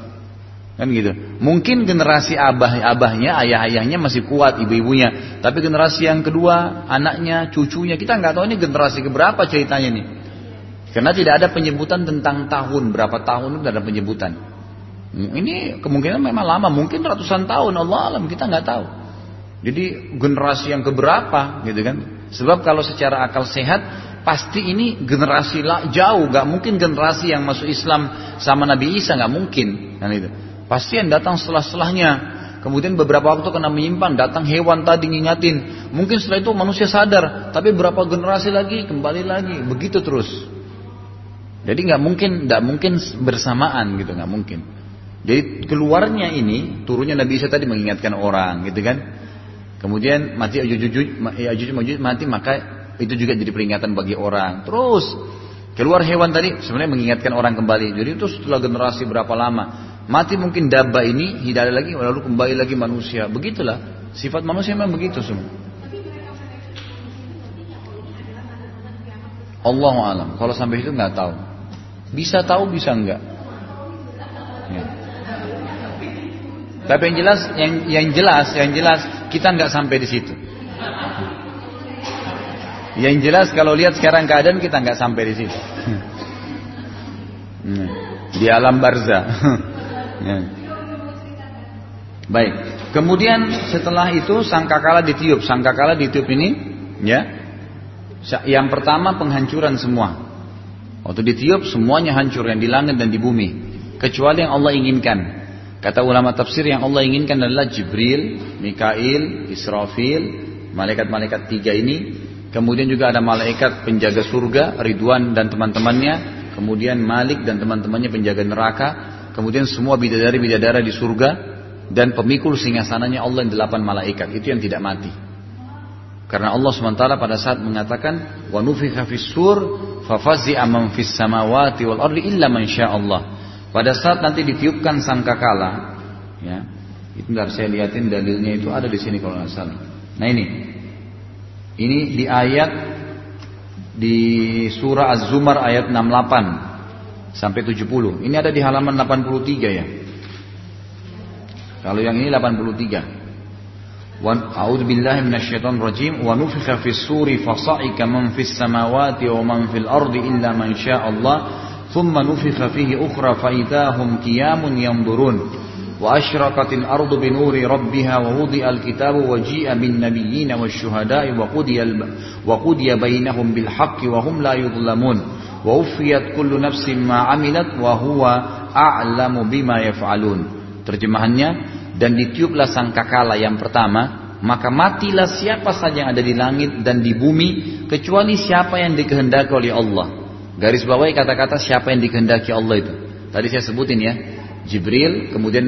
Kan gitu. Mungkin generasi abah-abahnya, ayah-ayahnya masih kuat, ibu-ibunya. Tapi generasi yang kedua, anaknya, cucunya, kita nggak tahu ini generasi keberapa ceritanya nih. Karena tidak ada penyebutan tentang tahun, berapa tahun itu tidak ada penyebutan. Ini kemungkinan memang lama, mungkin ratusan tahun, Allah alam kita nggak tahu. Jadi generasi yang keberapa gitu kan? Sebab kalau secara akal sehat pasti ini generasi jauh, nggak mungkin generasi yang masuk Islam sama Nabi Isa nggak mungkin kan itu. Pasti yang datang setelah-setelahnya. Kemudian beberapa waktu kena menyimpang, datang hewan tadi ngingatin. Mungkin setelah itu manusia sadar, tapi berapa generasi lagi kembali lagi, begitu terus. Jadi nggak mungkin, nggak mungkin bersamaan gitu, nggak mungkin. Jadi keluarnya ini turunnya Nabi Isa tadi mengingatkan orang, gitu kan? Kemudian mati Ajuj Majuj mati maka itu juga jadi peringatan bagi orang. Terus keluar hewan tadi sebenarnya mengingatkan orang kembali. Jadi itu setelah generasi berapa lama mati mungkin dabba ini hidayah lagi lalu kembali lagi manusia. Begitulah sifat manusia memang begitu semua. Allah alam. Kalau sampai itu nggak tahu. Bisa tahu bisa enggak. Tapi yang jelas, yang, yang jelas, yang jelas kita nggak sampai di situ. Yang jelas kalau lihat sekarang keadaan kita nggak sampai di situ. Hmm. Di alam barza. Ya. Baik. Kemudian setelah itu sangkakala ditiup. Sangkakala ditiup ini, ya. Yang pertama penghancuran semua. Waktu ditiup semuanya hancur yang di langit dan di bumi, kecuali yang Allah inginkan. Kata ulama tafsir yang Allah inginkan adalah Jibril, Mikail, Israfil, malaikat-malaikat tiga ini. Kemudian juga ada malaikat penjaga surga, Ridwan dan teman-temannya. Kemudian Malik dan teman-temannya penjaga neraka. Kemudian semua bidadari-bidadara di surga. Dan pemikul singgasananya Allah yang delapan malaikat. Itu yang tidak mati. Karena Allah SWT pada saat mengatakan wa nufikha fis-sur fafazi'a man fis samawati wal ardi illa man Allah. Pada saat nanti ditiupkan sangkakala, ya, itu ntar saya liatin dalilnya itu ada di sini kalau nggak salah. Nah ini, ini di ayat di surah Az-Zumar ayat 68 sampai 70. Ini ada di halaman 83 ya. Kalau yang ini 83. Wa a'udzu billahi minasyaitonir rajim wa nufikha fis suri fasa'ika man fis samawati wa man fil ardi illa man Allah ثم نفخ فيه أخرى فإذا هم قيام ينظرون وأشرقت الأرض بنور ربها ووضع الكتاب وجيء بالنبيين والشهداء وقضي, وقضي بينهم بالحق وهم لا يظلمون ووفيت كل نفس ما عملت وهو أعلم بما يفعلون terjemahannya dan ditiuplah sangkakala yang pertama maka matilah siapa saja yang ada di langit dan di bumi kecuali siapa yang dikehendaki oleh Allah Garis bawahi kata-kata siapa yang dikehendaki Allah itu. Tadi saya sebutin ya. Jibril, kemudian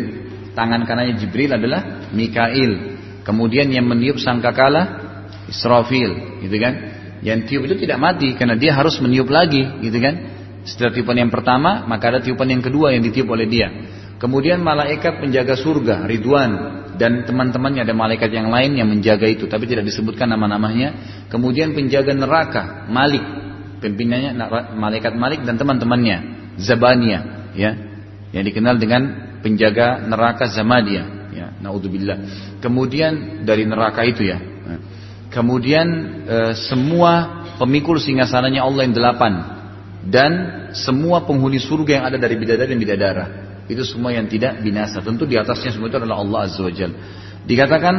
tangan kanannya Jibril adalah Mikail. Kemudian yang meniup sangkakala Israfil, gitu kan? Yang tiup itu tidak mati karena dia harus meniup lagi, gitu kan? Setelah tiupan yang pertama, maka ada tiupan yang kedua yang ditiup oleh dia. Kemudian malaikat penjaga surga, Ridwan dan teman-temannya ada malaikat yang lain yang menjaga itu, tapi tidak disebutkan nama-namanya. Kemudian penjaga neraka, Malik, pimpinannya malaikat Malik dan teman-temannya Zabania ya yang dikenal dengan penjaga neraka Zamadia ya naudzubillah. Kemudian dari neraka itu ya kemudian e, semua pemikul singgasananya Allah yang delapan dan semua penghuni surga yang ada dari bidadari dan bidadara. Itu semua yang tidak binasa. Tentu di atasnya semua itu adalah Allah azza wajalla dikatakan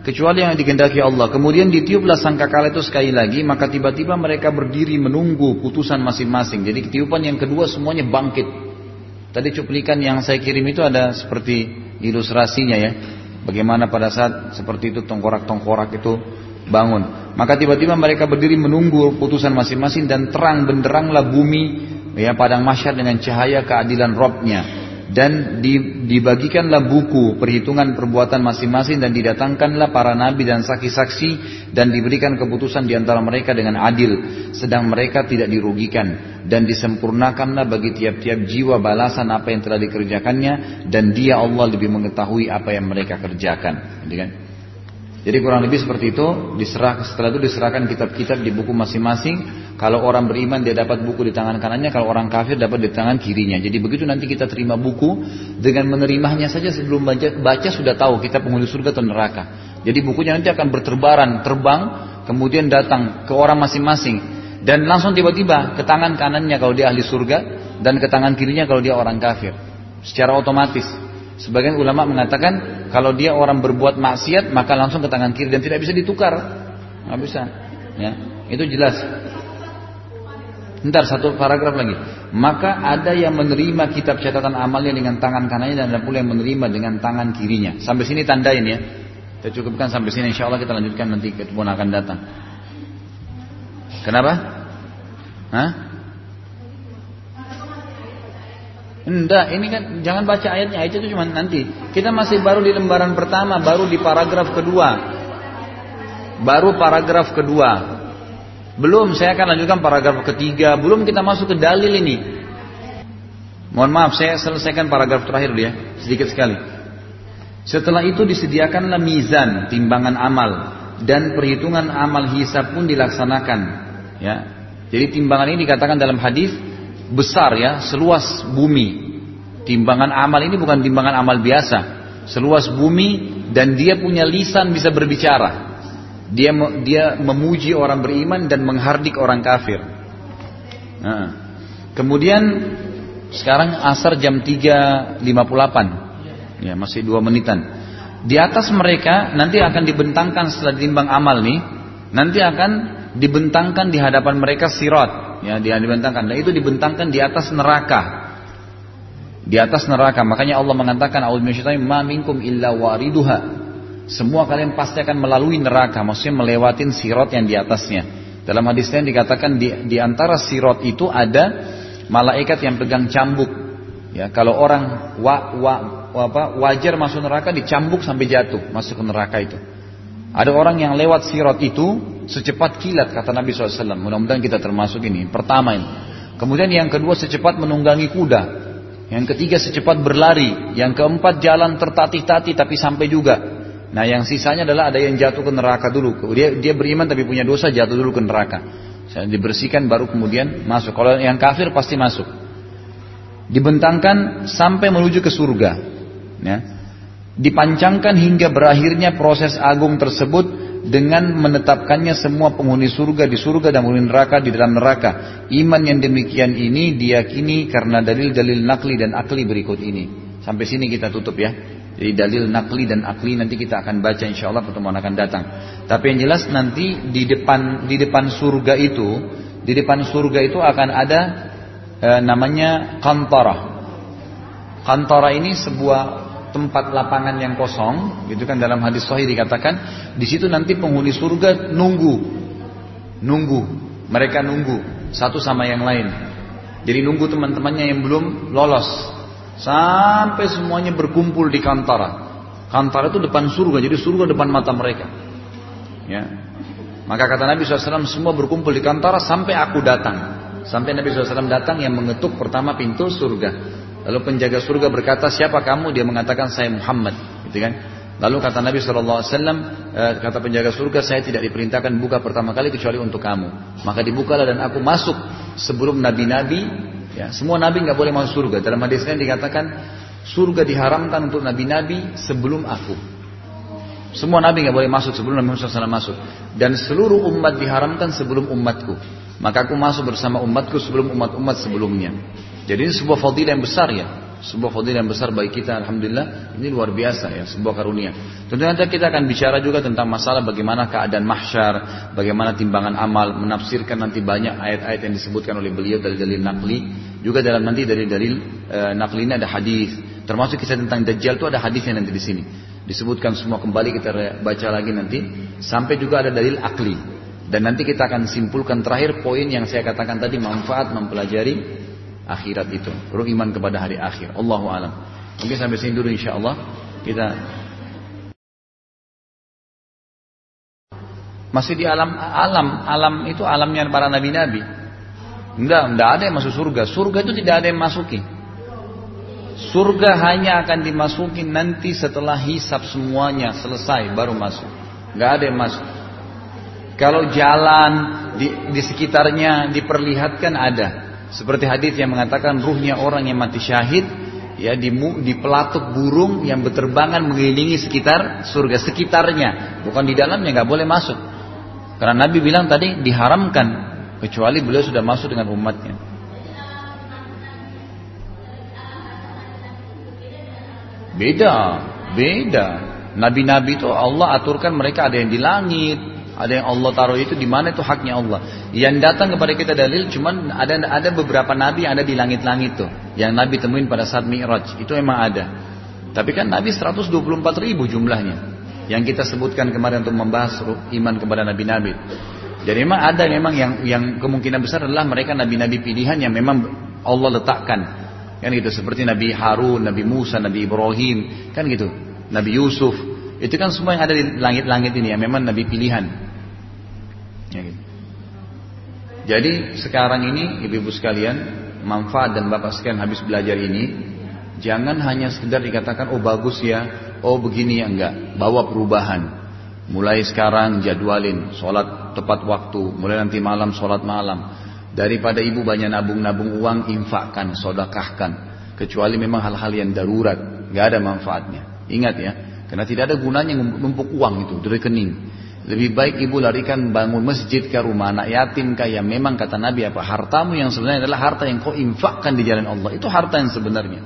kecuali yang dikehendaki Allah. Kemudian ditiuplah sangkakala itu sekali lagi, maka tiba-tiba mereka berdiri menunggu putusan masing-masing. Jadi ketiupan yang kedua semuanya bangkit. Tadi cuplikan yang saya kirim itu ada seperti ilustrasinya ya. Bagaimana pada saat seperti itu tongkorak-tongkorak itu bangun. Maka tiba-tiba mereka berdiri menunggu putusan masing-masing dan terang benderanglah bumi ya padang masyar dengan cahaya keadilan Robnya dan dibagikanlah buku perhitungan perbuatan masing-masing dan didatangkanlah para nabi dan saksi-saksi dan diberikan keputusan di antara mereka dengan adil sedang mereka tidak dirugikan dan disempurnakanlah bagi tiap-tiap jiwa balasan apa yang telah dikerjakannya dan dia Allah lebih mengetahui apa yang mereka kerjakan gitu kan? Jadi kurang lebih seperti itu, diserah setelah itu diserahkan kitab-kitab di buku masing-masing. Kalau orang beriman dia dapat buku di tangan kanannya, kalau orang kafir dapat di tangan kirinya. Jadi begitu nanti kita terima buku dengan menerimanya saja sebelum baca, baca sudah tahu kita penghuni surga atau neraka. Jadi bukunya nanti akan berterbaran, terbang, kemudian datang ke orang masing-masing dan langsung tiba-tiba ke tangan kanannya kalau dia ahli surga dan ke tangan kirinya kalau dia orang kafir. Secara otomatis. Sebagian ulama mengatakan kalau dia orang berbuat maksiat maka langsung ke tangan kiri dan tidak bisa ditukar. Nggak bisa. Ya, itu jelas. Ntar satu paragraf lagi. Maka ada yang menerima kitab catatan amalnya dengan tangan kanannya dan ada pula yang menerima dengan tangan kirinya. Sampai sini tandain ya. Kita cukupkan sampai sini. Insya Allah kita lanjutkan nanti ketemu akan datang. Kenapa? Hah? Enggak, ini kan jangan baca ayatnya, ayat itu cuma nanti. Kita masih baru di lembaran pertama, baru di paragraf kedua. Baru paragraf kedua. Belum, saya akan lanjutkan paragraf ketiga. Belum kita masuk ke dalil ini. Mohon maaf, saya selesaikan paragraf terakhir dulu ya, sedikit sekali. Setelah itu disediakanlah mizan, timbangan amal dan perhitungan amal hisab pun dilaksanakan. Ya, jadi timbangan ini dikatakan dalam hadis besar ya, seluas bumi. Timbangan amal ini bukan timbangan amal biasa, seluas bumi dan dia punya lisan bisa berbicara. Dia dia memuji orang beriman dan menghardik orang kafir. Nah, kemudian sekarang asar jam 3.58. Ya, masih dua menitan. Di atas mereka nanti akan dibentangkan setelah ditimbang amal nih, nanti akan dibentangkan di hadapan mereka sirat ya dia dibentangkan. Dan itu dibentangkan di atas neraka. Di atas neraka. Makanya Allah mengatakan ma minkum illa wariduha. Semua kalian pasti akan melalui neraka maksudnya melewatin sirot yang di atasnya. Dalam hadis lain dikatakan di, di antara sirot itu ada malaikat yang pegang cambuk. Ya kalau orang wa, wa, apa, wajar masuk neraka dicambuk sampai jatuh masuk ke neraka itu. Ada orang yang lewat sirot itu secepat kilat kata Nabi SAW. Mudah-mudahan kita termasuk ini. Pertama ini. Kemudian yang kedua secepat menunggangi kuda. Yang ketiga secepat berlari. Yang keempat jalan tertatih-tatih tapi sampai juga. Nah yang sisanya adalah ada yang jatuh ke neraka dulu. Dia, dia beriman tapi punya dosa jatuh dulu ke neraka. Dibersihkan baru kemudian masuk. Kalau yang kafir pasti masuk. Dibentangkan sampai menuju ke surga. Ya dipancangkan hingga berakhirnya proses agung tersebut dengan menetapkannya semua penghuni surga di surga dan penghuni neraka di dalam neraka. Iman yang demikian ini diyakini karena dalil-dalil nakli dan akli berikut ini. Sampai sini kita tutup ya. Jadi dalil nakli dan akli nanti kita akan baca insya Allah pertemuan akan datang. Tapi yang jelas nanti di depan di depan surga itu, di depan surga itu akan ada e, namanya kantara. Kantara ini sebuah tempat lapangan yang kosong, gitu kan dalam hadis sahih dikatakan, di situ nanti penghuni surga nunggu, nunggu, mereka nunggu satu sama yang lain. Jadi nunggu teman-temannya yang belum lolos sampai semuanya berkumpul di kantara. Kantara itu depan surga, jadi surga depan mata mereka. Ya. Maka kata Nabi SAW semua berkumpul di kantara sampai aku datang. Sampai Nabi SAW datang yang mengetuk pertama pintu surga. Lalu penjaga surga berkata, siapa kamu? Dia mengatakan, saya Muhammad. Gitu kan? Lalu kata Nabi SAW, eh, kata penjaga surga, saya tidak diperintahkan buka pertama kali kecuali untuk kamu. Maka dibukalah dan aku masuk sebelum nabi-nabi. Ya, semua nabi nggak boleh masuk surga. Dalam hadis lain dikatakan, surga diharamkan untuk nabi-nabi sebelum aku. Semua nabi nggak boleh masuk sebelum Nabi Muhammad SAW masuk. Dan seluruh umat diharamkan sebelum umatku. Maka aku masuk bersama umatku sebelum umat-umat sebelumnya. Jadi ini sebuah fadilah yang besar ya. Sebuah fadilah yang besar bagi kita Alhamdulillah. Ini luar biasa ya. Sebuah karunia. Tentu nanti kita akan bicara juga tentang masalah bagaimana keadaan mahsyar. Bagaimana timbangan amal. Menafsirkan nanti banyak ayat-ayat yang disebutkan oleh beliau dari dalil nakli. Juga dalam nanti dari dalil e, nakli ini ada hadis. Termasuk kisah tentang Dajjal itu ada hadisnya nanti di sini. Disebutkan semua kembali kita baca lagi nanti. Sampai juga ada dalil akli. Dan nanti kita akan simpulkan terakhir poin yang saya katakan tadi manfaat mempelajari akhirat itu. Beriman kepada hari akhir. Allahu alam. Mungkin sampai sini dulu insya Allah kita masih di alam alam alam itu alamnya para nabi-nabi. Enggak, enggak ada yang masuk surga. Surga itu tidak ada yang masuki. Surga hanya akan dimasuki nanti setelah hisap semuanya selesai baru masuk. nggak ada yang masuk. Kalau jalan di, di sekitarnya diperlihatkan ada. Seperti hadis yang mengatakan ruhnya orang yang mati syahid ya di, di pelatuk burung yang berterbangan mengelilingi sekitar surga sekitarnya, bukan di dalamnya nggak boleh masuk. Karena Nabi bilang tadi diharamkan kecuali beliau sudah masuk dengan umatnya. Beda, beda. Nabi-nabi itu Allah aturkan mereka ada yang di langit, ada yang Allah taruh itu di mana itu haknya Allah. Yang datang kepada kita dalil cuman ada ada beberapa nabi yang ada di langit-langit tuh. Yang nabi temuin pada saat Mi'raj. Itu memang ada. Tapi kan nabi 124 ribu jumlahnya. Yang kita sebutkan kemarin untuk membahas iman kepada nabi-nabi. Jadi memang ada memang yang yang kemungkinan besar adalah mereka nabi-nabi pilihan yang memang Allah letakkan. Kan gitu seperti Nabi Harun, Nabi Musa, Nabi Ibrahim, kan gitu. Nabi Yusuf, itu kan semua yang ada di langit-langit ini yang memang nabi pilihan. Ya, gitu. Jadi sekarang ini ibu-ibu sekalian manfaat dan bapak sekalian habis belajar ini jangan hanya sekedar dikatakan oh bagus ya, oh begini ya enggak, bawa perubahan. Mulai sekarang jadwalin sholat tepat waktu, mulai nanti malam sholat malam. Daripada ibu banyak nabung-nabung uang, infakkan, sodakahkan. Kecuali memang hal-hal yang darurat, nggak ada manfaatnya. Ingat ya, karena tidak ada gunanya numpuk uang itu dari rekening. Lebih baik ibu larikan bangun masjid ke rumah anak yatim kayak memang kata Nabi apa? Hartamu yang sebenarnya adalah harta yang kau infakkan di jalan Allah. Itu harta yang sebenarnya.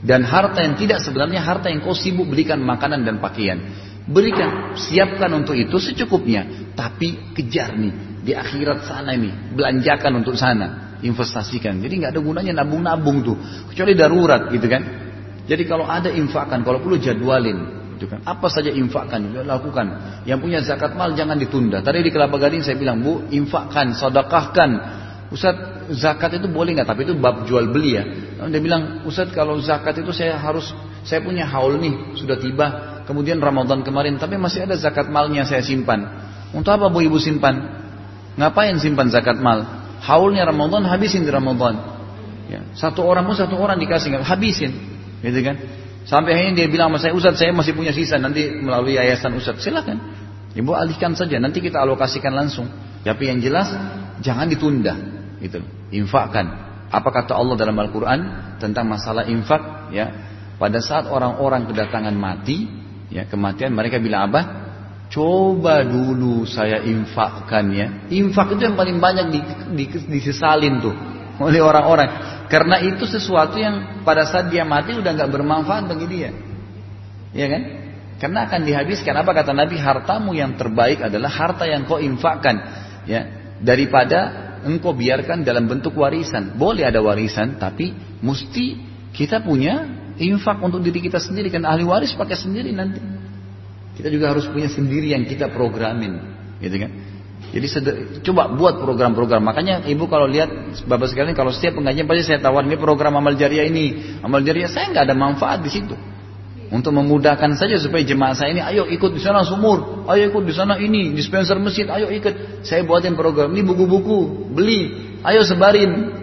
Dan harta yang tidak sebenarnya harta yang kau sibuk belikan makanan dan pakaian. Berikan siapkan untuk itu secukupnya. Tapi kejar nih di akhirat sana nih belanjakan untuk sana. Investasikan. Jadi nggak ada gunanya nabung-nabung tuh. Kecuali darurat gitu kan? Jadi kalau ada infakkan kalau perlu jadwalin Gitu kan. Apa saja infakkan, lakukan. Yang punya zakat mal jangan ditunda. Tadi di Kelapa Gading saya bilang, Bu, infakkan, sedekahkan. Ustaz, zakat itu boleh nggak? Tapi itu bab jual beli ya. Dia bilang, Ustaz kalau zakat itu saya harus, saya punya haul nih, sudah tiba. Kemudian Ramadan kemarin, tapi masih ada zakat malnya saya simpan. Untuk apa Bu Ibu simpan? Ngapain simpan zakat mal? Haulnya Ramadan habisin di Ramadan. Ya, satu orang pun satu orang dikasih, habisin, gitu kan? Sampai akhirnya dia bilang sama saya, Ustaz saya masih punya sisa nanti melalui yayasan Ustaz. Silakan. Ibu alihkan saja, nanti kita alokasikan langsung. Tapi yang jelas, jangan ditunda. Gitu. Infakkan. Apa kata Allah dalam Al-Quran tentang masalah infak? Ya, pada saat orang-orang kedatangan mati, ya kematian mereka bilang apa? Coba dulu saya infakkan ya. Infak itu yang paling banyak disesalin tuh oleh orang-orang. Karena itu sesuatu yang pada saat dia mati udah nggak bermanfaat bagi dia. Ya kan? Karena akan dihabiskan. Apa kata Nabi? Hartamu yang terbaik adalah harta yang kau infakkan. Ya, daripada engkau biarkan dalam bentuk warisan. Boleh ada warisan, tapi mesti kita punya infak untuk diri kita sendiri. Kan ahli waris pakai sendiri nanti. Kita juga harus punya sendiri yang kita programin. Gitu kan? Jadi coba buat program-program. Makanya ibu kalau lihat bapak sekalian kalau setiap pengajian pasti saya tawar ini program amal jariah ini, amal jariah saya nggak ada manfaat di situ. Untuk memudahkan saja supaya jemaah saya ini, ayo ikut di sana sumur, ayo ikut di sana ini dispenser masjid, ayo ikut. Saya buatin program ini buku-buku, beli, ayo sebarin.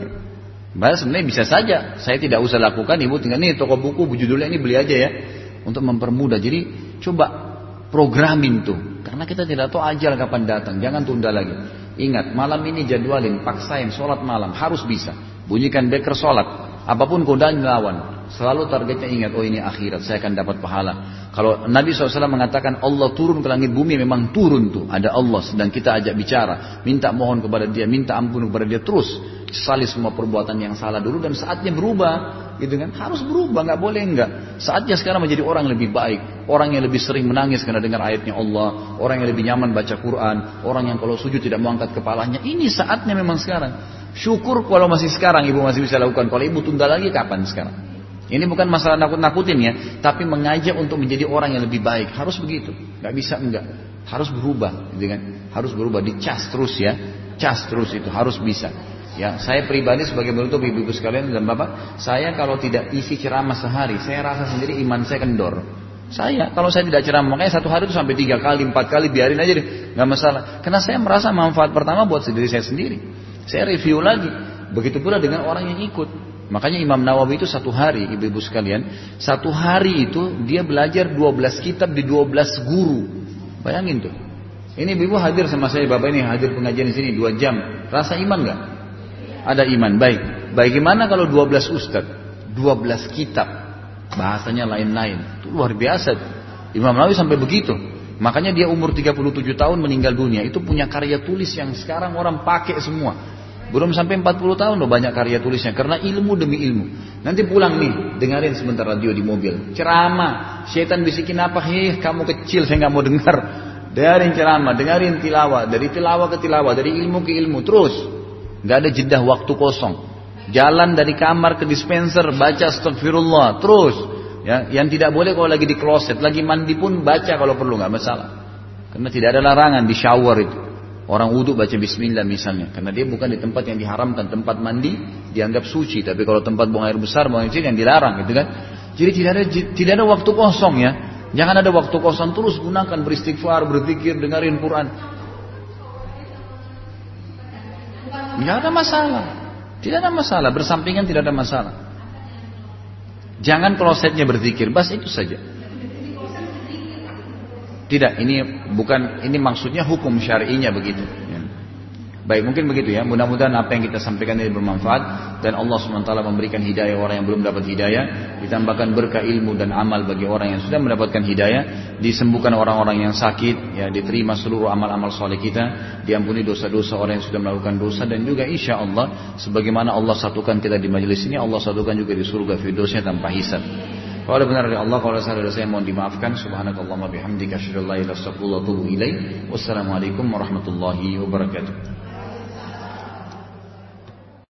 Bahas sebenarnya bisa saja, saya tidak usah lakukan, ibu tinggal nih toko buku, judulnya ini beli aja ya, untuk mempermudah. Jadi coba programin tuh karena kita tidak tahu ajal kapan datang. Jangan tunda lagi. Ingat, malam ini jadwalin, paksain sholat malam. Harus bisa. Bunyikan beker sholat. Apa pun godaan lawan. Selalu targetnya ingat, oh ini akhirat, saya akan dapat pahala. Kalau Nabi SAW mengatakan Allah turun ke langit bumi, memang turun tuh. Ada Allah sedang kita ajak bicara. Minta mohon kepada dia, minta ampun kepada dia. Terus, sesali semua perbuatan yang salah dulu dan saatnya berubah gitu kan? Harus berubah nggak boleh nggak. Saatnya sekarang menjadi orang lebih baik orang yang lebih sering menangis karena dengar ayatnya Allah orang yang lebih nyaman baca Quran orang yang kalau sujud tidak mau angkat kepalanya. Ini saatnya memang sekarang. Syukur kalau masih sekarang ibu masih bisa lakukan. Kalau ibu tunda lagi kapan sekarang? Ini bukan masalah nakut-nakutin ya tapi mengajak untuk menjadi orang yang lebih baik. Harus begitu. Nggak bisa enggak harus berubah gitu kan? Harus berubah. Dicas terus ya. Cas terus itu harus bisa Ya, saya pribadi sebagai bentuk ibu-ibu sekalian dan bapak, saya kalau tidak isi ceramah sehari, saya rasa sendiri iman saya kendor. Saya, kalau saya tidak ceramah, makanya satu hari itu sampai tiga kali, empat kali, biarin aja deh, nggak masalah. Karena saya merasa manfaat pertama buat sendiri saya sendiri. Saya review lagi. Begitu pula dengan orang yang ikut. Makanya Imam Nawawi itu satu hari, ibu-ibu sekalian, satu hari itu dia belajar 12 kitab di 12 guru. Bayangin tuh. Ini ibu hadir sama saya, bapak ini hadir pengajian di sini dua jam. Rasa iman nggak? Ada iman, baik. Bagaimana kalau 12 ustad, 12 kitab, bahasanya lain-lain. Itu luar biasa. Imam Nawawi sampai begitu. Makanya dia umur 37 tahun meninggal dunia. Itu punya karya tulis yang sekarang orang pakai semua. Belum sampai 40 tahun loh banyak karya tulisnya. Karena ilmu demi ilmu. Nanti pulang nih, dengerin sebentar radio di mobil. Ceramah, setan bisikin apa? Hei, kamu kecil, saya nggak mau dengar. Dengerin ceramah, dengerin tilawah. Dari tilawah ke tilawah, dari ilmu ke ilmu. Terus. Nggak ada jeda waktu kosong. Jalan dari kamar ke dispenser, baca astagfirullah. Terus. Ya, yang tidak boleh kalau lagi di kloset, lagi mandi pun baca kalau perlu, nggak masalah. Karena tidak ada larangan di shower itu. Orang wudhu baca bismillah misalnya. Karena dia bukan di tempat yang diharamkan. Tempat mandi dianggap suci. Tapi kalau tempat buang air besar, buang air kecil yang dilarang gitu kan. Jadi tidak ada tidak ada waktu kosong ya. Jangan ada waktu kosong terus gunakan beristighfar, berzikir, dengerin Quran. Tidak ada masalah. Tidak ada masalah. Bersampingan tidak ada masalah. Jangan klosetnya berzikir. Bas itu saja. Tidak, ini bukan ini maksudnya hukum syar'inya begitu. Baik, mungkin begitu ya. Mudah-mudahan apa yang kita sampaikan ini bermanfaat dan Allah SWT memberikan hidayah orang yang belum dapat hidayah, ditambahkan berkah ilmu dan amal bagi orang yang sudah mendapatkan hidayah, disembuhkan orang-orang yang sakit, ya diterima seluruh amal-amal soleh kita, diampuni dosa-dosa orang yang sudah melakukan dosa dan juga insya Allah sebagaimana Allah satukan kita di majelis ini, Allah satukan juga di surga firdosnya tanpa hisab. Kalau ada benar dari Allah, kalau salah dari saya mohon dimaafkan. Subhanakallahumma bihamdika asyhadu an la ilaha illa anta astaghfiruka wa. Wassalamualaikum warahmatullahi wabarakatuh.